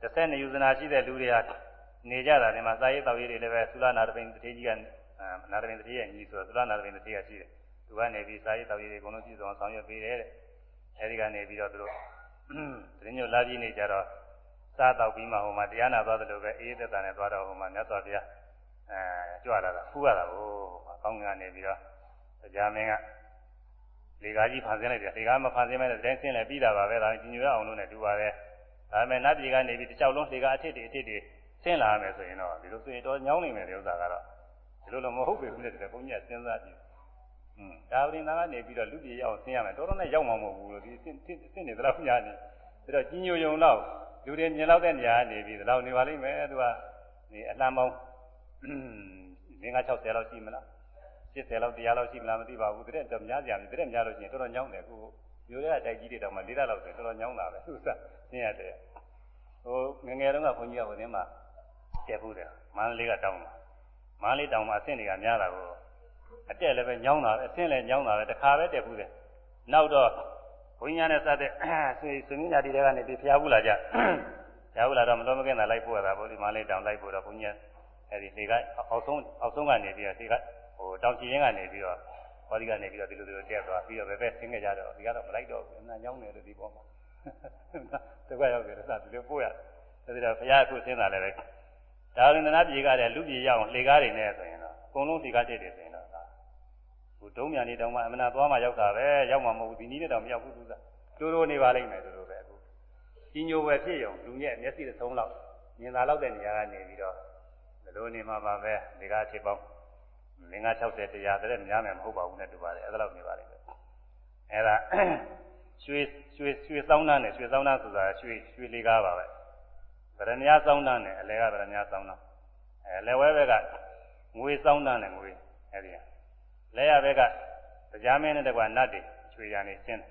တစ်ဆက်နေယူဇနာရှိတဲ့လူတွေဟာနေကြတာဒီမှာစာရေးတောက်ရေးတွေလည်းပဲသုလနာတပိန်တတိကြီးကနာတပိန်တတိရဲ့ညီဆိုသုလနာတပိန်တတိကရှိတယ်သူကနေပြီးစာရေးတောက်ရေးတွေအကုန်လုံးပြည့်စုံဆောင်ရွက်ပေးတယ်တဲ့အဲဒီကနေပြီးတော့သူတို့ သတင်းညိုလာပြီးနေကြတော့စားတော့ပြီးမှဟိုမှာတရားနာသွားတယ်လို့ပဲအေးသက်တာနဲ့သွားတော့ဟိုမှာမြတ်စွာဘုရားအဲကြွလာတာဖူးရတာကိုကောင်းကင်ကနေပြီးတော့တရားမင်းကလေကားကြီးဖန်ဆင်းလိုက်တယ်လေကားမဖန်ဆင်းမဲတဲ့တိုင်းဆင်းလဲပြီးတာပါပဲဒါကြီးညိုရအောင်လို့နဲ့တူပါတယ်ဒါပေမဲ့နတ်ပြည်ကနေပြီးတစ်ချောက်လုံးလေကားအထစ်တွေအထစ်တွေဆင်းလာမယ်ဆိုရင်တော့ဒီလိုဆိုရင်တော့ညောင်းနေမယ်ဒီဥစ္စာကတော့ဒီလိုတော့မဟုတ်ဘူးလေတဲ့ဘုန်းကြီးကစဉ်းစားကြည့်อืม ဒါပရင်သားကနေပြီးတော့လူပြည်ရောက်ဆင်းရမယ်တော်တော်နဲ့ရောက်မှာမဟုတ်ဘူးလို့ဒီဆင်းဆင်းနေသလားညာနေဒါတော့ကြီးညိုယုံတော့လူတွေမြင်လောက်တဲ့နေရာနေပြီးဒါတော့နေပါလိမ့်မယ်သူကနေအလှမ်းပေါင်း5 60လောက်ရှိမလား80လောက်100လောက်ရှိမလားမသိပါဘူးတဲ့တော့များကြပြီတဲ့များလို့ရှိရင်တော်တော်ညောင်းတယ်အခုမျိုးရတိုက်ကြီးတွေတော့မှ၄လလောက်ဆိုတော်တော်ညောင်းတာပဲသူစားဆင်းရတယ်ဟိုငငယ်တုန်းကခွန်ကြီးကဟိုတင်းမှာကျက်ဘူးတယ်မန္တလေးကတောင်းတာမန္တလေးတောင်းမှာအဆင့်တွေကများတာကို အတက်လည်းပဲညောင်းတာပဲအဆင့်လည်းညောင်းတာပဲတခါပဲတက်ဘူးတယ်နောက်တော့ဘုန်းကြီးနဲ့စတဲ့ဆွေဆွေမြညာတီတွေကနေပြီးဖျားဘူးလာကြဖျားဘူးလာတော့မတော်မကင်းတာလိုက်ပို့ရတာဗောဒီမန္တလေးတောင်းလိုက်ပို့တော့ဘုန်းကြီးအဲဒီလေကအောက်ဆုံးအောက်ဆုံးကနေပြီးတော့လေကဟိုတောင်ချီရင်းကနေပြီးတော့ဟောဒီကနေပြီးတော့ဒီလိုဒီလိုတက်သွားပြီးတော့ပဲပဲဆင်းခဲ့ကြတော့ဒီကတော့မလိုက်တော့ဘူးအမှန်ညောင်းတယ်လို့ဒီပေါ်မှာတကွရောက်တယ်စဒီလိုပို့ရတယ်ဒါဆိုတော့ဘုရားအခုဆင်းတာလည်းပဲဒါရင်သနာပြေကတဲ့လူပြေရအောင်လေကားတွေနဲ့ဆိုရင်တော့အကုန်လုံးလေကားတက်တယ်ဆိုရင်တော့ဒါ ဟိုဒုံးမြန်နေတောင်မှအမနာသွားမှရောက်တာပဲရောက်မှမဟုတ်ဘူးဒီနည်းနဲ့တော့မရောက်ဘူးသူကတိုးတိုးနေပါလိမ့်မယ်တို့လိုပဲအခုကြီးညိုပဲဖြစ်ရုံလူရဲ့မျက်စိသုံးလောက်မြင်သာလောက်တဲ့နေရာကနေပြီးတော့ဒီလိုနေမှာပါပဲလေကားဖြစ်ပေါင်းလင်္ကာ60တရားတဲ့များမယ်မဟုတ်ပါဘူးနဲ့တူပါတယ်အဲ့ဒါလောက်နေပါလိမ့်မယ်အဲ့ဒါရွှေရွှေရွှေစောင်းနှန်းနဲ့ရွှေစောင်းနှန်းဆိုတာရွှေရွှေလေးကားပါပဲဗရမ ्या စောင်းနှန်းနဲ့အလဲကဗရမ ्या စောင်းနှန်းအဲလဲဝဲဘက်ကငွေစောင်းနှန်းနဲ့ငွေအဲ့ဒီ လဲရဘက်ကတရားမင်းနဲ့တကွာနတ်တွေရွှေရံနေဆင်း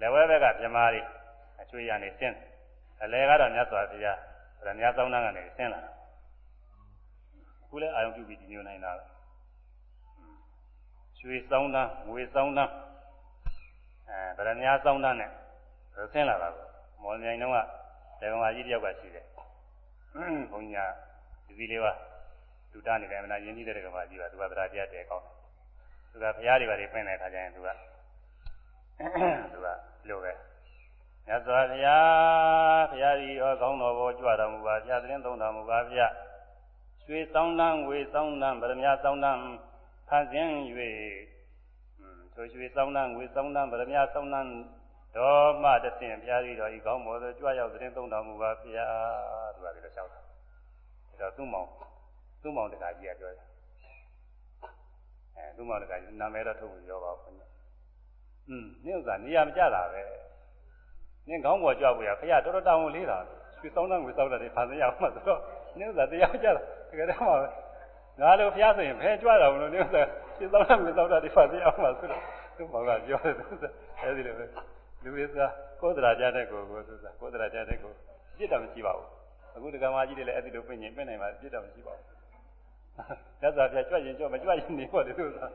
လဲဝဲဘက်ကမြမာတွေအရွှေရံနေဆင်းအလဲကတော့မြတ်စွာဘုရားဗရမ ्या စောင်းနှန်းကနေဆင်းလာခုလဲအာယုံပြုပြီးညိုနိုင်တာပဲရွှေစောင်းတန်းငွေစောင်းတန်းအဲဗရမ ्या စောင်းတန်းနဲ့ဆင်းလာတာကိုမော်မြိုင်တုန်းကဒေဝမာကြီးတယောက်ကရှိတယ်ဘုန်းကြီးကဒီစီလေးပါလူတာနေတယ်မနာယဉ်ကြီးတဲ့ဒေဝမာကြီးကသူကတရားတရားတဲကောင်း သူကဘုရားတွေပါတွေပြင်တဲ့ခါကျရင်သူကသူကလို့ပဲမြတ်စွာဘုရားဘုရားကြီးရောကောင်းတော်ဘောကြွတော်မူပါဘုရားသတင်းသုံးတော်မူပါဘုရားရွှေစောင်းတန်းငွေစောင်းတန်းဗရမ ्या စောင်းတန်းဖန်ဆင်း၍ထိုရွှေစောင်းတန်းငွေစောင်းတန်းဗရမ ्या စောင်းတန်းတော်မှတဆင့်ဘုရားကြီးတော်ဤကောင်းမောသောကြွရောက်တဲ့သုံးတော်မူပါဘုရားသူကဒီလိုလျှောက်တာဒါတော့သူ့မောင်သူ့မောင်တခါကြီးကပြောတယ် အဲသူ့မောင်တခါကြီးနာမည်တော့ထုတ်ပြီးပြောပါဦးอืมနင့်ဥစ္စာနေရာမကြတာပဲနင့်ကောင်းပေါ်ကြွဖို့ရဘုရားတော်တော်တောင်းလေးတာရွှေစောင်းတန်းငွေစောင်းတန်းတွေဖန်ဆင်းရအောင်မှဆိုတော့နင့်ဥစ္စာတရားကြတာတကယ်တော့ငါလိုဖျားဆိုရင်ဘယ်ကြွတော်မလို့နည်းဆိုရှင်းသောတာမြေသောတာဒီဖတ်ပြအောင်ပါဆိုတော့သူ့မောင်ကပြောတယ်သူအဲဒီလိုပဲလူရစားကိုယ်တရာကြတဲ့ကိုကိုသူစားကိုယ်တရာကြတဲ့ကိုပြစ်တာမရှိပါဘူးအခုဒကမာကြီးတွေလည်းအဲ့ဒီလိုပြင်ရင်ပြင်နိုင်ပါပြစ်တာမရှိပါဘူး သက်သာပြကြွရင်ကြွမကြွရင်နေပေါ့ဒီလိုစား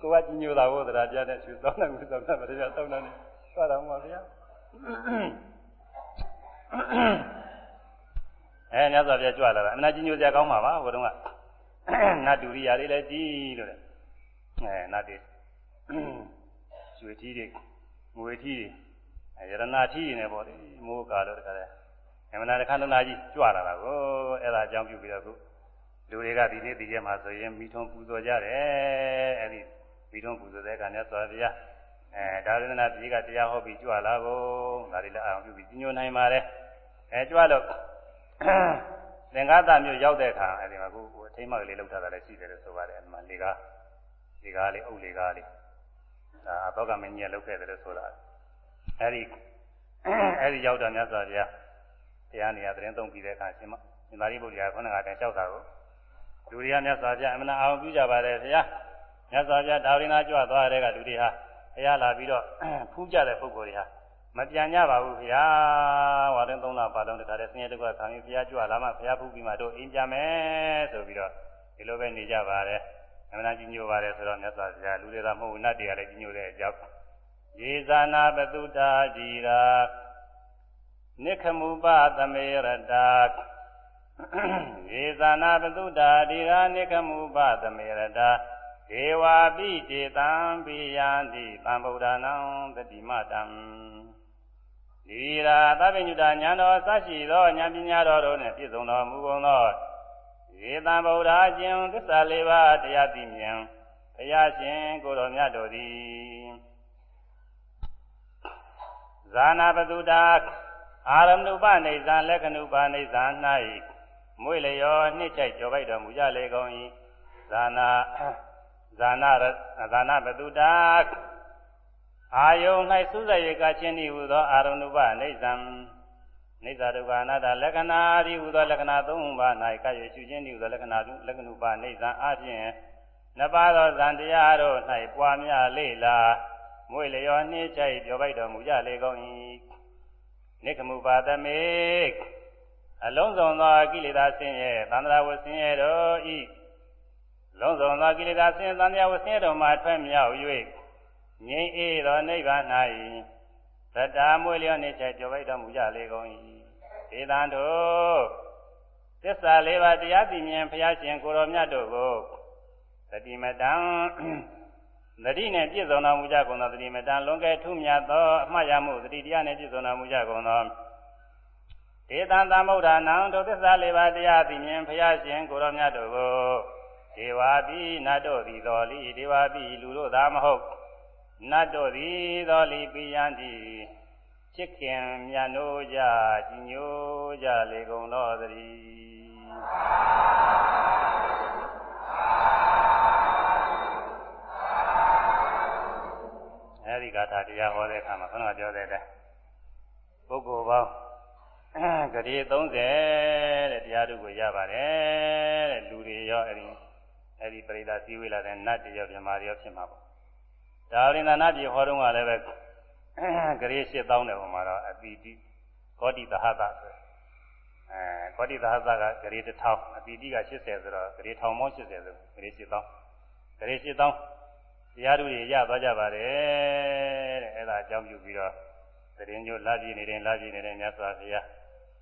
ကိုကကြီးညိုတာကိုတရာကြတဲ့သူသောတာမြေသောတာမတရားသောတာနဲ့သွားတော်မှာဗျာအဲမြတ်စွာဘုရားကြွလာတာအမနာကြီးညိုစရာကောင်းပါပါဘုရားကနတ်ဒူရိယာလေးလည်းကြီးလို့လေအဲနတ်တွေရွှေထီးတွေငွေထီးတွေအဲရတနာထီးတွေနဲ့ပေါ့လေမိုးကာလို့တခါလဲအမနာတခါတနာကြီးကြွလာတာကိုအဲ့ဒါအကြောင်းပြုပြီးတော့ခု လူတွေကဒီနေ့ဒီရက်မှာဆိုရင်မိထုံပူဇော်ကြတယ်အဲ့ဒီမိထုံပူဇော်တဲ့ကံနဲ့ဆိုပါဗျာအဲဒါရဏနာပြည်ကတရားဟောပြီးကြွလာကုန်ဒါတွေလည်းအောင်ပြုပြီးညှို့နိုင်ပါတယ်အဲကြွလို့သင်္ကားသားမျိုးရောက်တဲ့အခါအဲဒီမှာကိုအထိမ့်မကလေးလောက်ထားတာလည်းရှိတယ်လို့ဆိုပါတယ်အဲဒီမှာလေကားလေကားလေးအုပ်လေကားလေးဒါအဘောကမင်းကြီးလောက်ခဲ့တယ်လို့ဆိုတာအဲဒီအဲဒီရောက်တာမြတ်စွာဘုရားတရားနေရာသတင်းသုံးပြီးတဲ့အခါရှင်မရှင်သာရိပုတ္တရာခုနကတည်းကလျှောက်တာကို လူတွေကမြတ်စွာဘုရားအမှန်အောင်ပြုကြပါတယ်ဘုရားမြတ်စွာဘုရားဒါဝိနာကြွသွားတဲ့ကလူတွေဟာဘုရားလာပြီးတော့ဖူးကြတဲ့ပုဂ္ဂိုလ်တွေဟာမပြန်ကြပါဘူးဗျာဝါရင်သုံးလပါလုံးတခါတည်းဆင်းရဲဒုက္ခခံပြီးဘုရားကြွလာမှဘုရားဖူးပြီးမှတို့အိမ်ပြန်မယ်ဆိုပြီးတော့ဒီလိုပဲနေကြပါတယ်အမှန်ကြီးညိုပါတယ်ဆိုတော့မြတ်စွာဘုရားလူတွေကမဟုတ်နတ်တွေကလည်းကြီးညိုတဲ့အကြောင်းယေဇာနာပတုတာဒီရာနိခမုပသမေရတာ ယေဇာနာပတုတာဒီရာနိခမုပသမေရတာဒေဝပိတေတံပိယံတိသံဗုဒ္ဓနာသတိမတံဒီရာသဗ္ဗညုတာဉာဏ်တော်အစရှိသောဉာဏ်ပညာတော်တို့နှင့်ပြည့်စုံတော်မူကုန်သောဧတံဗုဒ္ဓရှင်သစ္စာလေးပါးတရားသိမြင်ဘုရားရှင်ကိုတော်မြတ်တို့သည်ဇာနာပတုတာအာရမဏုပနေဇံလက္ခဏုပနေဇံ၌ မွေလျောနှစ်ချိုက်ကြောပိုက်တော်မူကြလေကုန်၏ဇာနာဇာနာဇာနာပတုတာအာယုန်၌သုဇရေကချင်းဤဟူသောအာရမဏုပနေဇံနေဇာဒုက္ခအနာတလက္ခဏာဤဟူသောလက္ခဏာ၃ပါး၌ကာယရှုခြင်းဤဟူသောလက္ခဏာလက္ခဏုပနေဇံအပြင်နှစ်ပါးသောဇန်တရားတို့၌ပွားများလေလာမွေလျောနှိမ့်ချိုက်ပြောပိုက်တော်မူကြလေကုန်၏နိခမုပါသမေ အလုံးစုံသောကိလေသာဆင်းရဲသန္တရာဝဆင်းရဲတို့ဤလုံးစုံသောကိလေသာဆင်းရဲသန္တရာဝဆင်းရဲတို့မှထွက်မြောက်၍ငြိမ်းအေးသောနိဗ္ဗာန်၌သတ္တာမွေလျောနှိမ့်ချိုက်ပြောပိုက်တော်မူကြလေကုန်၏ဒေသံတို့သစ္စာလေးပါးတရားသိမြင်ဘုရားရှင်ကိုရောမြတ်တို့ကိုသတိမတံသတိနဲ့ပြည့်စုံတော်မူကြကုန်သောသတိမတန်လွန်ကဲထူးမြတ်သောအမှားရမှုသတိတရားနဲ့ပြည့်စုံတော်မူကြကုန်သော ဒေသံသမုဒ္ဒနာဒုသစ္စာလေးပါးတရားသိမြင်ဘုရားရှင်ကိုရောမြတ်တို့ကိုဒေဝပိနတ်တို့သည်တော်လိဒေဝပိလူတို့သာမဟုတ်နတ်တို့သည်တော်လိပိယံတိချစ်ခင်မြတ်နိုးကြကြီးညိုကြလေကုန်သောသတည်းအဲဒီဂါထာတရားဟောတဲ့အခါမှာခဏပြောတဲ့အတိုင်းပုဂ္ဂိုလ်ပေါင်း ဂရေ30တဲ့တရားတို့ကိုရပါတယ်တဲ့လူတွေရောအဲဒီအဲဒီပရိသတ်စည်းဝေးလာတဲ့နတ်တွေရောမြမာတွေရောဖြစ်မှာပေါ့ဒါရင်သာနပြည်ဟောတုန်းကလည်းပဲဂရေ8000တဲ့ဟိုမှာတော့အပိတိကောတိသဟသဆိုအဲကောတိသဟသကဂရေ1000အပိတိက80ဆိုတော့ဂရေ1000မော80ဆိုဂရေ8000ဂရေ8000တရားသူတွေရသွားကြပါတယ်တဲ့အဲ့ဒါအကြောင်းပြုပြီးတော့သတင်းကျိုးလာကြည့်နေတဲ့လာကြည့်နေတဲ့မြတ်စွာဘုရား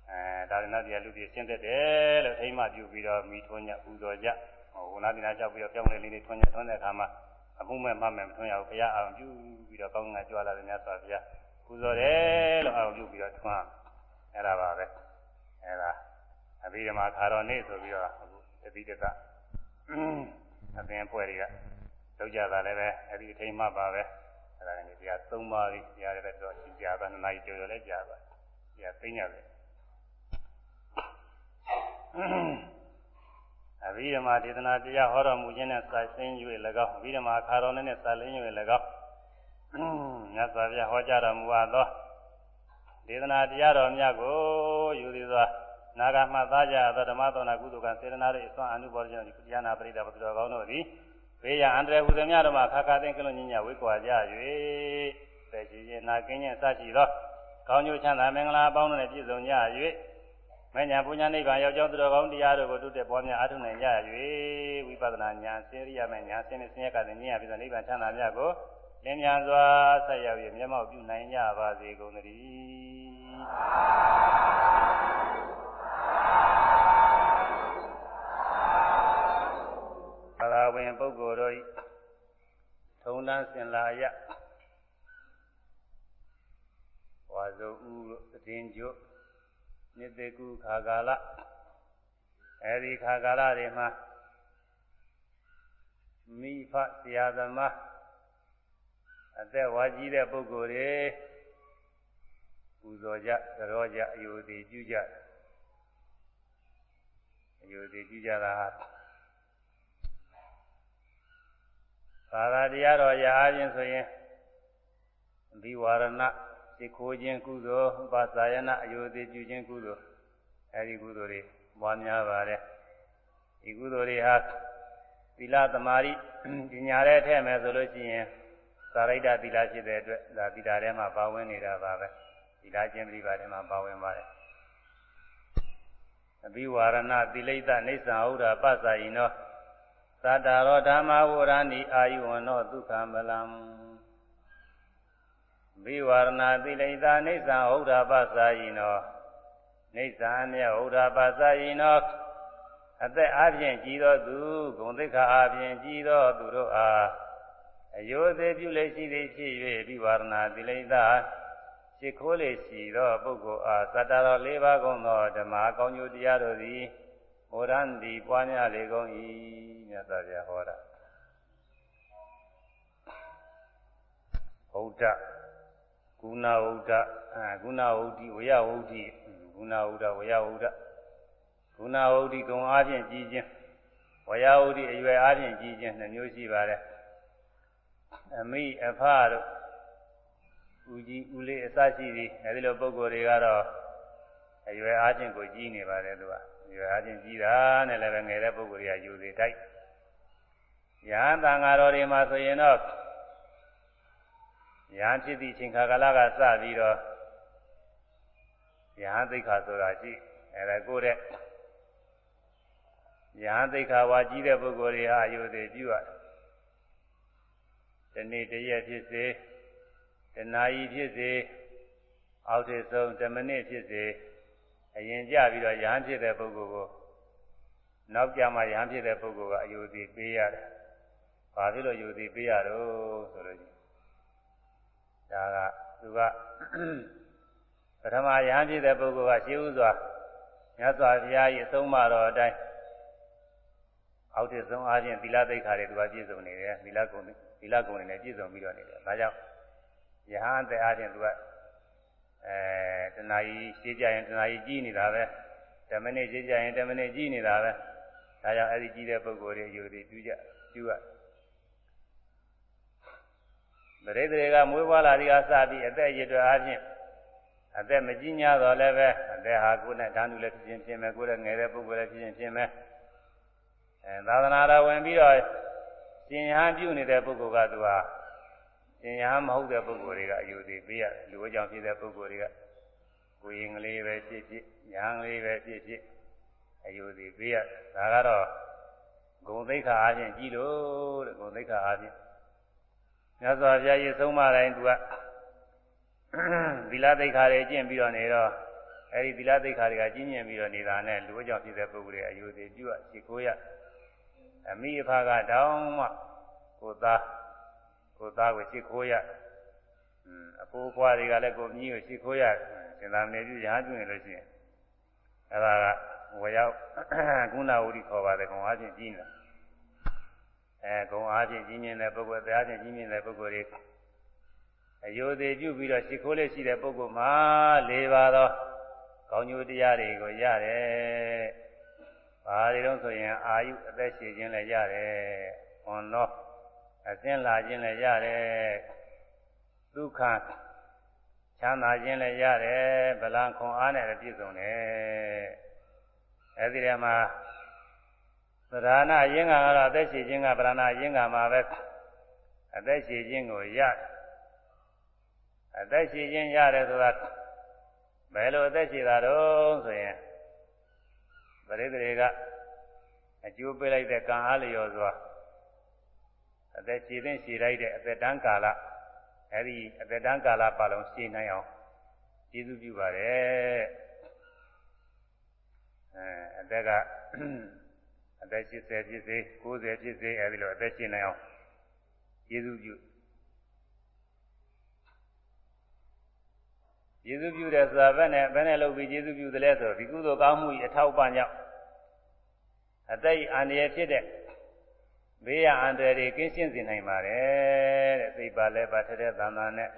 အဲဒါရဏတရားလူတွေရှင်းသက်တယ်လို့အိမ်မပြုပြီးတော့မိထွန်းညပူဇော်ကြဟိုဝနာတိနာကြောက်ပြီးတော့ပြောင်းလဲလေးလေးထွန်းညထွန်းတဲ့အခါမှာအမှုမဲ့မှမဲ့မထွန်းရဘူးဘုရားအောင်ပြုပြီးတော့ကောင်းငါကြွားလာတဲ့မြတ်စွာဘုရားပူဇော်တယ်လို့အောင်ပြုပြီးတော့ထွန်းအဲ့ဒါပါပဲအဲ့ဒါအဘိဓမ္မာခါတော်နေ့ဆိုပြီးတော့အခုတတိတကအသင်ဖွဲ့တွေကလောက်ကြတာလည်းပဲအဲ့ဒီအထိမ်းမှပါပဲအဲ့ဒါလည်းတရား၃ပါးကြီးတရားလည်းတော့ရှင်းပြပါနှစ်နာရီကျော်ကျော်လည်းကြာပါတရားသိညာတယ် အဘိဓမ္မာဒေသနာတရားဟောတော်မူခြင်းနဲ့စာရှင်း၍၎င်းအဘိဓမ္မာခါတော်နဲ့စာလင်း၍၎င်းမြတ်စွာဘုရားဟောကြားတော်မူသောဒေသနာတရားတော်များကိုယူသည်စွာနာဂမှသားကြသောဓမ္မသောနာကုသကစေတနာ၏အစွမ်းအနုဘောခြင်းဒီဉာဏပရိဒပတိတော်ကောင်းတို့သည်ဘေးရအန္တရာယ်ဟူသည်များတို့မှာခါခါသိကလုံးညညဝိကွာကြ၍သိရှိရင်နာကင်းခြင်းစရှိသောကောင်းကျိုးချမ်းသာမင်္ဂလာအပေါင်းတို့နဲ့ပြည့်စုံကြ၍ မညာပူညာနိဗ္ဗာန်ရောက်ကြောင်းသူတော်ကောင်းတရားတို့ကိုတုတက်ပွားများအားထုတ်နိုင်ကြ၍ဝိပဿနာဉာဏ်စေရိယမဲ့ဉာဏ်စင်းနဲ့ဆင်းရဲကတဲ့ဉာဏ်ပြည့်စုံနိဗ္ဗာန်ချမ်းသာမြတ်ကိုလင်းမြန်စွာဆက်ရောက်၍မျက်မှောက်ပြုနိုင်ကြပါစေကုန်သတည်းသာဝင်ပုဂ္ဂိုလ်တို့ထုံတန်းစင်လာရဝါဇုဥအတင်းကျု နိတေကုခါကာလအဲဒီခါကာလတွေမှာမိဖဆရာသမားအသက်ဝါကြီးတဲ့ပုဂ္ဂိုလ်တွေပူဇော်ကြကြောကြအယုဒိပြုကြအယုဒိပြုကြတာသာသာတရားတော်ရအားခြင်းဆိုရင်ဘိဝရဏ စိခိုးခြင်းကုသိုလ်ပါသာယနာအယုသေပြုခြင်းကုသိုလ်အဲဒီကုသိုလ်တွေပွားများပါတယ်ဒီကုသိုလ်တွေဟာသီလသမာဓိပညာရဲ့ထဲမယ်ဆိုလို့ရှိရင်သာရိတ္တသီလဖြစ်တဲ့အတွက်ဒါသီလထဲမှာပါဝင်နေတာပါပဲသီလကျင့်ပရိပါထဲမှာပါဝင်ပါတယ်အဘိဝရဏသီလိတ္တနေသံဥဒ္ဓပသယိနောသတ္တရောဓမ္မဝရဏီအာယုဝနောဒုက္ခမလံ ဘိဝရဏသီလိတာနေသံဥဒ္ဓပသယိနောနေသံမြဥဒ္ဓပသယိနောအသက်အပြင်ကြည်သောသူဂုံသိက္ခာအပြင်ကြည်သောသူတို့အားအယိုသေးပြုလေရှိသည်ဖြစ်၍ဘိဝရဏသီလိတာရှိခိုးလေရှိသောပုဂ္ဂိုလ်အားသတ္တရော၄ပါးကုန်သောဓမ္မကောင်းကျိုးတရားတို့သည်ဟောရန်ဒီပွားများလေကုန်၏မြတ်စွာဘုရားဟောတာဗုဒ္ဓ ကုဏဝုဒ္ဓအဲကုဏဝုဒ္ဓိဝယဝုဒ္ဓိကုဏဝုဒ္ဓဝယဝုဒ္ဓကုဏဝုဒ္ဓိကုံအားဖြင့်ကြီးခြင်းဝယဝုဒ္ဓိအရွယ်အားဖြင့်ကြီးခြင်းနှမျိုးရှိပါတယ်အမိအဖတို့ဦးကြီးဦးလေးအစရှိသည်အဲဒီလိုပုံကိုယ်တွေကတော့အရွယ်အားဖြင့်ကိုကြီးနေပါတယ်သူကအရွယ်အားဖြင့်ကြီးတာနဲ့လည်းပဲငယ်တဲ့ပုံကိုယ်တွေကယူသေးတိုက်ယဟန်တန်ဃာတော်တွေမှာဆိုရင်တော့ ယဟန်ဖြစ်သည့်အချိန်ခါကာလကစပြီးတော့ယဟန်သိက္ခာဆိုတာရှိအဲဒါကိုတဲ့ယဟန်သိက္ခာဝါကြီးတဲ့ပုဂ္ဂိုလ်တွေဟာအယုသေးပြုရတယ်ဒီနေ့တရက်ဖြစ်စေတနာရီဖြစ်စေအောက်ထစ်ဆုံး10မိနစ်ဖြစ်စေအရင်ကြပြီးတော့ယဟန်ဖြစ်တဲ့ပုဂ္ဂိုလ်ကိုနောက်ကြမှာယဟန်ဖြစ်တဲ့ပုဂ္ဂိုလ်ကအယုသေးပေးရတယ်။ဘာဖြစ်လို့ယုသေးပေးရတော့ဆိုလို့ ဒါကသူကပထမယဟန်ဖြစ်တဲ့ပုဂ္ဂိုလ်ကရှင်းဥစွာမြတ်စွာဘုရားကြီးအဆုံးအမတော်အတိုင်းအောက်ထစ်ဆုံးအားဖြင့်သီလသိက္ခာတွေသူကပြည့်စုံနေတယ်သီလကုံသီလကုံတွေနဲ့ပြည့်စုံပြီးတော့နေတယ်ဒါကြောင့်ယဟန်တဲ့အားဖြင့်သူကအဲတဏှာကြီးရှင်းကြရင်တဏှာကြီးကြီးနေတာပဲ10မိနစ်ရှင်းကြရင်10မိနစ်ကြီးနေတာပဲဒါကြောင့်အဲ့ဒီကြီးတဲ့ပုဂ္ဂိုလ်တွေယူတွေပြုကြပြုရ ပရိသေတွေကမွေးဖွားလာဒီကစပြီးအသက်ရည်တွေအားဖြင့်အသက်မကြီးညာတော့လည်းပဲအသက်ဟာကိုယ်နဲ့ဓာတ်နုလည်းဖြစ်ခြင်းဖြစ်မယ်ကိုယ်လည်းငယ်တဲ့ပုဂ္ဂိုလ်လည်းဖြစ်ခြင်းဖြစ်မယ်အဲသာသနာတော်ဝင်ပြီးတော့ရှင်ဟန်ပြုနေတဲ့ပုဂ္ဂိုလ်ကသူဟာရှင်ဟန်မဟုတ်တဲ့ပုဂ္ဂိုလ်တွေကအယူသေးပေးရလူအကြောင်းဖြစ်တဲ့ပုဂ္ဂိုလ်တွေကကိုယ်ရင်ကလေးပဲဖြစ်ဖြစ်ညာကလေးပဲဖြစ်ဖြစ်အယူသေးပေးရဒါကတော့ဂုံသိက္ခာအားဖြင့်ကြီးလို့တဲ့ဂုံသိက္ခာအားဖြင့် မြတ်စွာဘုရားကြီးဆုံးမတိုင်းသူကသီလသိက္ခာတွေကျင့်ပြီးတော့နေတော့အဲဒီသီလသိက္ခာတွေကကျင့်မြင့်ပြီးတော့နေတာနဲ့လူအကြောင်းဖြစ်တဲ့ပုဂ္ဂိုလ်တွေအယူသေးပြုရရှိခိုးရအမိအဖကတောင်းမှကိုသားကိုသားကိုရှိခိုးရအဖိုးဖွားတွေကလည်းကိုမြီးကိုရှိခိုးရစင်သာနေပြုရဟန်းပြုနေလို့ရှိရင်အဲဒါကဝရောက်ကုဏဝုဒိခေါ်ပါတယ်ကောင်အားဖြင့်ကြီးနေတာအဲ ဂုံအားဖြင့်ကြီးမြင့်တဲ့ပုဂ္ဂိုလ်တရားဖြင့်ကြီးမြင့်တဲ့ပုဂ္ဂိုလ်တွေအယုသေးပြုပြီးတော့ရှိခိုးလေးရှိတဲ့ပုဂ္ဂိုလ်မှာ၄ပါးသောကောင်းကျိုးတရားတွေကိုရတယ်။ဘာတွေတော့ဆိုရင်အာယုအသက်ရှည်ခြင်းလည်းရတယ်။ဟွန်တော့အစင်းလာခြင်းလည်းရတယ်။ဒုက္ခချမ်းသာခြင်းလည်းရတယ်။ဗလံခွန်အားနဲ့ပြည့်စုံတယ်။အဲဒီထဲမှာ သရဏအရင်ကတော့အသက်ရှည်ခြင်းကဗရဏအရင်ကမှာပဲအသက်ရှည်ခြင်းကိုရအသက်ရှည်ခြင်းရတယ်ဆိုတာဘယ်လိုအသက်ရှည်တာတော့ဆိုရင်ပရိသေတွေကအကျိုးပေးလိုက်တဲ့ကံအားလျော်စွာအသက်ရှည်တဲ့ရှည်လိုက်တဲ့အသက်တန်းကာလအဲဒီအသက်တန်းကာလပါလုံးရှည်နိုင်အောင်ကျေးဇူးပြုပါတယ်အဲအသက်က အသက်80ဖြစ်စေ90ဖြစ်စေအဲဒီလိုအသက်ရှင်နိုင်အောင်ကျေးဇူးပြုကျေးဇူးပြုတယ်ဆိုတာဘယ်နဲ့ဘယ်နဲ့လုပ်ပြီးကျေးဇူးပြုတယ်လဲဆိုဒီကုသိုလ်ကောင်းမှုကြီးအထောက်ပံ့ကြောင့်အသက်အန္တရာယ်ဖြစ်တဲ့ဘေးရအန္တရာယ်တွေကင်းရှင်းစေနိုင်ပါတယ်တဲ့သိပါလဲပါထတဲ့သံသာနဲ့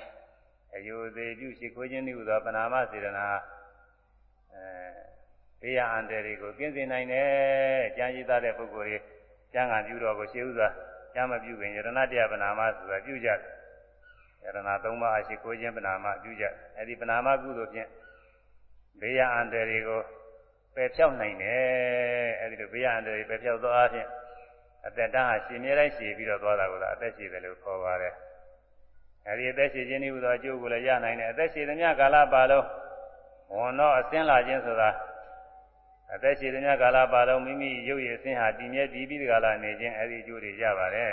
အယုသေးပြုရှိခိုးခြင်းဤဟူသောပနာမစေတနာအဲ ဘေးရအန္တရာယ်တွေကိုကင်းစင်နိုင်တယ်။ကြံရည်သားတဲ့ပုဂ္ဂိုလ်တွေကျမ်းဂန်ပြုတော်ကိုရှေးဥစွာကျမ်းမပြုခင်ယရဏတရားပနာမဆိုတာပြုကြတယ်။ယရဏသုံးပါးအရှိကိုခြင်းပနာမပြုကြတယ်။အဲဒီပနာမကုသိုလ်ဖြင့်ဘေးရအန္တရာယ်တွေကိုပယ်ဖြောက်နိုင်တယ်။အဲဒီလိုဘေးရအန္တရာယ်ပယ်ဖြောက်သောအခြင်းအသက်တန်းဟာရှင်မြဲတိုင်းရှည်ပြီးတော့သွားတာကိုသာအသက်ရှည်တယ်လို့ခေါ်ပါတယ်။အဲဒီအသက်ရှည်ခြင်းဤဟူသောအကျိုးကိုလည်းရနိုင်တယ်။အသက်ရှည်သမျှကာလပါလုံးဝန်တော့အစင်းလာခြင်းဆိုတာ အသက်ရှိသမျှကာလပါတော့မိမိရုပ်ရည်အဆင်းဟာတည်မြဲတည်ပြီးဒီကာလနေခြင်းအဲ့ဒီအကျိုးတွေရပါတယ်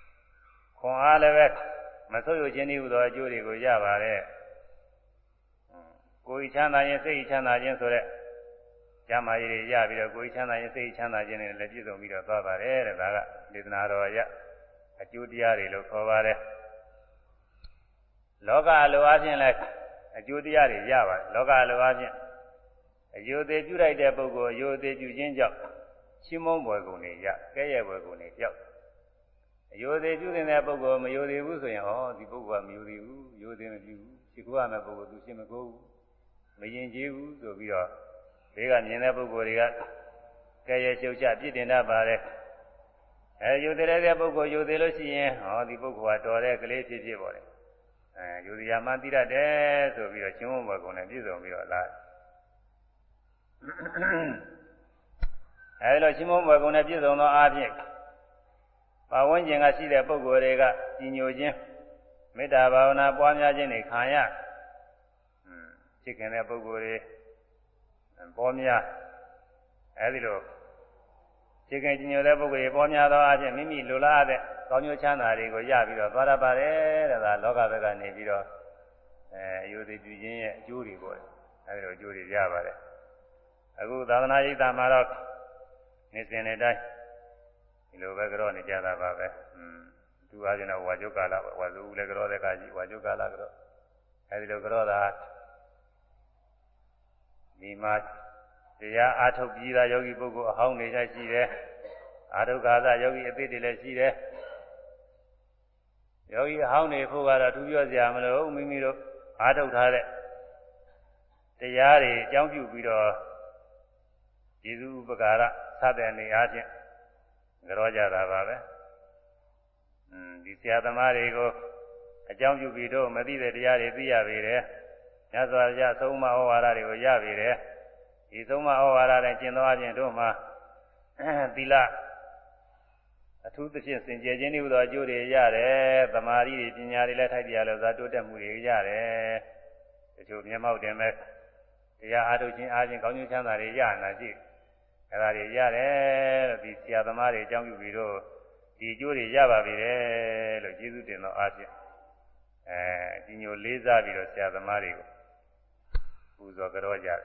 ။ခွန်အားလည်းပဲမဆုပ်ယုတ်ခြင်းဤဟူသောအကျိုးတွေကိုရပါတယ်။ကိုယ်ချမ်းသာခြင်းစိတ်ချမ်းသာခြင်းဆိုတဲ့ကျမ်းမာရေးတွေရပြီးတော့ကိုယ်ချမ်းသာခြင်းစိတ်ချမ်းသာခြင်းတွေလည်းပြည့်စုံပြီးတော့သွားပါတယ်တဲ့ဒါကဒေသနာတော်ရအကျိုးတရားတွေလို့ခေါ်ပါတယ်။လောကအလိုအချင်းလည်းအကျိုးတရားတွေရပါတယ်။လောကအလိုအချင်း အယိုသေးပြုလိုက်တဲ့ပုဂ္ဂိုလ်အယိုသေးပြုခြင်းကြောင့်ရှင်းမုံဘွယ်ကုန်နေရကဲ့ရဲ့ဘွယ်ကုန်နေပြောက်အယိုသေးပြုတဲ့ပုဂ္ဂိုလ်မယိုသေးဘူးဆိုရင်ဩဒီပုဂ္ဂိုလ်ကမယိုသေးဘူးယိုသေးမပြုဘူးရှိခိုးရမယ့်ပုဂ္ဂိုလ်သူရှင်းမကိုးဘူးမရင်ကျေးဘူးဆိုပြီးတော့ဘေးကမြင်တဲ့ပုဂ္ဂိုလ်တွေကကဲ့ရဲ့ကျုပ်ချပြစ်တင်တတ်ပါတယ်အဲယိုသေးတဲ့ပုဂ္ဂိုလ်ယိုသေးလို့ရှိရင်ဟောဒီပုဂ္ဂိုလ်ကတော်တဲ့ကလေးဖြစ်ဖြစ်ပေါ့လေအဲယိုတရားမှသိတတ်တယ်ဆိုပြီးတော့ရှင်းမုံဘွယ်ကုန်နေပြည့်စုံပြီးတော့လာ အဲဒီလိုရှင်းမုံဘွယ်ကုန်နဲ့ပြည့်စုံသောအားဖြင့်ပါဝန်းကျင်ကရှိတဲ့ပုဂ္ဂိုလ်တွေကကြီးညိုခြင်းမေတ္တာဘာဝနာပွားများခြင်းတွေခံရချစ်ခင်တဲ့ပုဂ္ဂိုလ်တွေပေါ်များအဲဒီလိုချစ်ခင်ကြီးညိုတဲ့ပုဂ္ဂိုလ်တွေပေါ်များသောအားဖြင့်မိမိလိုလားတဲ့ကောင်းကျိုးချမ်းသာတွေကိုရပြီးတော့သွားရပါတယ်တဲ့ဒါလောကဘက်ကနေပြီးတော့အဲအယုသိပြုခြင်းရဲ့အကျိုးတွေပေါ့အဲဒီလိုအကျိုးတွေရပါတယ် အခုသာသနာ့ရိပ်သာမှာတော့နေစဉ်နဲ့တိုင်းဒီလိုပဲကြောနေကြတာပါပဲอืมသူအားဖြင့်တော့ဝါကျုကာလဝါစုလည်းကြောတဲ့ကကြီးဝါကျုကာလကြောအဲဒီလိုကြောတာဒီမှာတရားအာထုတ်ပြီးသားယောဂီပုဂ္ဂိုလ်အဟောင်းနေကြရှိတယ်အာထုတ်ကာသယောဂီအသစ်တွေလည်းရှိတယ်ယောဂီအဟောင်းနေဖို့ကတော့သူပြောစရာမလိုမိမိတို့အာထုတ်ထားတဲ့တရားတွေအကြောင်းပြုပြီးတော့ ကျေးဇူးဥပကာရသတဲ့နေအားဖြင့်ကြောကြတာပါပဲ။อืมဒီဆရာသမားတွေကိုအကြောင်းပြုပြီးတော့မသိတဲ့တရားတွေသိရပေတယ်။ညစွာရသုံးမဩဝါဒတွေကိုရပေတယ်။ဒီသုံးမဩဝါဒတွေကျင့်သောအပြင်တို့မှာသီလအထူးသဖြင့်စင်ကြယ်ခြင်းတွေဟူသောအကျိုးတွေရတယ်။သမာဓိတွေပညာတွေလည်းထိုက်တရားလို့သာတိုးတက်မှုတွေရတယ်။တချို့မျက်မှောက်တင်မဲ့တရားအားထုတ်ခြင်းအားဖြင့်ကောင်းကျိုးချမ်းသာတွေရနာရှိတယ် အဲ့ဒါတွေရတယ်လို့ဒီဆရာသမားတွေအကြောင်းပြုပြီးတော့ဒီအကျိုးတွေရပါပြီလေလို့ကျေးဇူးတင်တော့အားဖြင့်အဲဒီညိုလေးစားပြီးတော့ဆရာသမားတွေကိုပူဇော်ကြောကြတယ်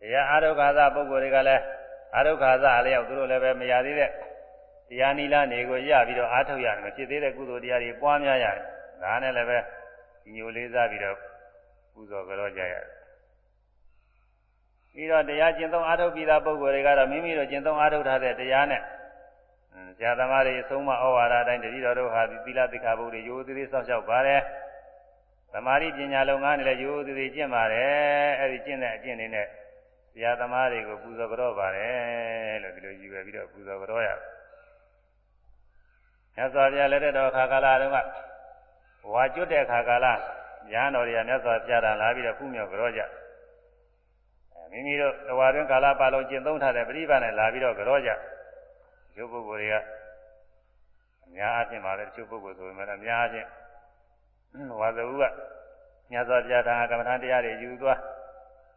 တရားအာရုခါသပုဂ္ဂိုလ်တွေကလည်းအာရုခါသအလျောက်သူတို့လည်းပဲမရသေးတဲ့တရားနိလနေကိုရပြီးတော့အားထုတ်ရတယ်မဖြစ်သေးတဲ့ကုသိုလ်တရားတွေပွားများရတယ်ဒါနဲ့လည်းပဲဒီညိုလေးစားပြီးတော့ပူဇော်ကြောကြရတယ် ပြီးတော့တရားကျင့်သုံးအားထုတ်ပြီးသားပုဂ္ဂိုလ်တွေကတော့မိမိတို့ကျင့်သုံးအားထုတ်ထားတဲ့တရားနဲ့ဆရာသမားတွေအဆုံးမဩဝါဒအတိုင်းတတိတော်တို့ဟာဒီသီလသိက္ခာပုဒ်တွေရိုးသေးသေးစောင့်ရှောက်ပါတယ်သမာဓိပညာလုံငန်းတွေလည်းရိုးသေးသေးကျင့်ပါတယ်အဲဒီကျင့်တဲ့အကျင့်တွေနဲ့ဆရာသမားတွေကိုပူဇော်ကြောပါတယ်လို့ဒီလိုယူပဲပြီးတော့ပူဇော်ကြောရမြတ်စွာဘုရားလက်ထက်တော်ခါကာလတုန်းကဝါကျွတ်တဲ့ခါကာလညာတော်တွေကမြတ်စွာဘုရားလာပြီးတော့ပူမြော်ကြောကြ မိမိတို့တဝါတွင်ကာလပါလုံးကျင့်သုံးထားတဲ့ပရိပါနဲ့လာပြီးတော့ကြောကြရုပ်ပုဂ္ဂိုလ်တွေကအများအားဖြင့်ပါပဲတချို့ပုဂ္ဂိုလ်ဆိုပေမဲ့အများအားဖြင့်ဝါဇဝုကမြတ်စွာဘုရားထာကမ္မထာတရားတွေယူသွား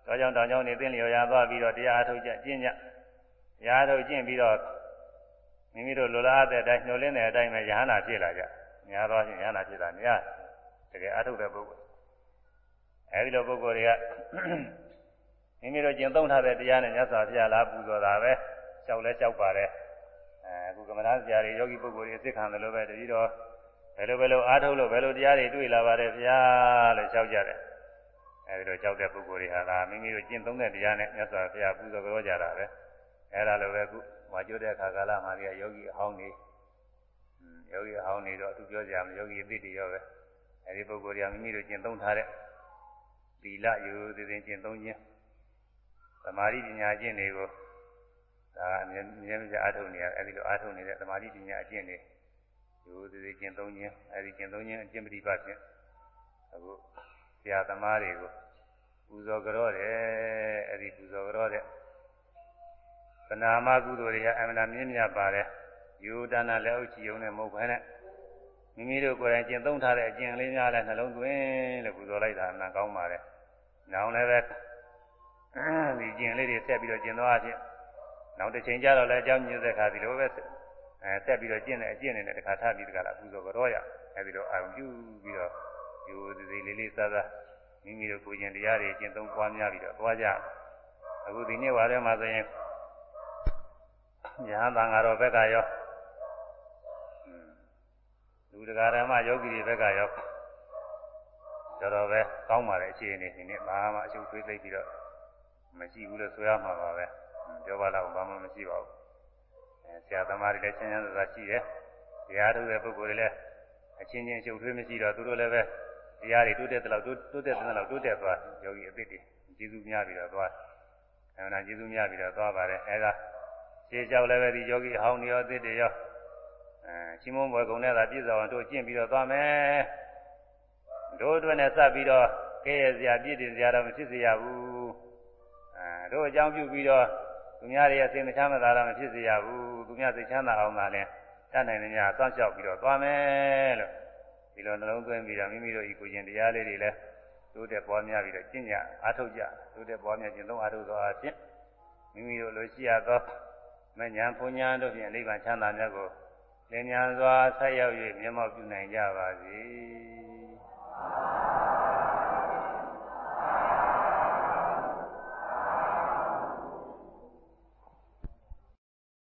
တော့ကြောင့်တောင်ကြောင့်နေသိလျော်ရသွားပြီးတော့တရားအထုတ်ကြကျင့်ကြတရားထုတ်ကျင့်ပြီးတော့မိမိတို့လိုလားတဲ့အတိုင်းညှိုလင်းတဲ့အတိုင်းပဲယ ahanan ဖြစ်လာကြများသောဖြင့်ယ ahanan ဖြစ်တာများတကယ်အထုတ်တဲ့ပုဂ္ဂိုလ်အဲဒီလိုပုဂ္ဂိုလ်တွေက မိမိတို့ကျင့်သုံးထားတဲ့တရားနဲ့မြတ်စွာဘုရားလာပူဇော်တာပဲလျှောက်လဲလျှောက်ပါတယ်အဲအခုကမ္မဋ္ဌာန်းဆရာတွေယောဂီပုဂ္ဂိုလ်တွေအစ်စ်ခံတယ်လို့ပဲတတိတော့ဘယ်လိုဘယ်လိုအားထုတ်လို့ဘယ်လိုတရားတွေတွေ့လာပါတယ်ဗျာလို့လျှောက်ကြတယ်အဲဒီလိုကြောက်တဲ့ပုဂ္ဂိုလ်တွေဟာဒါမိမိတို့ကျင့်သုံးတဲ့တရားနဲ့မြတ်စွာဘုရားပူဇော်ကြောကြတာပဲအဲဒါလိုပဲအခုဝါကျွတ်တဲ့အခါကာလမှာဒီယောဂီအဟောင်းနေယောဂီအဟောင်းနေတော့သူပြောကြမှာယောဂီအသိတွေရောပဲအဲဒီပုဂ္ဂိုလ်တွေကမိမိတို့ကျင့်သုံးထားတဲ့သီလယူသေးသေးကျင့်သုံးခြင်း သမာဓိပညာအကျင့်တွေကိုဒါအမြဲမြဲမြဲအားထုတ်နေရအဲဒီလိုအားထုတ်နေတဲ့သမာဓိပညာအကျင့်တွေရိုးသေးသေးကျင့်သုံးခြင်းအဲဒီကျင့်သုံးခြင်းအကျင့်ပฏิပတ်ဖြင့်အခုဆရာသမားတွေကိုပူဇော်ကြောတယ်အဲဒီပူဇော်ကြောတဲ့သနာမကုသိုလ်တွေကအမှန်မြင့်မြတ်ပါတယ်ယူဒါနာလက်အုပ်ချီုံနဲ့မဟုတ်ဘဲနဲ့မိမိတို့ကိုယ်တိုင်ကျင့်သုံးထားတဲ့အကျင့်လေးများလဲနှလုံးသွင်းလို့ပူဇော်လိုက်တာအမှန်ကောင်းပါတယ်။နောင်လည်းပဲ ဒီကျင်လေးတွေဆက်ပြီးတော့ကျင်သွားအချင်းနောက်တစ်ချိန်ကျတော့လည်းအကြောင်းညွှန်တဲ့ခါဒီလိုပဲအဲဆက်ပြီးတော့ကျင့်တဲ့အကျင့်တွေနဲ့တခါထပ်ပြီးတခါလာပူဇော်ကြတော့ရအဲဒီတော့အာရုံပြုပြီးတော့ယူသေးသေးလေးလေးစားစားမိမိတို့ကိုယ်ကျင်တရားတွေကျင့်သုံးပွားများပြီးတော့သွားကြအခုဒီနေ့ဝါထဲမှာဆိုရင်ညာသံဃာတော်ဘက်ကရောလူတရားဓမ္မယောဂီတွေဘက်ကရောတော်တော်ပဲကောင်းပါတဲ့အခြေအနေဒီနေ့ဘာမှအရှုပ်သွေးသိပြီးတော့ မရှိဘူးလို့ဆိုရမှာပါပဲပြောပါတော့ဘာမှမရှိပါဘူးအဲဆရာသမားတွေလည်းချမ်းချမ်းသာသာရှိတယ်တရားထုတ်တဲ့ပုဂ္ဂိုလ်တွေလည်းအချင်းချင်းရှုပ်ထွေးမရှိတော့သူတို့လည်းပဲတရားတွေတိုးတက်တဲ့လောက်တိုးတက်တဲ့လောက်တိုးတက်သွားယောဂီအသစ်တွေကျေးဇူးများပြီးတော့သွားအဲဒါကျေးဇူးများပြီးတော့သွားပါတယ်အဲဒါရှင်းကြောက်လည်းပဲဒီယောဂီအဟောင်းတွေရောအသစ်တွေရောအဲချင်းမုန်းဘွယ်ကုံနဲ့သာပြည့်စုံအောင်တို့ကျင့်ပြီးတော့သွားမယ်တို့အတွက်နဲ့စပ်ပြီးတော့ကဲရစရာပြည့်တင်စရာတော့မဖြစ်စေရဘူး အဲတို့အကြောင်းပြုပြီးတော့သူများတွေရဲ့စိတ်မချမ်းသာတာမဖြစ်စေရဘူးသူများစိတ်ချမ်းသာအောင်သာလဲတတ်နိုင်တဲ့များစောင့်ရှောက်ပြီးတော့သွားမယ်လို့ဒီလိုနှလုံးသွင်းပြီးတော့မိမိတို့ဤကိုကျင်တရားလေးတွေလည်းတိုးတက်ပွားများပြီးတော့ကျင့်ကြအားထုတ်ကြတိုးတက်ပွားများခြင်းသုံးအားထုတ်သောအဖြစ်မိမိတို့လိုရှိရသောမဉ္ဇဉ်ဘုံညာတို့ဖြင့်အိဗံချမ်းသာမြတ်ကိုလင်းမြန်စွာဆက်ရောက်၍မျက်မှောက်ပြုနိုင်ကြပါစေ။